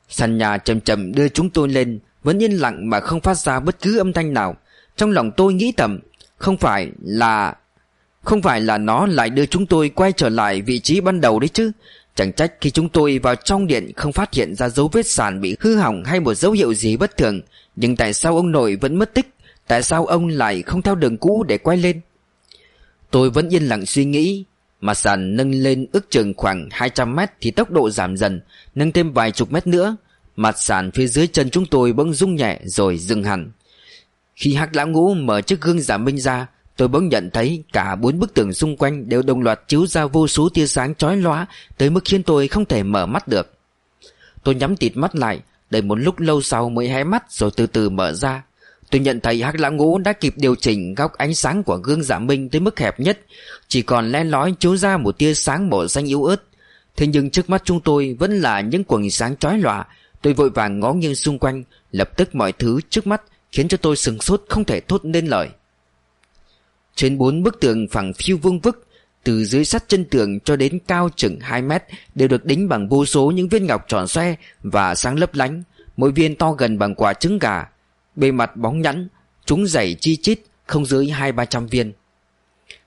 Sàn nhà chậm chậm đưa chúng tôi lên, Vẫn yên lặng mà không phát ra bất cứ âm thanh nào. Trong lòng tôi nghĩ thầm, Không phải là, Không phải là nó lại đưa chúng tôi quay trở lại vị trí ban đầu đấy chứ. Chẳng trách khi chúng tôi vào trong điện Không phát hiện ra dấu vết sàn bị hư hỏng Hay một dấu hiệu gì bất thường. Nhưng tại sao ông nội vẫn mất tích? Tại sao ông lại không theo đường cũ để quay lên? Tôi vẫn yên lặng suy nghĩ Mặt sàn nâng lên ước chừng khoảng 200 mét thì tốc độ giảm dần, nâng thêm vài chục mét nữa. Mặt sàn phía dưới chân chúng tôi bỗng rung nhẹ rồi dừng hẳn. Khi hắc lão ngũ mở chiếc gương giảm minh ra, tôi bỗng nhận thấy cả bốn bức tường xung quanh đều đồng loạt chiếu ra vô số tia sáng chói lóa tới mức khiến tôi không thể mở mắt được. Tôi nhắm tịt mắt lại, đợi một lúc lâu sau mới hé mắt rồi từ từ mở ra. Tôi nhận thấy hắc lão ngũ đã kịp điều chỉnh góc ánh sáng của gương giả minh tới mức hẹp nhất, chỉ còn len lói chiếu ra một tia sáng màu xanh yếu ớt. Thế nhưng trước mắt chúng tôi vẫn là những quần sáng chói lòa. Tôi vội vàng ngó nghiêng xung quanh, lập tức mọi thứ trước mắt khiến cho tôi sừng sốt không thể thốt nên lời. Trên bốn bức tường phẳng phiêu vuông vức, từ dưới sắt chân tường cho đến cao chừng 2 mét đều được đính bằng vô số những viên ngọc tròn xoe và sáng lấp lánh, mỗi viên to gần bằng quả trứng gà, Bề mặt bóng nhẵn, Chúng dày chi chít, Không dưới hai ba trăm viên.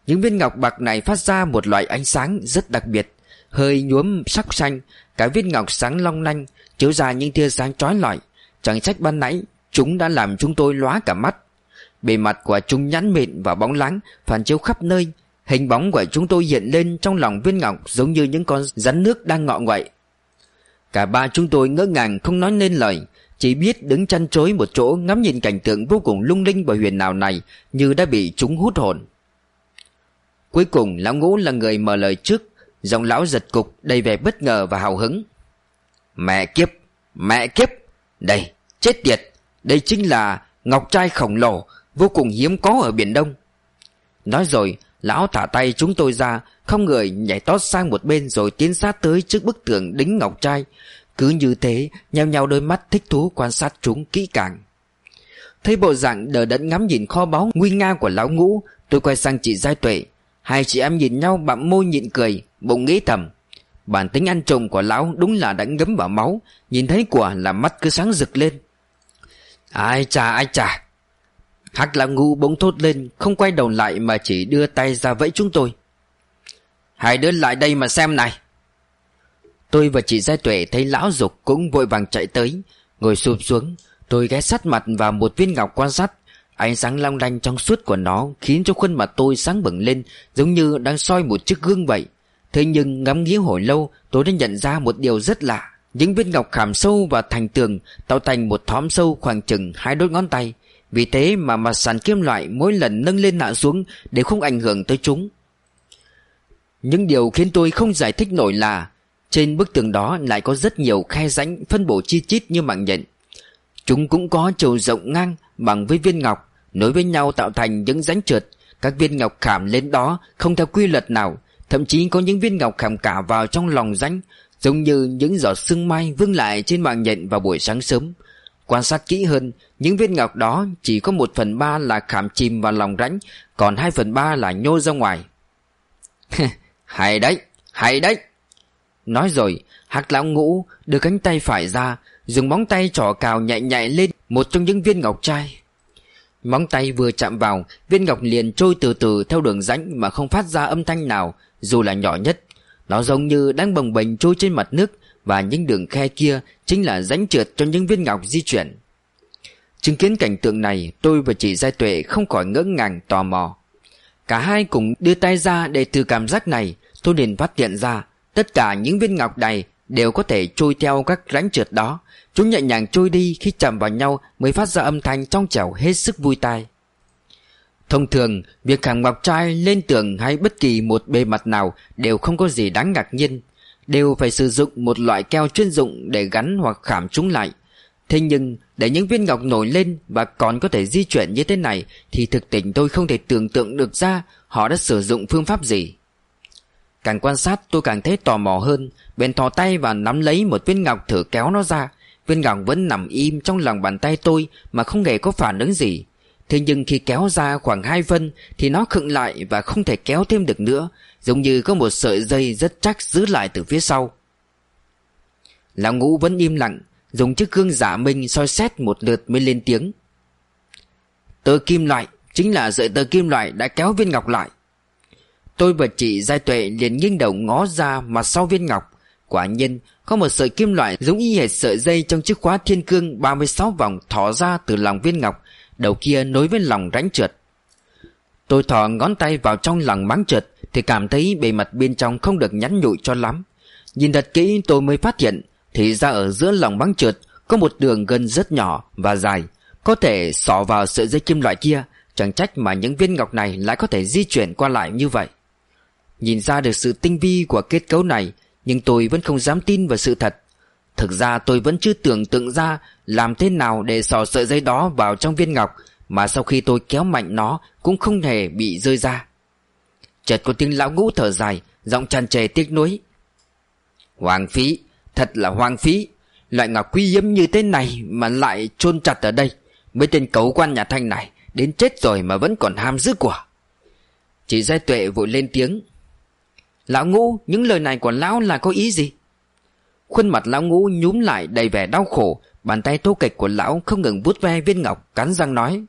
Những viên ngọc bạc này phát ra một loại ánh sáng rất đặc biệt, Hơi nhuốm sắc xanh, Cả viên ngọc sáng long lanh, Chiếu ra những tia sáng trói lọi. Chẳng trách ban nãy, Chúng đã làm chúng tôi lóa cả mắt. Bề mặt của chúng nhẵn mịn và bóng láng, Phản chiếu khắp nơi. Hình bóng của chúng tôi hiện lên trong lòng viên ngọc Giống như những con rắn nước đang ngọ nguậy. Cả ba chúng tôi ngỡ ngàng không nói nên lời chỉ biết đứng chăn chối một chỗ, Ngắm nhìn cảnh tượng vô cùng lung linh và huyền nào này Như đã bị chúng hút hồn. Cuối cùng, lão ngũ là người mở lời trước, Giọng lão giật cục, đầy vẻ bất ngờ và hào hứng. Mẹ kiếp Mẹ kiếp, Đây, chết tiệt, Đây chính là ngọc trai khổng lồ, Vô cùng hiếm có ở Biển Đông. Nói rồi, Lão thả tay chúng tôi ra, Không người nhảy tót sang một bên Rồi tiến sát tới trước bức tường đính ngọc trai. Cứ như thế, Nheo nheo đôi mắt thích thú quan sát chúng kỹ càng. Thấy bộ dạng đờ đẫn ngắm nhìn kho báu nguy nga của lão ngũ, Tôi quay sang chị Giai Tuệ. Hai chị em nhìn nhau bặm môi nhịn cười, Bụng nghĩ thầm. Bản tính ăn trộm của lão đúng là đã ngấm vào máu, Nhìn thấy của là mắt cứ sáng rực lên. Ai chà ai chà. Hắc lão ngũ bỗng thốt lên, Không quay đầu lại mà chỉ đưa tay ra vẫy chúng tôi. Hai đứa lại đây mà xem này. Tôi và chị Giai Tuệ thấy lão dục cũng vội vàng chạy tới. Ngồi sụp xuống, Tôi ghé sát mặt vào một viên ngọc quan sát. Ánh sáng long lanh trong suốt của nó Khiến cho khuôn mặt tôi sáng bừng lên, Giống như đang soi một chiếc gương vậy. Thế nhưng ngắm nghía hồi lâu, Tôi đã nhận ra một điều rất lạ. Những viên ngọc khảm sâu và thành tường Tạo thành một thóm sâu khoảng chừng hai đốt ngón tay. Vì thế mà mặt sàn kim loại Mỗi lần nâng lên hạ xuống Đều không ảnh hưởng tới chúng. Những điều khiến tôi không giải thích nổi là trên bức tường đó lại có rất nhiều khe rãnh phân bổ chi chít như mạng nhện. Chúng cũng có chiều rộng ngang bằng với viên ngọc Nối với nhau tạo thành những rãnh trượt. Các viên ngọc khảm lên đó không theo quy luật nào Thậm chí có những viên ngọc khảm cả vào trong lòng rãnh Giống như những giọt sương mai vương lại trên mạng nhện vào buổi sáng sớm. Quan sát kỹ hơn Những viên ngọc đó chỉ có một phần ba là khảm chìm vào lòng rãnh Còn hai phần ba là nhô ra ngoài. [laughs] Hay đấy, hay đấy. Nói rồi, hạc lão ngũ đưa cánh tay phải ra, dùng móng tay trỏ cào nhạy nhạy lên một trong những viên ngọc trai. Móng tay vừa chạm vào, viên ngọc liền trôi từ từ theo đường rãnh mà không phát ra âm thanh nào, dù là nhỏ nhất. Nó giống như đang bồng bềnh trôi trên mặt nước và những đường khe kia chính là rãnh trượt cho những viên ngọc di chuyển. Chứng kiến cảnh tượng này, tôi và chị Giai Tuệ không khỏi ngỡ ngàng tò mò. Cả hai cùng đưa tay ra để từ cảm giác này Tôi liền phát hiện ra Tất cả những viên ngọc này đều có thể trôi theo các rãnh trượt đó. Chúng nhẹ nhàng trôi đi khi chạm vào nhau Mới phát ra âm thanh trong trẻo hết sức vui tai. Thông thường, việc khảm ngọc trai lên tường hay bất kỳ một bề mặt nào đều không có gì đáng ngạc nhiên. Đều phải sử dụng một loại keo chuyên dụng để gắn hoặc khảm chúng lại. Thế nhưng để những viên ngọc nổi lên và còn có thể di chuyển như thế này thì thực tình tôi không thể tưởng tượng được ra họ đã sử dụng phương pháp gì. Càng quan sát tôi càng thấy tò mò hơn, bèn thò tay và nắm lấy một viên ngọc thử kéo nó ra. Viên ngọc vẫn nằm im trong lòng bàn tay tôi mà không hề có phản ứng gì. Thế nhưng khi kéo ra khoảng hai phân thì nó khựng lại và không thể kéo thêm được nữa, giống như có một sợi dây rất chắc giữ lại từ phía sau. Lão ngũ vẫn im lặng, Dùng chiếc gương giả minh soi xét một lượt mới lên tiếng Tờ kim loại Chính là sợi tờ kim loại đã kéo viên ngọc lại Tôi và chị Giai Tuệ liền nghiêng đầu ngó ra mặt sau viên ngọc. Quả nhiên, có một sợi kim loại giống y hệt sợi dây trong chiếc khóa thiên cương 36 vòng thỏ ra từ lòng viên ngọc, Đầu kia nối với lòng rãnh trượt. Tôi thò ngón tay vào trong lòng máng trượt Thì cảm thấy bề mặt bên trong không được nhắn nhụi cho lắm. Nhìn thật kỹ tôi mới phát hiện thì ra ở giữa lòng băng trượt Có một đường gân rất nhỏ và dài, Có thể xỏ vào sợi dây kim loại kia. Chẳng trách mà những viên ngọc này Lại có thể di chuyển qua lại như vậy. Nhìn ra được sự tinh vi của kết cấu này, Nhưng tôi vẫn không dám tin vào sự thật. Thực ra tôi vẫn chưa tưởng tượng ra Làm thế nào để xỏ sợi dây đó vào trong viên ngọc, Mà sau khi tôi kéo mạnh nó Cũng không hề bị rơi ra. Chợt có tiếng lão ngũ thở dài, Giọng tràn trề tiếc nuối. Hoàng phí, Thật là hoang phí. Loại ngọc quý hiếm như thế này Mà lại chôn chặt ở đây. Mấy tên cấu quan nhà thanh này Đến chết rồi mà vẫn còn ham giữ của. Chị Giai Tuệ vội lên tiếng. Lão ngũ, Những lời này của lão là có ý gì? Khuôn mặt lão ngũ nhúm lại đầy vẻ đau khổ, Bàn tay tô kịch của lão không ngừng vuốt ve viên ngọc, Cắn răng nói.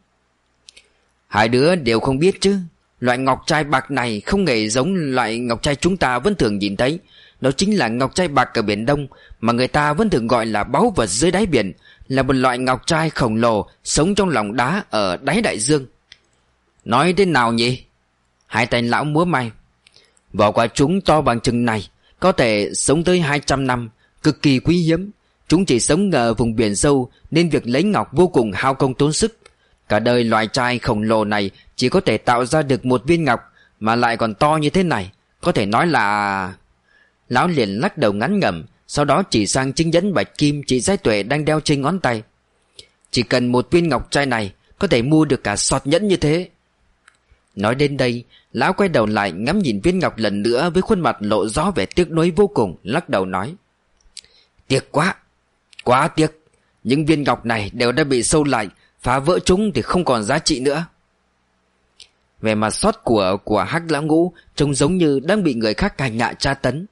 Hai đứa đều không biết chứ, Loại ngọc trai bạc này không hề giống loại ngọc trai chúng ta vẫn thường nhìn thấy. Nó chính là ngọc trai bạc ở Biển Đông, Mà người ta vẫn thường gọi là báu vật dưới đáy biển, Là một loại ngọc trai khổng lồ Sống trong lòng đá ở đáy đại dương. Nói thế nào nhỉ? Hai tay lão múa may. Vỏ quả chúng to bằng chừng này, Có thể sống tới 200 năm, Cực kỳ quý hiếm. Chúng chỉ sống ở vùng biển sâu, Nên việc lấy ngọc vô cùng hao công tốn sức. Cả đời loài trai khổng lồ này Chỉ có thể tạo ra được một viên ngọc, Mà lại còn to như thế này, Có thể nói là... Lão liền lắc đầu ngắn ngẩm, Sau đó chỉ sang chứng dẫn bạch kim Chị Giai Tuệ đang đeo trên ngón tay. Chỉ cần một viên ngọc trai này Có thể mua được cả sọt nhẫn như thế. Nói đến đây, Lão quay đầu lại ngắm nhìn viên ngọc lần nữa Với khuôn mặt lộ rõ vẻ tiếc nuối vô cùng, Lắc đầu nói, Tiếc quá Quá tiếc. Những viên ngọc này đều đã bị sâu lại, Phá vỡ chúng thì không còn giá trị nữa. Về mặt sót của của hắc lão ngũ Trông giống như đang bị người khác hành hạ tra tấn.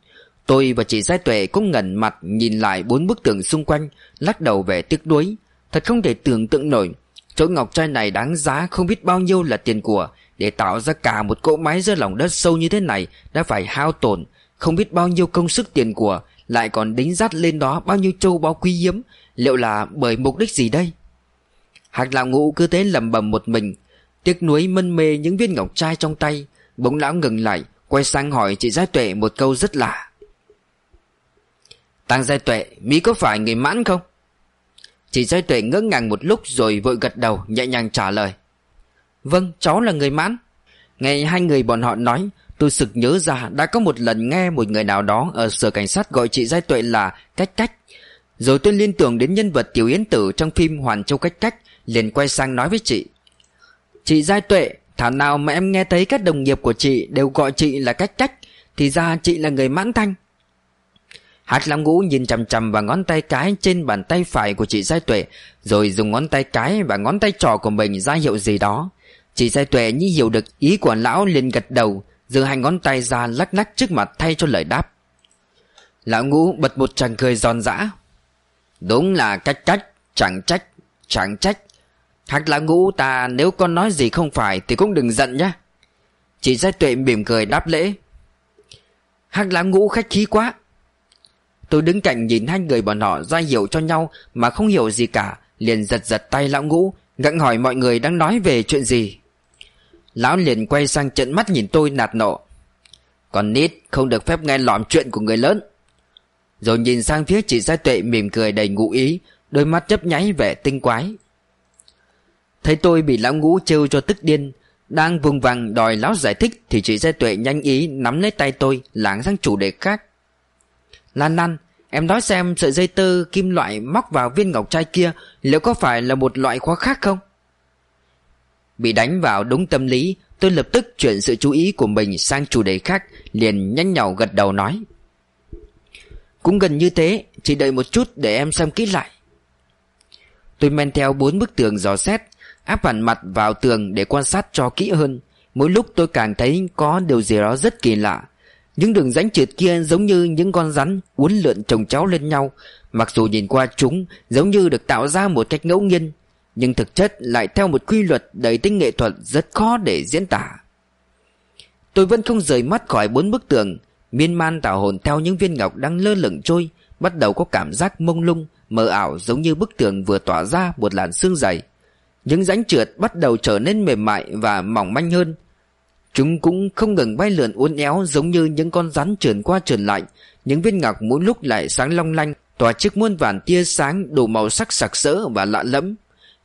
Tôi và chị Giai Tuệ cũng ngẩn mặt Nhìn lại bốn bức tường xung quanh, Lắc đầu về tiếc nuối. Thật không thể tưởng tượng nổi, Chỗ ngọc trai này đáng giá không biết bao nhiêu là tiền của để tạo ra cả một cỗ máy dưới lòng đất sâu như thế này Đã phải hao tổn. Không biết bao nhiêu công sức tiền của, Lại còn đính dắt lên đó bao nhiêu châu báu quý hiếm. Liệu là bởi mục đích gì đây? Hạc lão ngũ cứ thế lầm bầm một mình. Tiếc nuối mân mê những viên ngọc trai trong tay. Bỗng lão ngừng lại, Quay sang hỏi chị Giai Tuệ một câu rất lạ. Tăng Giai Tuệ, Mỹ có phải người mãn không? Chị Giai Tuệ ngỡ ngàng một lúc Rồi vội gật đầu, nhẹ nhàng trả lời. Vâng cháu là người mãn. Nghe hai người bọn họ nói, Tôi sực nhớ ra đã có một lần nghe một người nào đó Ở sở cảnh sát gọi chị Giai Tuệ là Cách Cách. Rồi tôi liên tưởng đến nhân vật Tiểu Yến Tử Trong phim Hoàn Châu Cách Cách, liền quay sang nói với chị. Chị Giai Tuệ, Thảo nào mà em nghe thấy các đồng nghiệp của chị Đều gọi chị là cách cách, Thì ra chị là người mãn thanh. Hát Lam Ngũ nhìn chằm chằm vào ngón tay cái trên bàn tay phải của chị Giai Tuệ, Rồi dùng ngón tay cái và ngón tay trỏ của mình ra hiệu gì đó. Chị sai Tuệ như hiểu được ý của lão liền gật đầu, giơ hai ngón tay ra lắc lắc trước mặt thay cho lời đáp. Lão Ngũ bật một tràng cười giòn giã. Đúng là cách cách, Chẳng trách Chẳng trách. Hạc lão ngũ ta nếu con nói gì không phải Thì cũng đừng giận nhé Chị Giai Tuệ mỉm cười đáp lễ. Hạc lão ngũ khách khí quá. Tôi đứng cạnh nhìn hai người bọn họ ra hiểu cho nhau Mà không hiểu gì cả, Liền giật giật tay lão ngũ Gặng hỏi mọi người đang nói về chuyện gì. Lão liền quay sang trận mắt nhìn tôi nạt nộ. Còn nít không được phép nghe lỏm chuyện của người lớn. Rồi nhìn sang phía chị Gia Tuệ mỉm cười đầy ngụ ý, Đôi mắt chấp nháy vẻ tinh quái. Thấy tôi bị lão ngũ trêu cho tức điên, Đang vùng vằng đòi lão giải thích Thì chị Gia Tuệ nhanh ý nắm lấy tay tôi, Lảng sang chủ đề khác. Lan Lan, Em nói xem sợi dây tơ kim loại móc vào viên ngọc trai kia Liệu có phải là một loại khóa khác không? Bị đánh vào đúng tâm lý, Tôi lập tức chuyển sự chú ý của mình sang chủ đề khác, Liền nhanh nhỏ gật đầu nói. Cũng gần như thế, Chỉ đợi một chút để em xem kỹ lại. Tôi men theo bốn bức tường dò xét, Áp hẳn mặt vào tường để quan sát cho kỹ hơn. Mỗi lúc tôi càng thấy có điều gì đó rất kỳ lạ. Những đường rãnh trượt kia giống như những con rắn uốn lượn chồng cháu lên nhau. Mặc dù nhìn qua chúng, giống như được tạo ra một cách ngẫu nhiên nhưng thực chất lại theo một quy luật đầy tính nghệ thuật rất khó để diễn tả Tôi vẫn không rời mắt khỏi bốn bức tường Miên man tạo hồn theo những viên ngọc đang lơ lửng trôi Bắt đầu có cảm giác mông lung mờ ảo giống như bức tường vừa tỏa ra một làn sương dày. Những rãnh trượt bắt đầu trở nên mềm mại và mỏng manh hơn. Chúng cũng không ngừng bay lượn uốn éo giống như những con rắn trườn qua trườn lại. Những viên ngọc mỗi lúc lại sáng long lanh, tỏa chiếc muôn vàn tia sáng đủ màu sắc sặc sỡ và lạ lẫm,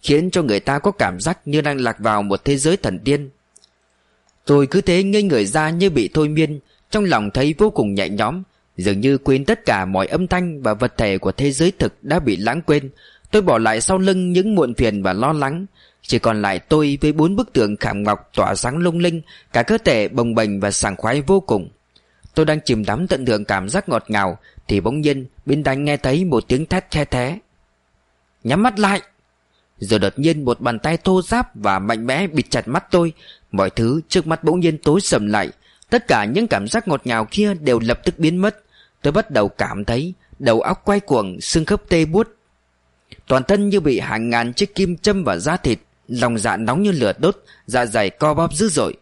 khiến cho người ta có cảm giác như đang lạc vào một thế giới thần tiên. Tôi cứ thế ngây người ra như bị thôi miên, trong lòng thấy vô cùng nhẹ nhõm, Dường như quên tất cả mọi âm thanh và vật thể của thế giới thực đã bị lãng quên. Tôi bỏ lại sau lưng những muộn phiền và lo lắng. Chỉ còn lại tôi với bốn bức tường khảm ngọc tỏa sáng lung linh Cả cơ thể bồng bềnh và sảng khoái vô cùng. Tôi đang chìm đắm tận hưởng cảm giác ngọt ngào Thì bỗng nhiên bên đánh nghe thấy một tiếng thét khe thế Nhắm mắt lại! Rồi đột nhiên một bàn tay thô ráp và mạnh mẽ bịt chặt mắt tôi Mọi thứ trước mắt bỗng nhiên tối sầm lại Tất cả những cảm giác ngọt ngào kia đều lập tức biến mất Tôi bắt đầu cảm thấy đầu óc quay cuồng, xương khớp tê buốt. Toàn thân như bị hàng ngàn chiếc kim châm vào da thịt, lòng dạ nóng như lửa đốt, dạ dày co bóp dữ dội.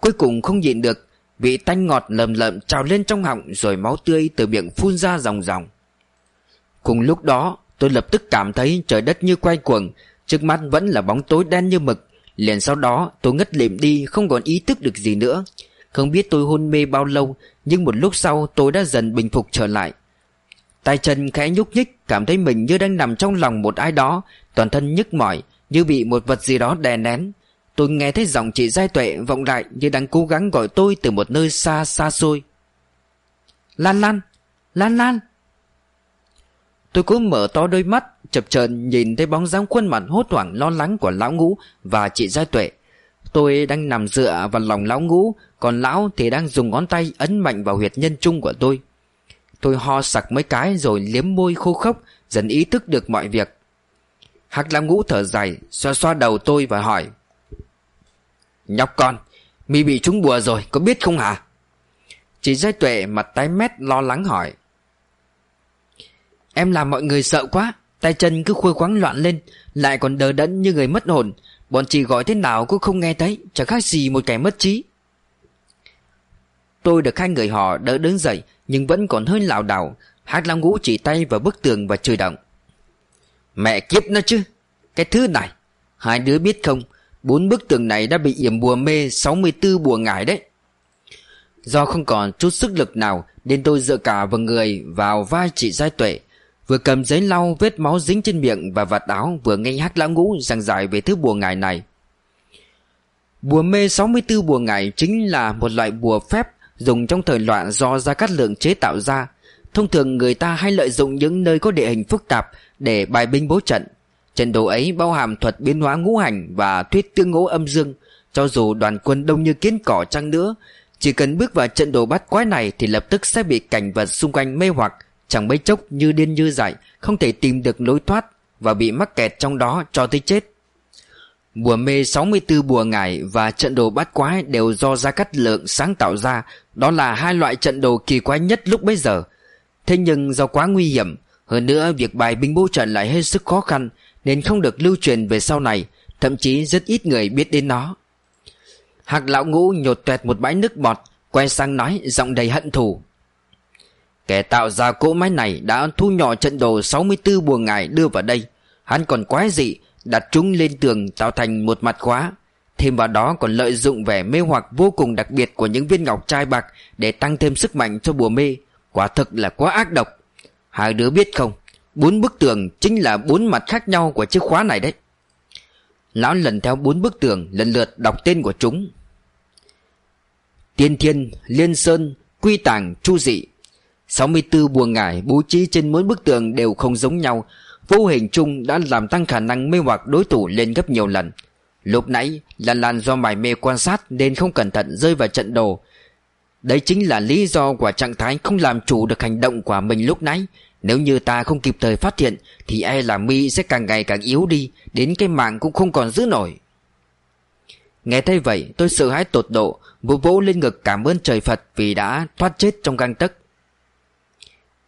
Cuối cùng không nhịn được Vị tanh ngọt lầm lợm trào lên trong họng Rồi máu tươi từ miệng phun ra dòng dòng Cùng lúc đó tôi lập tức cảm thấy trời đất như quay cuồng Trước mắt vẫn là bóng tối đen như mực. Liền sau đó, tôi ngất lịm đi, Không còn ý thức được gì nữa. Không biết tôi hôn mê bao lâu, Nhưng một lúc sau tôi đã dần bình phục trở lại. Tay chân khẽ nhúc nhích, Cảm thấy mình như đang nằm trong lòng một ai đó. Toàn thân nhức mỏi, Như bị một vật gì đó đè nén. Tôi nghe thấy giọng chị Giai Tuệ vọng lại Như đang cố gắng gọi tôi từ một nơi xa xa xôi. Lan Lan Lan Lan. Tôi cố mở to đôi mắt, Chập chờn nhìn thấy bóng dáng khuôn mặt hốt hoảng, lo lắng của lão ngũ Và chị gia Tuệ. Tôi đang nằm dựa vào lòng lão ngũ, Còn lão thì đang dùng ngón tay ấn mạnh vào huyệt nhân trung của tôi. Tôi ho sặc mấy cái rồi liếm môi khô khốc, Dần ý thức được mọi việc. Hắc lão ngũ thở dài, Xoa xoa đầu tôi và hỏi, Nhóc con, Mi bị trúng bùa rồi, có biết không hả? Chị Giai Tuệ mặt tái mét, lo lắng hỏi Em làm mọi người sợ quá. Tay chân cứ khuây khoáng loạn lên, Lại còn đờ đẫn như người mất hồn. Bọn chị gọi thế nào cũng không nghe thấy, Chẳng khác gì một kẻ mất trí. Tôi được hai người họ đỡ đứng dậy, Nhưng vẫn còn hơi lảo đảo. Hát Lam Ngũ chỉ tay vào bức tường và chửi động. Mẹ kiếp nó chứ! Cái thứ này! Hai đứa biết không? Bốn bức tường này đã bị yểm bùa mê 64 bùa ngải đấy. Do không còn chút sức lực nào, Nên tôi dựa cả vào người Vào vai chị Giai Tuệ. Vừa cầm giấy lau vết máu dính trên miệng và vạt áo, Vừa nghe hát lão ngũ giảng giải về thứ bùa ngải này. Bùa mê 64 bùa ngải chính là một loại bùa phép Dùng trong thời loạn do Gia Cát Lượng chế tạo ra. Thông thường người ta hay lợi dụng những nơi có địa hình phức tạp Để bài binh bố trận. Trận đấu ấy bao hàm thuật biến hóa ngũ hành Và thuyết tương ngũ âm dương. Cho dù đoàn quân đông như kiến cỏ chăng nữa, Chỉ cần bước vào trận đồ bắt quái này Thì lập tức sẽ bị cảnh vật xung quanh mê hoặc. Chẳng mấy chốc như điên như dại, Không thể tìm được lối thoát Và bị mắc kẹt trong đó cho tới chết. Bùa mê 64 bùa ngải và trận đồ bát quái đều do Gia Cát Lượng sáng tạo ra, Đó là hai loại trận đồ kỳ quái nhất lúc bấy giờ. Thế nhưng do quá nguy hiểm, Hơn nữa việc bài binh bố trận lại hết sức khó khăn, Nên không được lưu truyền về sau này, Thậm chí rất ít người biết đến nó. Hạc lão ngũ nhột tuẹt một bãi nước bọt, Quay sang nói giọng đầy hận thù. Kẻ tạo ra cỗ máy này đã thu nhỏ trận đồ 64 bùa ngải đưa vào đây. Hắn còn quái dị Đặt chúng lên tường tạo thành một mặt khóa. Thêm vào đó còn lợi dụng vẻ mê hoặc vô cùng đặc biệt của những viên ngọc trai bạc Để tăng thêm sức mạnh cho bùa mê. Quả thực là quá ác độc. Hai đứa biết không Bốn bức tường chính là bốn mặt khác nhau của chiếc khóa này đấy. Lão lần theo bốn bức tường lần lượt đọc tên của chúng. Tiên Thiên, Liên Sơn, Quy Tàng, Chu Dị. 64 bùa ngải, bố trí trên mỗi bức tường đều không giống nhau. Vô hình chung đã làm tăng khả năng mê hoặc đối thủ lên gấp nhiều lần. Lúc nãy là Lan do mải mê quan sát nên không cẩn thận rơi vào trận đồ. Đấy chính là lý do của trạng thái không làm chủ được hành động của mình lúc nãy. Nếu như ta không kịp thời phát hiện, Thì e là mi sẽ càng ngày càng yếu đi, Đến cái mạng cũng không còn giữ nổi. Nghe thấy vậy, tôi sợ hãi tột độ, Vỗ vỗ lên ngực cảm ơn trời Phật Vì đã thoát chết trong găng tấc.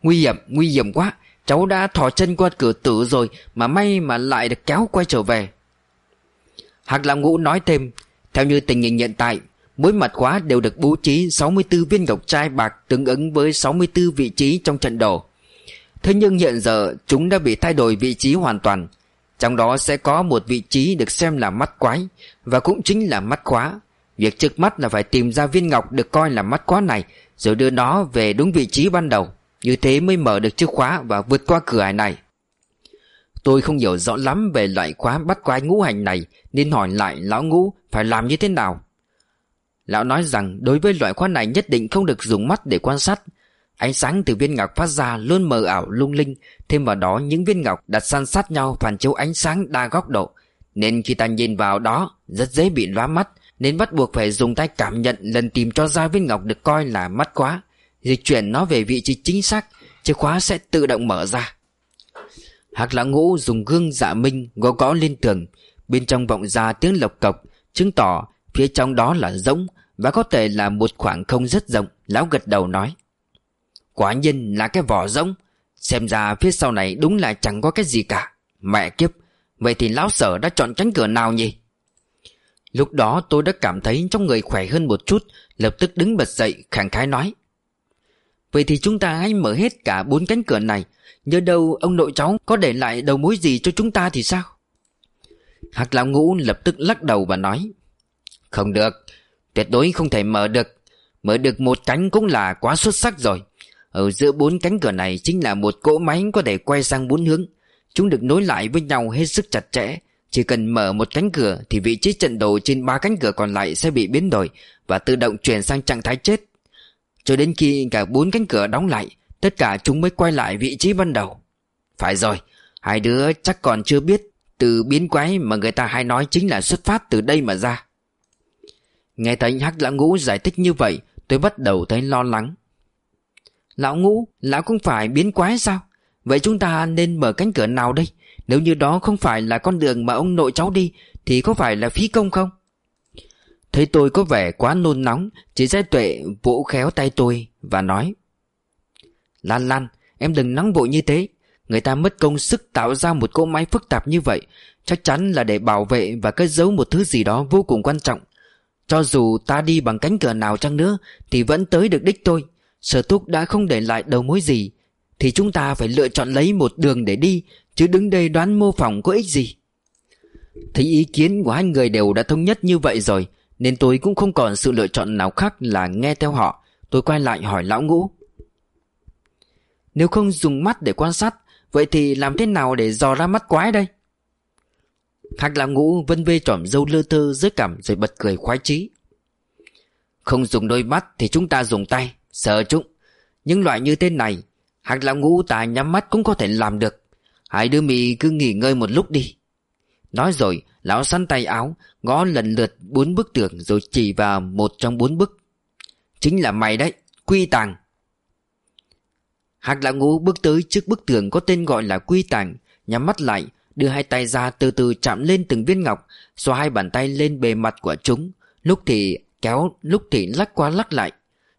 Nguy hiểm, nguy hiểm quá. Cháu đã thò chân qua cửa tử rồi Mà may mà lại được kéo quay trở về. Hạc Lam Ngũ nói thêm Theo như tình hình hiện tại Mỗi mặt khóa đều được bố trí 64 viên ngọc trai bạc tương ứng với 64 vị trí trong trận đồ. Thế nhưng hiện giờ chúng đã bị thay đổi vị trí hoàn toàn. Trong đó sẽ có một vị trí được xem là mắt quái Và cũng chính là mắt khóa. Việc trước mắt là phải tìm ra viên ngọc được coi là mắt khóa này Rồi đưa nó về đúng vị trí ban đầu như thế mới mở được chiếc khóa và vượt qua cửa ải này. Tôi không hiểu rõ lắm về loại khóa bắt quái ngũ hành này, Nên hỏi lại lão ngũ phải làm như thế nào. Lão nói rằng đối với loại khóa này nhất định không được dùng mắt để quan sát. Ánh sáng từ viên ngọc phát ra luôn mờ ảo, lung linh. Thêm vào đó, những viên ngọc đặt san sát nhau phản chiếu ánh sáng đa góc độ. Nên khi ta nhìn vào đó, rất dễ bị lóa mắt, Nên bắt buộc phải dùng tay cảm nhận lần tìm cho ra viên ngọc được coi là mắt quá. Dịch chuyển nó về vị trí chính xác, Chìa khóa sẽ tự động mở ra. Hạc lão ngũ dùng gương dạ minh Gõ gõ lên tường. Bên trong vọng ra tiếng lộc cộc, Chứng tỏ phía trong đó là rỗng Và có thể là một khoảng không rất rộng, Lão gật đầu nói. Quả nhiên là cái vỏ rỗng. Xem ra phía sau này đúng là chẳng có cái gì cả. Mẹ kiếp, Vậy thì lão sở đã chọn cánh cửa nào nhỉ? Lúc đó tôi đã cảm thấy trong người khỏe hơn một chút, Lập tức đứng bật dậy, khẳng khái nói. Vậy thì chúng ta hãy mở hết cả bốn cánh cửa này. Nhớ đâu ông nội cháu có để lại đầu mối gì cho chúng ta thì sao? Hạc lão ngũ lập tức lắc đầu và nói, Không được, Tuyệt đối không thể mở được. Mở được một cánh cũng là quá xuất sắc rồi. Ở giữa bốn cánh cửa này Chính là một cỗ máy có thể quay sang bốn hướng. Chúng được nối lại với nhau hết sức chặt chẽ. Chỉ cần mở một cánh cửa Thì vị trí trận đồ trên ba cánh cửa còn lại Sẽ bị biến đổi Và tự động chuyển sang trạng thái chết. Cho đến khi cả bốn cánh cửa đóng lại, Tất cả chúng mới quay lại vị trí ban đầu. Phải rồi, Hai đứa chắc còn chưa biết Từ biến quái mà người ta hay nói chính là xuất phát từ đây mà ra. Nghe thấy Hắc Lão Ngũ giải thích như vậy, Tôi bắt đầu thấy lo lắng. Lão Ngũ, Lão không phải biến quái sao? Vậy chúng ta nên mở cánh cửa nào đây? Nếu như đó không phải là con đường mà ông nội cháu đi, Thì có phải là phí công không? Thấy tôi có vẻ quá nôn nóng, Chị Giai Tuệ vỗ khéo tay tôi Và nói, Lan Lan, Em đừng nóng vội như thế. Người ta mất công sức tạo ra một cỗ máy phức tạp như vậy, Chắc chắn là để bảo vệ Và cất giấu một thứ gì đó vô cùng quan trọng. Cho dù ta đi bằng cánh cửa nào chăng nữa, Thì vẫn tới được đích tôi. Sở túc đã không để lại đầu mối gì, Thì chúng ta phải lựa chọn lấy một đường để đi, Chứ đứng đây đoán mô phỏng có ích gì? Thấy ý kiến của hai người đều đã thống nhất như vậy rồi nên tôi cũng không còn sự lựa chọn nào khác là nghe theo họ. Tôi quay lại hỏi lão ngũ. Nếu không dùng mắt để quan sát, Vậy thì làm thế nào để dò ra mắt quái đây? Hạc lão ngũ vân vê trỏm dâu lơ thơ dưới cằm rồi bật cười khoái chí. Không dùng đôi mắt thì chúng ta dùng tay, Sợ chúng. Những loại như thế này, Hạc lão ngũ ta nhắm mắt cũng có thể làm được. Hai đứa mì cứ nghỉ ngơi một lúc đi. Nói rồi, Lão săn tay áo Gõ lần lượt bốn bức tường Rồi chỉ vào một trong bốn bức. Chính là mày đấy, Quy tàng. Hạc lão ngũ bước tới trước bức tường có tên gọi là quy tàng, Nhắm mắt lại, Đưa hai tay ra từ từ chạm lên từng viên ngọc Xoa hai bàn tay lên bề mặt của chúng, Lúc thì kéo, Lúc thì lắc qua lắc lại.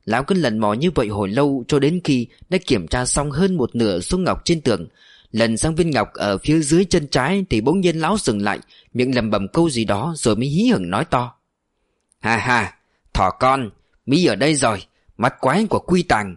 Lão cứ lần mò như vậy hồi lâu Cho đến khi đã kiểm tra xong hơn một nửa số ngọc trên tường Lần sang viên ngọc ở phía dưới chân trái Thì bỗng nhiên lão dừng lại, Miệng lầm bầm câu gì đó Rồi mới hí hửng nói to. Ha ha, Thỏ con, Mỹ ở đây rồi, Mắt quái của quy tàng.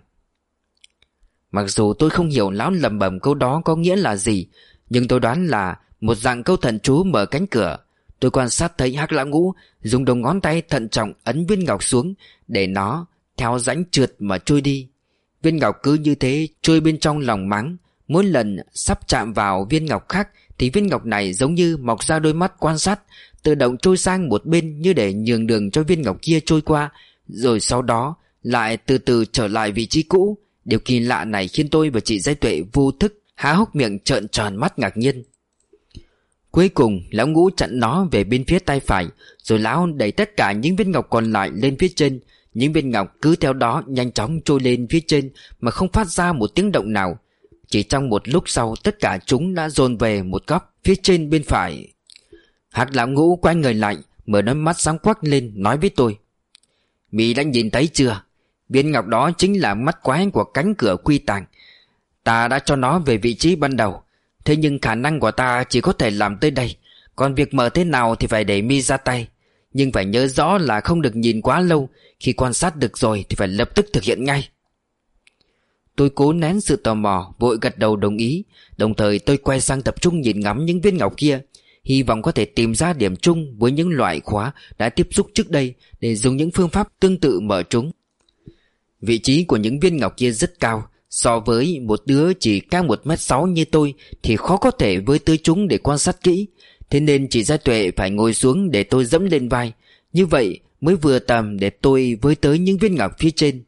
Mặc dù tôi không hiểu lão lầm bầm câu đó có nghĩa là gì, Nhưng tôi đoán là một dạng câu thần chú mở cánh cửa. Tôi quan sát thấy hắc lão ngũ Dùng đầu ngón tay thận trọng ấn viên ngọc xuống Để nó theo rãnh trượt mà trôi đi. Viên ngọc cứ như thế trôi bên trong lòng mắng Mỗi lần sắp chạm vào viên ngọc khác, Thì viên ngọc này giống như mọc ra đôi mắt quan sát, Tự động trôi sang một bên như để nhường đường cho viên ngọc kia trôi qua, Rồi sau đó lại từ từ trở lại vị trí cũ. Điều kỳ lạ này khiến tôi và chị Giai Tuệ vô thức, Há hốc miệng trợn tròn mắt ngạc nhiên. Cuối cùng, lão ngũ chặn nó về bên phía tay phải, Rồi lão đẩy tất cả những viên ngọc còn lại lên phía trên. Những viên ngọc cứ theo đó nhanh chóng trôi lên phía trên Mà không phát ra một tiếng động nào. Chỉ trong một lúc sau, tất cả chúng đã dồn về một góc phía trên bên phải. Hạc lão ngũ quay người lại, Mở đôi mắt sáng quắc lên, nói với tôi. Mỹ đã nhìn thấy chưa? Viên ngọc đó chính là mắt quái của cánh cửa quy tàng. Ta đã cho nó về vị trí ban đầu. Thế nhưng khả năng của ta chỉ có thể làm tới đây. Còn việc mở thế nào thì phải để mi ra tay. Nhưng phải nhớ rõ là không được nhìn quá lâu. Khi quan sát được rồi thì phải lập tức thực hiện ngay. Tôi cố nén sự tò mò, Vội gật đầu đồng ý. Đồng thời tôi quay sang tập trung nhìn ngắm những viên ngọc kia. Hy vọng có thể tìm ra điểm chung với những loại khóa đã tiếp xúc trước đây Để dùng những phương pháp tương tự mở chúng. Vị trí của những viên ngọc kia rất cao. So với một đứa chỉ cao 1m6 như tôi Thì khó có thể với tới chúng để quan sát kỹ. Thế nên chị Gia Tuệ phải ngồi xuống để tôi dẫm lên vai. Như vậy mới vừa tầm để tôi với tới những viên ngọc phía trên.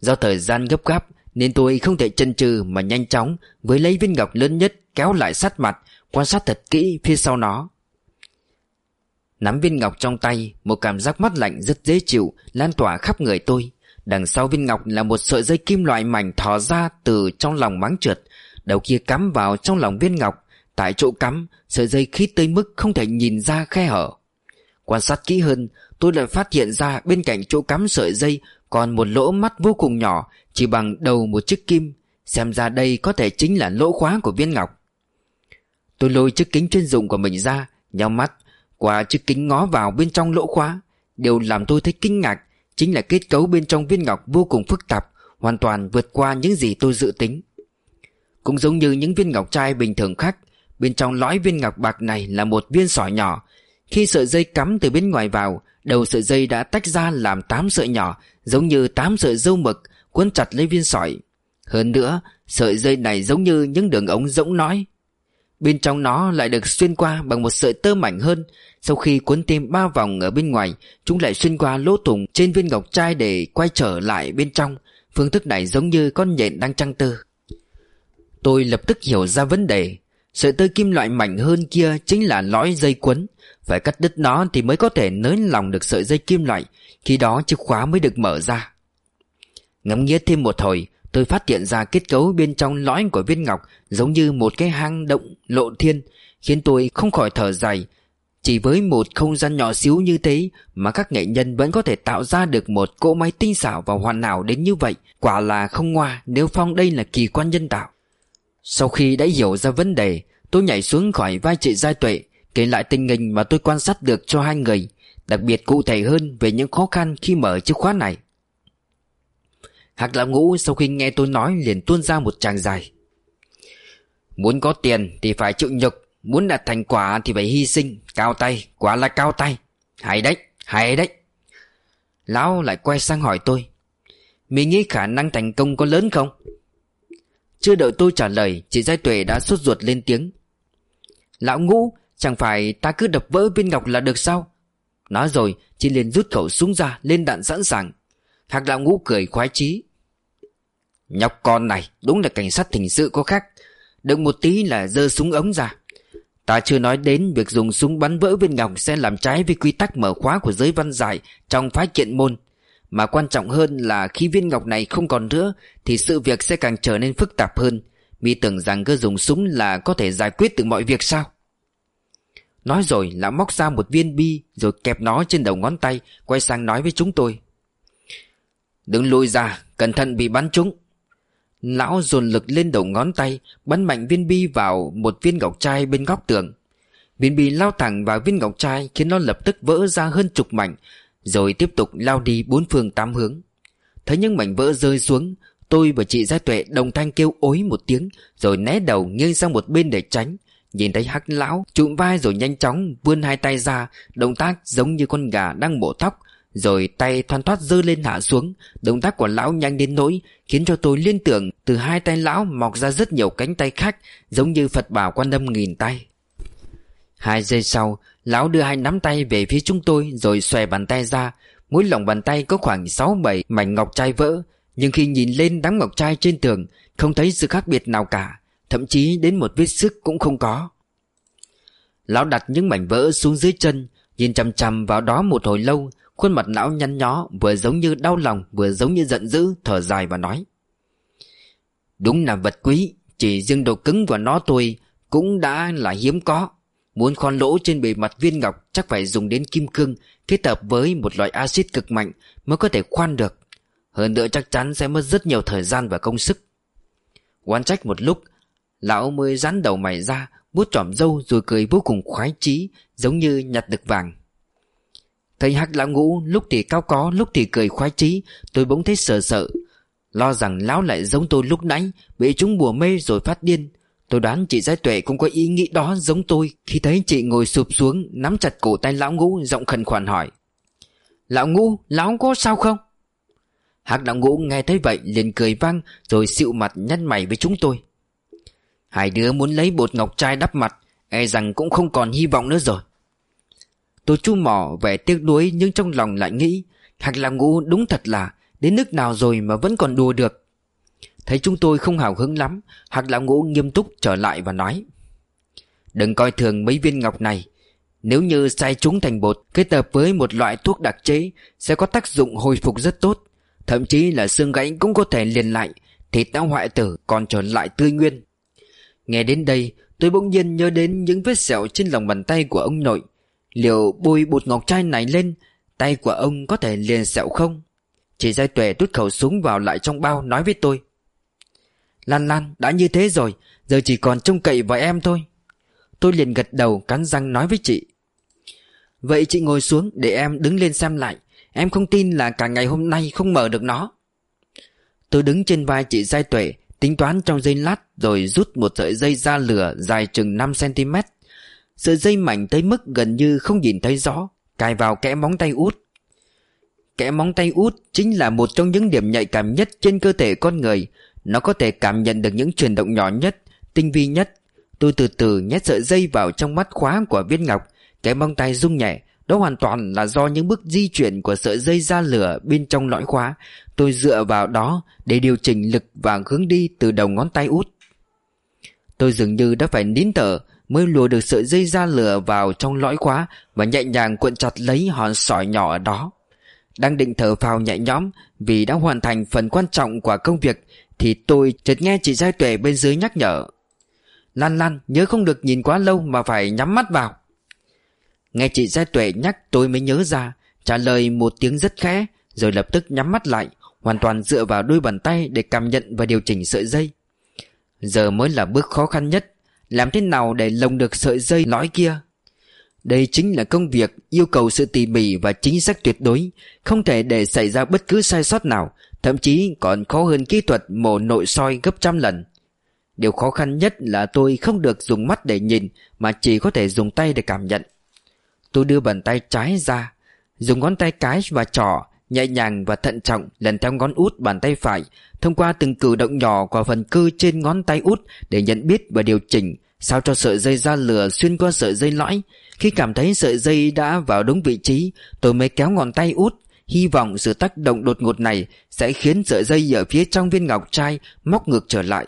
Do thời gian gấp gáp nên tôi không thể chần chừ mà nhanh chóng Với lấy viên ngọc lớn nhất kéo lại sát mặt, Quan sát thật kỹ phía sau nó. Nắm viên ngọc trong tay, Một cảm giác mắt lạnh rất dễ chịu Lan tỏa khắp người tôi. Đằng sau viên ngọc là một sợi dây kim loại mảnh thò ra từ trong lòng máng trượt, Đầu kia cắm vào trong lòng viên ngọc. Tại chỗ cắm, Sợi dây khít tới mức không thể nhìn ra khe hở. Quan sát kỹ hơn, Tôi lại phát hiện ra bên cạnh chỗ cắm sợi dây còn một lỗ mắt vô cùng nhỏ, Chỉ bằng đầu một chiếc kim, Xem ra đây có thể chính là lỗ khóa của viên ngọc. Tôi lôi chiếc kính chuyên dụng của mình ra Nhau mắt, Qua chiếc kính ngó vào bên trong lỗ khóa. Điều làm tôi thấy kinh ngạc Chính là kết cấu bên trong viên ngọc vô cùng phức tạp, Hoàn toàn vượt qua những gì tôi dự tính. Cũng giống như những viên ngọc trai bình thường khác, Bên trong lõi viên ngọc bạc này là một viên sỏi nhỏ. Khi sợi dây cắm từ bên ngoài vào Đầu sợi dây đã tách ra làm 8 sợi nhỏ, Giống như 8 sợi dâu mực, Cuốn chặt lấy viên sỏi. Hơn nữa, Sợi dây này giống như những đường ống rỗng nói. Bên trong nó lại được xuyên qua bằng một sợi tơ mảnh hơn. Sau khi cuốn thêm ba vòng ở bên ngoài, Chúng lại xuyên qua lỗ thủng trên viên ngọc trai để quay trở lại bên trong. Phương thức này giống như con nhện đang trăng tơ. Tôi lập tức hiểu ra vấn đề. Sợi tơ kim loại mảnh hơn kia chính là lõi dây quấn phải cắt đứt nó thì mới có thể nới lỏng được sợi dây kim loại. Khi đó chìa khóa mới được mở ra. Ngắm nghĩa thêm một hồi, Tôi phát hiện ra kết cấu bên trong lõi của viên ngọc Giống như một cái hang động lộ thiên, Khiến tôi không khỏi thở dài. Chỉ với một không gian nhỏ xíu như thế Mà các nghệ nhân vẫn có thể tạo ra được một cỗ máy tinh xảo và hoàn hảo đến như vậy, Quả là không ngoa nếu phong đây là kỳ quan nhân tạo. Sau khi đã hiểu ra vấn đề, Tôi nhảy xuống khỏi vai chị Giai Tuệ Kể lại tình hình mà tôi quan sát được cho hai người Đặc biệt cụ thể hơn về những khó khăn khi mở chiếc khóa này. Hạc lão ngũ sau khi nghe tôi nói liền tuôn ra một tràng dài. Muốn có tiền thì phải chịu nhục Muốn đạt thành quả thì phải hy sinh Cao tay, quả là cao tay. Hay đấy, hay đấy. Lão lại quay sang hỏi tôi Mình nghĩ khả năng thành công có lớn không? Chưa đợi tôi trả lời Chị Giai Tuệ đã sốt ruột lên tiếng. Lão ngũ Chẳng phải ta cứ đập vỡ viên ngọc là được sao Nói rồi, Chị liền rút khẩu súng ra Lên đạn sẵn sàng Hạc lão ngũ cười khoái chí Nhóc con này, đúng là cảnh sát hình sự có khác Đừng một tí là giơ súng ống ra Ta chưa nói đến việc dùng súng bắn vỡ viên ngọc sẽ làm trái với quy tắc mở khóa của giới văn giải trong phái kiện môn. Mà quan trọng hơn là khi viên ngọc này không còn nữa, thì sự việc sẽ càng trở nên phức tạp hơn. Mi tưởng rằng cứ dùng súng là có thể giải quyết được mọi việc sao? Nói rồi lão móc ra một viên bi rồi kẹp nó trên đầu ngón tay quay sang nói với chúng tôi. Đừng lùi ra, cẩn thận bị bắn trúng. Lão dồn lực lên đầu ngón tay Bắn mạnh viên bi vào một viên ngọc trai bên góc tường Viên bi lao thẳng vào viên ngọc trai Khiến nó lập tức vỡ ra hơn chục mảnh Rồi tiếp tục lao đi bốn phương tám hướng Thấy những mảnh vỡ rơi xuống Tôi và chị Gia Tuệ đồng thanh kêu ối một tiếng Rồi né đầu nghiêng sang một bên để tránh Nhìn thấy hắc lão, Trụm vai rồi nhanh chóng vươn hai tay ra, Động tác giống như con gà đang mổ tóc, rồi tay thoăn thoát dơ lên hạ xuống. Động tác của lão nhanh đến nỗi Khiến cho tôi liên tưởng Từ hai tay lão mọc ra rất nhiều cánh tay khác, Giống như Phật bảo quan âm nghìn tay. Hai giây sau, Lão đưa hai nắm tay về phía chúng tôi Rồi xòe bàn tay ra. Mỗi lòng bàn tay có khoảng 6-7 mảnh ngọc trai vỡ, Nhưng khi nhìn lên đám ngọc trai trên tường, Không thấy sự khác biệt nào cả. Thậm chí đến một vết sức cũng không có. Lão đặt những mảnh vỡ xuống dưới chân, Nhìn chằm chằm vào đó một hồi lâu, Khuôn mặt lão nhăn nhó, Vừa giống như đau lòng, Vừa giống như giận dữ, Thở dài và nói, Đúng là vật quý, Chỉ riêng đồ cứng của nó tôi Cũng đã là hiếm có. Muốn khoan lỗ trên bề mặt viên ngọc Chắc phải dùng đến kim cương, Kết hợp với một loại axit cực mạnh Mới có thể khoan được. Hơn nữa chắc chắn sẽ mất rất nhiều thời gian và công sức. Quan trách một lúc Lão mới rán đầu mày ra Bút trỏm dâu rồi cười vô cùng khoái chí Giống như nhặt được vàng. Thấy hắc lão ngũ lúc thì cao có lúc thì cười khoái chí Tôi bỗng thấy sợ sợ. Lo rằng lão lại giống tôi lúc nãy Bị chúng bùa mê rồi phát điên. Tôi đoán chị Giai Tuệ cũng có ý nghĩ đó giống tôi Khi thấy chị ngồi sụp xuống Nắm chặt cổ tay lão ngũ giọng khẩn khoản hỏi. Lão ngũ, lão có sao không? hạc lão ngũ nghe thấy vậy liền cười vang Rồi xịu mặt nhăn mày với chúng tôi. Hai đứa muốn lấy bột ngọc trai đắp mặt E rằng cũng không còn hy vọng nữa rồi. Tôi chu mỏ vẻ tiếc nuối nhưng trong lòng lại nghĩ Hạc làm ngũ đúng thật là Đến nước nào rồi mà vẫn còn đùa được. Thấy chúng tôi không hào hứng lắm Hạc lão ngũ nghiêm túc trở lại và nói, Đừng coi thường mấy viên ngọc này. Nếu như xay chúng thành bột Kết hợp với một loại thuốc đặc chế Sẽ có tác dụng hồi phục rất tốt. Thậm chí là xương gãy cũng có thể liền lại, Thịt đã hoại tử còn trở lại tươi nguyên. Nghe đến đây, Tôi bỗng nhiên nhớ đến những vết sẹo trên lòng bàn tay của ông nội. Liệu bôi bột ngọc trai này lên, Tay của ông có thể liền sẹo không? Chị Giai Tuệ rút khẩu súng vào lại trong bao, nói với tôi. Lan Lan, đã như thế rồi, Giờ chỉ còn trông cậy vào em thôi. Tôi liền gật đầu, cắn răng nói với chị. Vậy chị ngồi xuống để em đứng lên xem lại. Em không tin là cả ngày hôm nay không mở được nó. Tôi đứng trên vai chị Giai Tuệ Tính toán trong giây lát Rồi rút một sợi dây ra lửa dài chừng 5cm Sợi dây mảnh tới mức gần như không nhìn thấy rõ Cài vào kẽ móng tay út. Kẽ móng tay út chính là một trong những điểm nhạy cảm nhất trên cơ thể con người. Nó có thể cảm nhận được những chuyển động nhỏ nhất, tinh vi nhất. Tôi từ từ nhét sợi dây vào trong mắt khóa của viên ngọc Kẽ móng tay rung nhẹ đó hoàn toàn là do những bước di chuyển của sợi dây ra lửa bên trong lõi khóa Tôi dựa vào đó để điều chỉnh lực và hướng đi từ đầu ngón tay út Tôi dường như đã phải nín thở mới lùa được sợi dây ra lửa vào trong lõi khóa và nhẹ nhàng cuộn chặt lấy hòn sỏi nhỏ ở đó. Đang định thở phào nhẹ nhõm vì đã hoàn thành phần quan trọng của công việc thì tôi chợt nghe chị Giai Tuệ bên dưới nhắc nhở. Lan Lan, nhớ không được nhìn quá lâu mà phải nhắm mắt vào. Nghe chị Giai Tuệ nhắc tôi mới nhớ ra, trả lời một tiếng rất khẽ, rồi lập tức nhắm mắt lại, hoàn toàn dựa vào đôi bàn tay để cảm nhận và điều chỉnh sợi dây. Giờ mới là bước khó khăn nhất, làm thế nào để lồng được sợi dây lõi kia? Đây chính là công việc yêu cầu sự tỉ mỉ và chính xác tuyệt đối, Không thể để xảy ra bất cứ sai sót nào, Thậm chí còn khó hơn kỹ thuật mổ nội soi gấp trăm lần. Điều khó khăn nhất là tôi không được dùng mắt để nhìn, Mà chỉ có thể dùng tay để cảm nhận. Tôi đưa bàn tay trái ra, Dùng ngón tay cái và trỏ, Nhẹ nhàng và thận trọng lần theo ngón út bàn tay phải, Thông qua từng cử động nhỏ của phần cơ trên ngón tay út Để nhận biết và điều chỉnh, Sao cho sợi dây ra lửa xuyên qua sợi dây lõi. Khi cảm thấy sợi dây đã vào đúng vị trí, Tôi mới kéo ngón tay út. Hy vọng sự tác động đột ngột này Sẽ khiến sợi dây ở phía trong viên ngọc trai Móc ngược trở lại.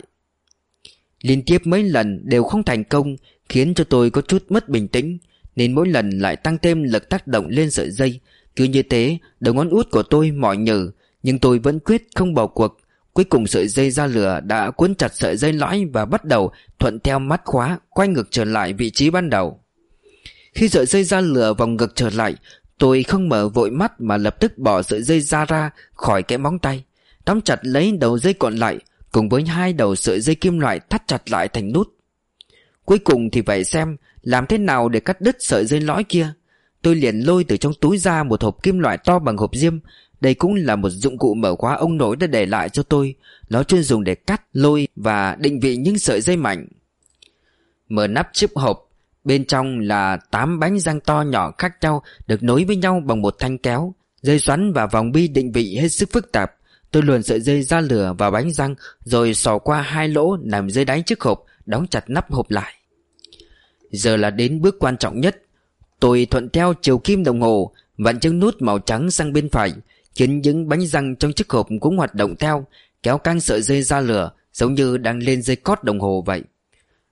Liên tiếp mấy lần đều không thành công, Khiến cho tôi có chút mất bình tĩnh. Nên mỗi lần lại tăng thêm lực tác động lên sợi dây. Cứ như thế, đầu ngón út của tôi mỏi nhừ Nhưng tôi vẫn quyết không bỏ cuộc. Cuối cùng sợi dây ra lửa đã cuốn chặt sợi dây lõi Và bắt đầu thuận theo mắt khóa, Quay ngược trở lại vị trí ban đầu. Khi sợi dây ra lửa vòng ngược trở lại, Tôi không mở vội mắt Mà lập tức bỏ sợi dây ra ra Khỏi cái móng tay. Đóng chặt lấy đầu dây còn lại, Cùng với hai đầu sợi dây kim loại thắt chặt lại thành nút. Cuối cùng thì phải xem làm thế nào để cắt đứt sợi dây lõi kia? Tôi liền lôi từ trong túi ra một hộp kim loại to bằng hộp diêm. Đây cũng là một dụng cụ mở khóa ông nội đã để lại cho tôi. Nó chuyên dùng để cắt, lôi và định vị những sợi dây mảnh. Mở nắp chiếc hộp. Bên trong là 8 bánh răng to nhỏ khác nhau Được nối với nhau bằng một thanh kéo. Dây xoắn và vòng bi định vị hết sức phức tạp. Tôi luồn sợi dây ra lửa vào bánh răng Rồi sò qua hai lỗ nằm dưới đáy chiếc hộp Đóng chặt nắp hộp lại. Giờ là đến bước quan trọng nhất. Tôi thuận theo chiều kim đồng hồ Vặn chân nút màu trắng sang bên phải, Khiến những bánh răng trong chiếc hộp cũng hoạt động theo, Kéo căng sợi dây ra lửa, Giống như đang lên dây cót đồng hồ vậy.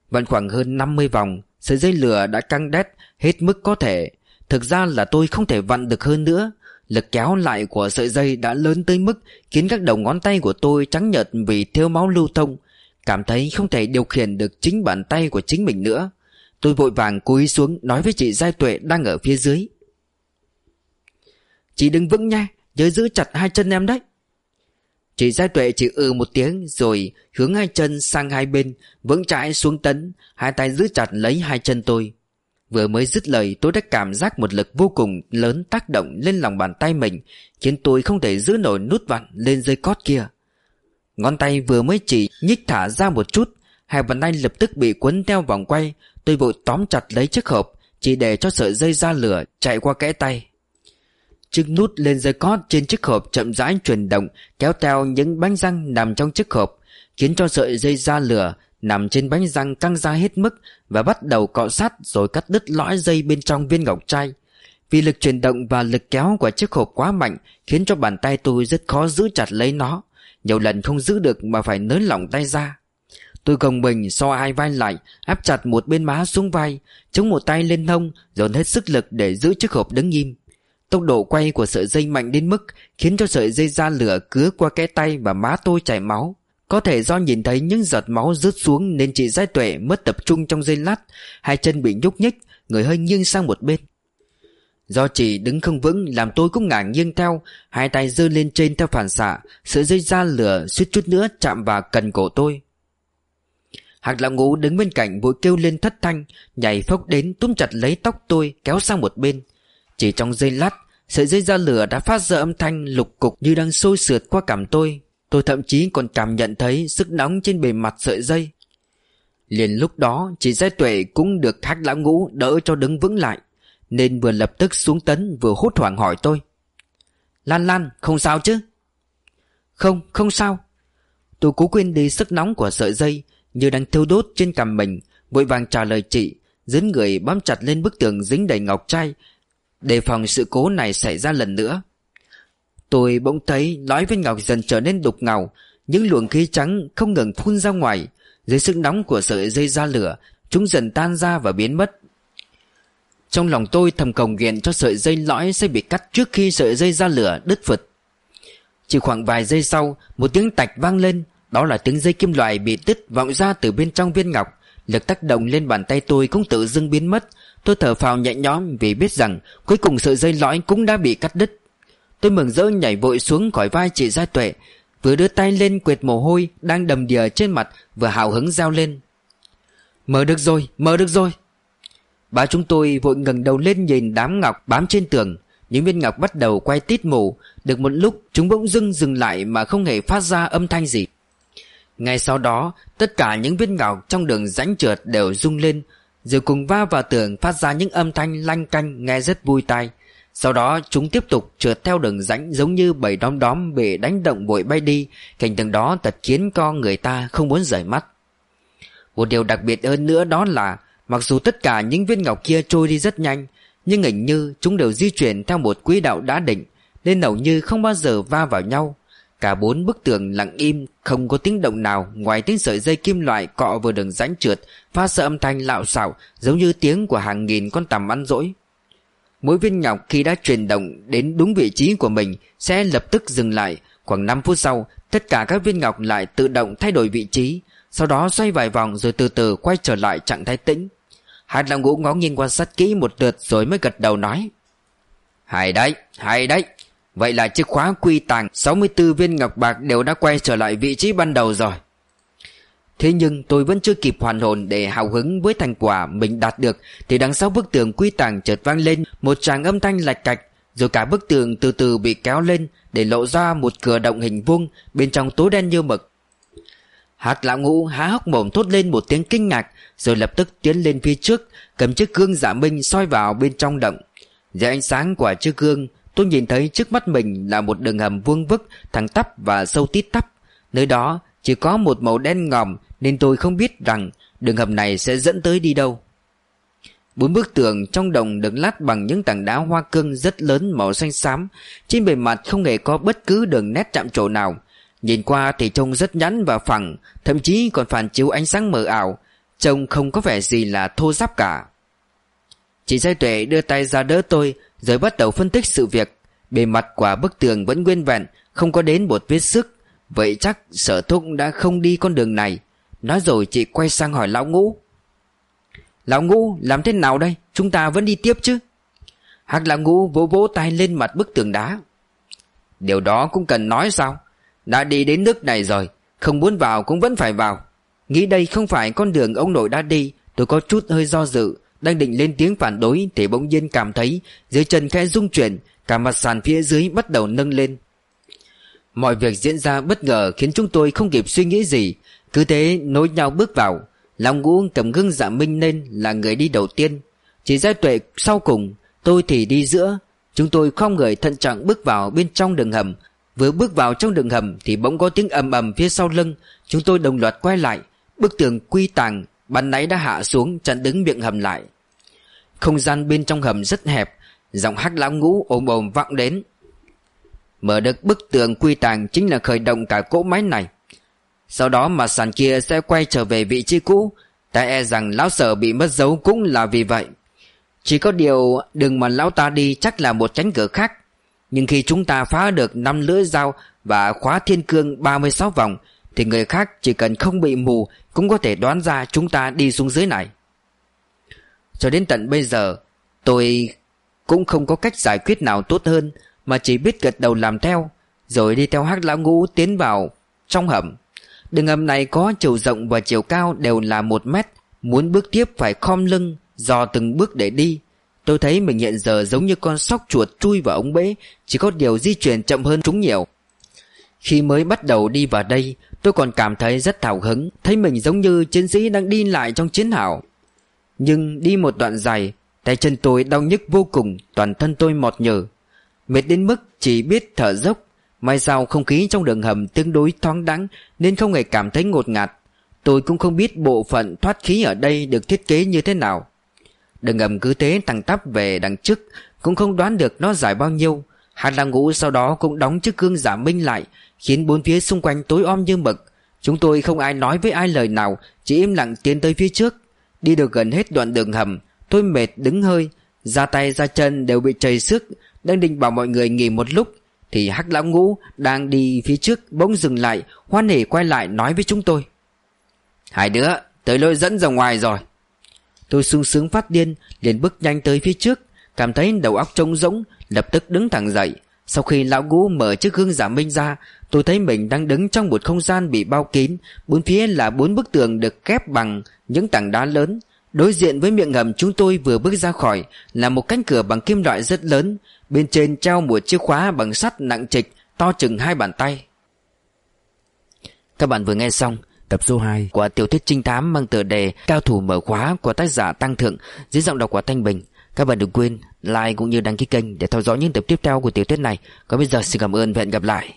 Vặn khoảng hơn 50 vòng, Sợi dây lửa đã căng đét Hết mức có thể. Thực ra là tôi không thể vặn được hơn nữa. Lực kéo lại của sợi dây đã lớn tới mức Khiến các đầu ngón tay của tôi trắng nhợt vì thiếu máu lưu thông. Cảm thấy không thể điều khiển được chính bàn tay của chính mình nữa. Tôi vội vàng cúi xuống nói với chị Giai Tuệ đang ở phía dưới. Chị đứng vững nha, Nhớ giữ chặt hai chân em đấy. Chị Giai Tuệ chỉ ừ một tiếng Rồi hướng hai chân sang hai bên, Vững chãi xuống tấn, Hai tay giữ chặt lấy hai chân tôi. Vừa mới dứt lời, tôi đã cảm giác một lực vô cùng lớn tác động lên lòng bàn tay mình, Khiến tôi không thể giữ nổi nút vặn lên dây cót kia. Ngón tay vừa mới chỉ nhích thả ra một chút, Hai bàn tay lập tức bị cuốn theo vòng quay Tôi vội tóm chặt lấy chiếc hộp, Chỉ để cho sợi dây ra lửa chạy qua kẽ tay. Chiếc nút lên dây cót trên chiếc hộp chậm rãi chuyển động, Kéo theo những bánh răng nằm trong chiếc hộp, Khiến cho sợi dây ra lửa Nằm trên bánh răng căng ra hết mức Và bắt đầu cọ sát rồi cắt đứt lõi dây bên trong viên ngọc trai. Vì lực chuyển động và lực kéo của chiếc hộp quá mạnh, Khiến cho bàn tay tôi rất khó giữ chặt lấy nó. Nhiều lần không giữ được mà phải nới lỏng tay ra. Tôi gồng mình so hai vai lại, Áp chặt một bên má xuống vai, Chống một tay lên hông, Dồn hết sức lực để giữ chiếc hộp đứng im. Tốc độ quay của sợi dây mạnh đến mức Khiến cho sợi dây ra lửa cứa qua cái tay và má tôi chảy máu. Có thể do nhìn thấy những giọt máu rớt xuống Nên chị Giai Tuệ mất tập trung trong dây lát, Hai chân bị nhúc nhích, Người hơi nghiêng sang một bên. Do chị đứng không vững, làm tôi cũng ngả nghiêng theo, Hai tay giơ lên trên theo phản xạ, Sợi dây ra lửa suýt chút nữa chạm vào cần cổ tôi. Hạc lão ngũ đứng bên cạnh vội kêu lên thất thanh, Nhảy phốc đến túm chặt lấy tóc tôi, kéo sang một bên. Chỉ trong giây lát, Sợi dây da lửa đã phát ra âm thanh lục cục như đang sôi sượt qua cảm tôi. Tôi thậm chí còn cảm nhận thấy sức nóng trên bề mặt sợi dây. Liền lúc đó chị Giai Tuệ cũng được hạc lão ngũ đỡ cho đứng vững lại, Nên vừa lập tức xuống tấn vừa hốt hoảng hỏi tôi. Lan Lan, không sao chứ? Không không sao. Tôi cố quên đi sức nóng của sợi dây như đang thiêu đốt trên cằm mình, Vội vàng trả lời chị Dấn người bám chặt lên bức tường dính đầy ngọc trai, Đề phòng sự cố này xảy ra lần nữa. Tôi bỗng thấy lõi viên ngọc dần trở nên đục ngầu, Những luồng khí trắng không ngừng phun ra ngoài, Dưới sức nóng của sợi dây ra lửa, Chúng dần tan ra và biến mất. Trong lòng tôi thầm cầu nguyện cho sợi dây lõi sẽ bị cắt trước khi sợi dây ra lửa đứt phật. Chỉ khoảng vài giây sau, Một tiếng tạch vang lên đó là tiếng dây kim loại bị đứt vọng ra từ bên trong viên ngọc. Lực tác động lên bàn tay tôi cũng tự dưng biến mất. Tôi thở phào nhẹ nhõm vì biết rằng Cuối cùng sợi dây lõi cũng đã bị cắt đứt. Tôi mừng rỡ nhảy vội xuống khỏi vai chị Gia Tuệ Vừa đưa tay lên quệt mồ hôi Đang đầm đìa trên mặt Vừa hào hứng reo lên. Mở được rồi, mở được rồi. Bà chúng tôi vội ngẩng đầu lên nhìn đám ngọc bám trên tường. Những viên ngọc bắt đầu quay tít mù. Được một lúc chúng bỗng dưng dừng lại Mà không hề phát ra âm thanh gì ngay sau đó, Tất cả những viên ngọc trong đường rãnh trượt đều rung lên, Rồi cùng va vào tường phát ra những âm thanh lanh canh nghe rất vui tai. Sau đó, chúng tiếp tục trượt theo đường rãnh giống như bầy đom đóm bị đánh động vội bay đi. Cảnh tượng đó thật khiến con người ta không muốn rời mắt. Một điều đặc biệt hơn nữa đó là, Mặc dù tất cả những viên ngọc kia trôi đi rất nhanh, Nhưng hình như chúng đều di chuyển theo một quỹ đạo đã định, Nên hầu như không bao giờ va vào nhau. Cả bốn bức tường lặng im Không có tiếng động nào Ngoài tiếng sợi dây kim loại cọ vào đường rãnh trượt Phát ra âm thanh lạo xạo Giống như tiếng của hàng nghìn con tằm ăn dỗi. Mỗi viên ngọc khi đã chuyển động Đến đúng vị trí của mình Sẽ lập tức dừng lại. Khoảng 5 phút sau Tất cả các viên ngọc lại tự động thay đổi vị trí Sau đó xoay vài vòng rồi từ từ quay trở lại trạng thái tĩnh. Hạt lòng ngũ ngó nghiêng quan sát kỹ một lượt rồi mới gật đầu nói Hay đấy, hay đấy Vậy là chiếc khóa quy tàng 64 viên ngọc bạc đều đã quay trở lại vị trí ban đầu rồi. Thế nhưng tôi vẫn chưa kịp hoàn hồn để hào hứng với thành quả mình đạt được, Thì đằng sau bức tường quy tàng chợt vang lên một tràng âm thanh lạch cạch, Rồi cả bức tường từ từ bị kéo lên để lộ ra một cửa động hình vuông bên trong tối đen như mực. Hạt lão ngũ há hốc mồm thốt lên một tiếng kinh ngạc, Rồi lập tức tiến lên phía trước, Cầm chiếc gương giả minh soi vào bên trong động. Dưới ánh sáng của chiếc gương Tôi nhìn thấy trước mắt mình là một đường hầm vuông vức, thẳng tắp và sâu tít tắp. Nơi đó chỉ có một màu đen ngòm nên tôi không biết rằng đường hầm này sẽ dẫn tới đi đâu. Bốn bức tường trong đồng được lát bằng những tảng đá hoa cương rất lớn màu xanh xám. Trên bề mặt không hề có bất cứ đường nét chạm trổ nào. Nhìn qua thì trông rất nhẵn và phẳng, thậm chí còn phản chiếu ánh sáng mờ ảo. Trông không có vẻ gì là thô ráp cả. Chị Giai Tuệ đưa tay ra đỡ tôi, rồi bắt đầu phân tích sự việc. Bề mặt của bức tường vẫn nguyên vẹn, Không có đến một vết sức Vậy chắc sở thúc đã không đi con đường này. Nói rồi chị quay sang hỏi lão ngũ. Lão ngũ, làm thế nào đây? Chúng ta vẫn đi tiếp chứ? Hắc lão ngũ vỗ vỗ tay lên mặt bức tường đá. Điều đó cũng cần nói sao? Đã đi đến nước này rồi, Không muốn vào cũng vẫn phải vào. Nghĩ đây không phải con đường ông nội đã đi, Tôi có chút hơi do dự đang định lên tiếng phản đối Thì bỗng nhiên cảm thấy Dưới chân khẽ rung chuyển, Cả mặt sàn phía dưới bắt đầu nâng lên. Mọi việc diễn ra bất ngờ Khiến chúng tôi không kịp suy nghĩ gì. Cứ thế nối nhau bước vào Long ngũ cầm gương dạ minh lên Là người đi đầu tiên. Chỉ giai tuệ sau cùng, Tôi thì đi giữa. Chúng tôi không người thận trọng bước vào bên trong đường hầm. Vừa bước vào trong đường hầm Thì bỗng có tiếng ầm ầm phía sau lưng. Chúng tôi đồng loạt quay lại, Bức tường quy tàng. Ban nãy đã hạ xuống, chặn đứng miệng hầm lại. Không gian bên trong hầm rất hẹp, Giọng hắc lão ngũ ồm ồm vọng đến. Mở được bức tường quy tàng Chính là khởi động cả cỗ máy này. Sau đó mà sàn kia sẽ quay trở về vị trí cũ, Ta e rằng lão sở bị mất dấu cũng là vì vậy. Chỉ có điều đường mà lão ta đi chắc là một cánh cửa khác. Nhưng khi chúng ta phá được năm lưỡi dao Và khóa thiên cương 36 vòng thì người khác chỉ cần không bị mù cũng có thể đoán ra chúng ta đi xuống dưới này. Cho đến tận bây giờ, Tôi cũng không có cách giải quyết nào tốt hơn, Mà chỉ biết gật đầu làm theo, Rồi đi theo hắc lão ngũ tiến vào Trong hầm. Đường hầm này có chiều rộng và chiều cao đều là một mét, Muốn bước tiếp phải khom lưng, Dò từng bước để đi. Tôi thấy mình hiện giờ giống như con sóc chuột chui vào ống bể, Chỉ có điều di chuyển chậm hơn chúng nhiều. Khi mới bắt đầu đi vào đây, Tôi còn cảm thấy rất thảo hứng, Thấy mình giống như chiến sĩ đang đi lại trong chiến hào. Nhưng đi một đoạn dài, Tay chân tôi đau nhức vô cùng, Toàn thân tôi mọt nhừ Mệt đến mức chỉ biết thở dốc, May sao không khí trong đường hầm tương đối thoáng đắng Nên không hề cảm thấy ngột ngạt. Tôi cũng không biết bộ phận thoát khí ở đây được thiết kế như thế nào. Đường hầm cứ thế tăng tắp về đằng trước, Cũng không đoán được nó dài bao nhiêu. Hạt làng ngũ sau đó cũng đóng chiếc gương giả minh lại Khiến bốn phía xung quanh tối om như mực. Chúng tôi không ai nói với ai lời nào, Chỉ im lặng tiến tới phía trước. Đi được gần hết đoạn đường hầm, Tôi mệt đứng hơi ra tay ra chân đều bị chảy sức Đang định bảo mọi người nghỉ một lúc, Thì hắc lão ngũ đang đi phía trước Bỗng dừng lại, Hoan hỉ quay lại nói với chúng tôi. Hai đứa, tới lối dẫn ra ngoài rồi. Tôi sung sướng phát điên, liền bước nhanh tới phía trước. Cảm thấy đầu óc trống rỗng, Lập tức đứng thẳng dậy. Sau khi lão ngũ mở chiếc gương giả minh ra, Tôi thấy mình đang đứng trong một không gian bị bao kín. Bốn phía là bốn bức tường được kép bằng những tảng đá lớn. Đối diện với miệng ngầm chúng tôi vừa bước ra khỏi Là một cánh cửa bằng kim loại rất lớn. Bên trên treo một chiếc khóa bằng sắt nặng trịch, To chừng hai bàn tay. Các bạn vừa nghe xong Tập số 2 của tiểu thuyết trinh thám mang tựa đề Cao thủ mở khóa của tác giả Tăng Thượng dưới giọng đọc của Thanh Bình. Các bạn đừng quên like cũng như đăng ký kênh để theo dõi những tập tiếp theo của tiểu thuyết này. Còn bây giờ xin cảm ơn và hẹn gặp lại.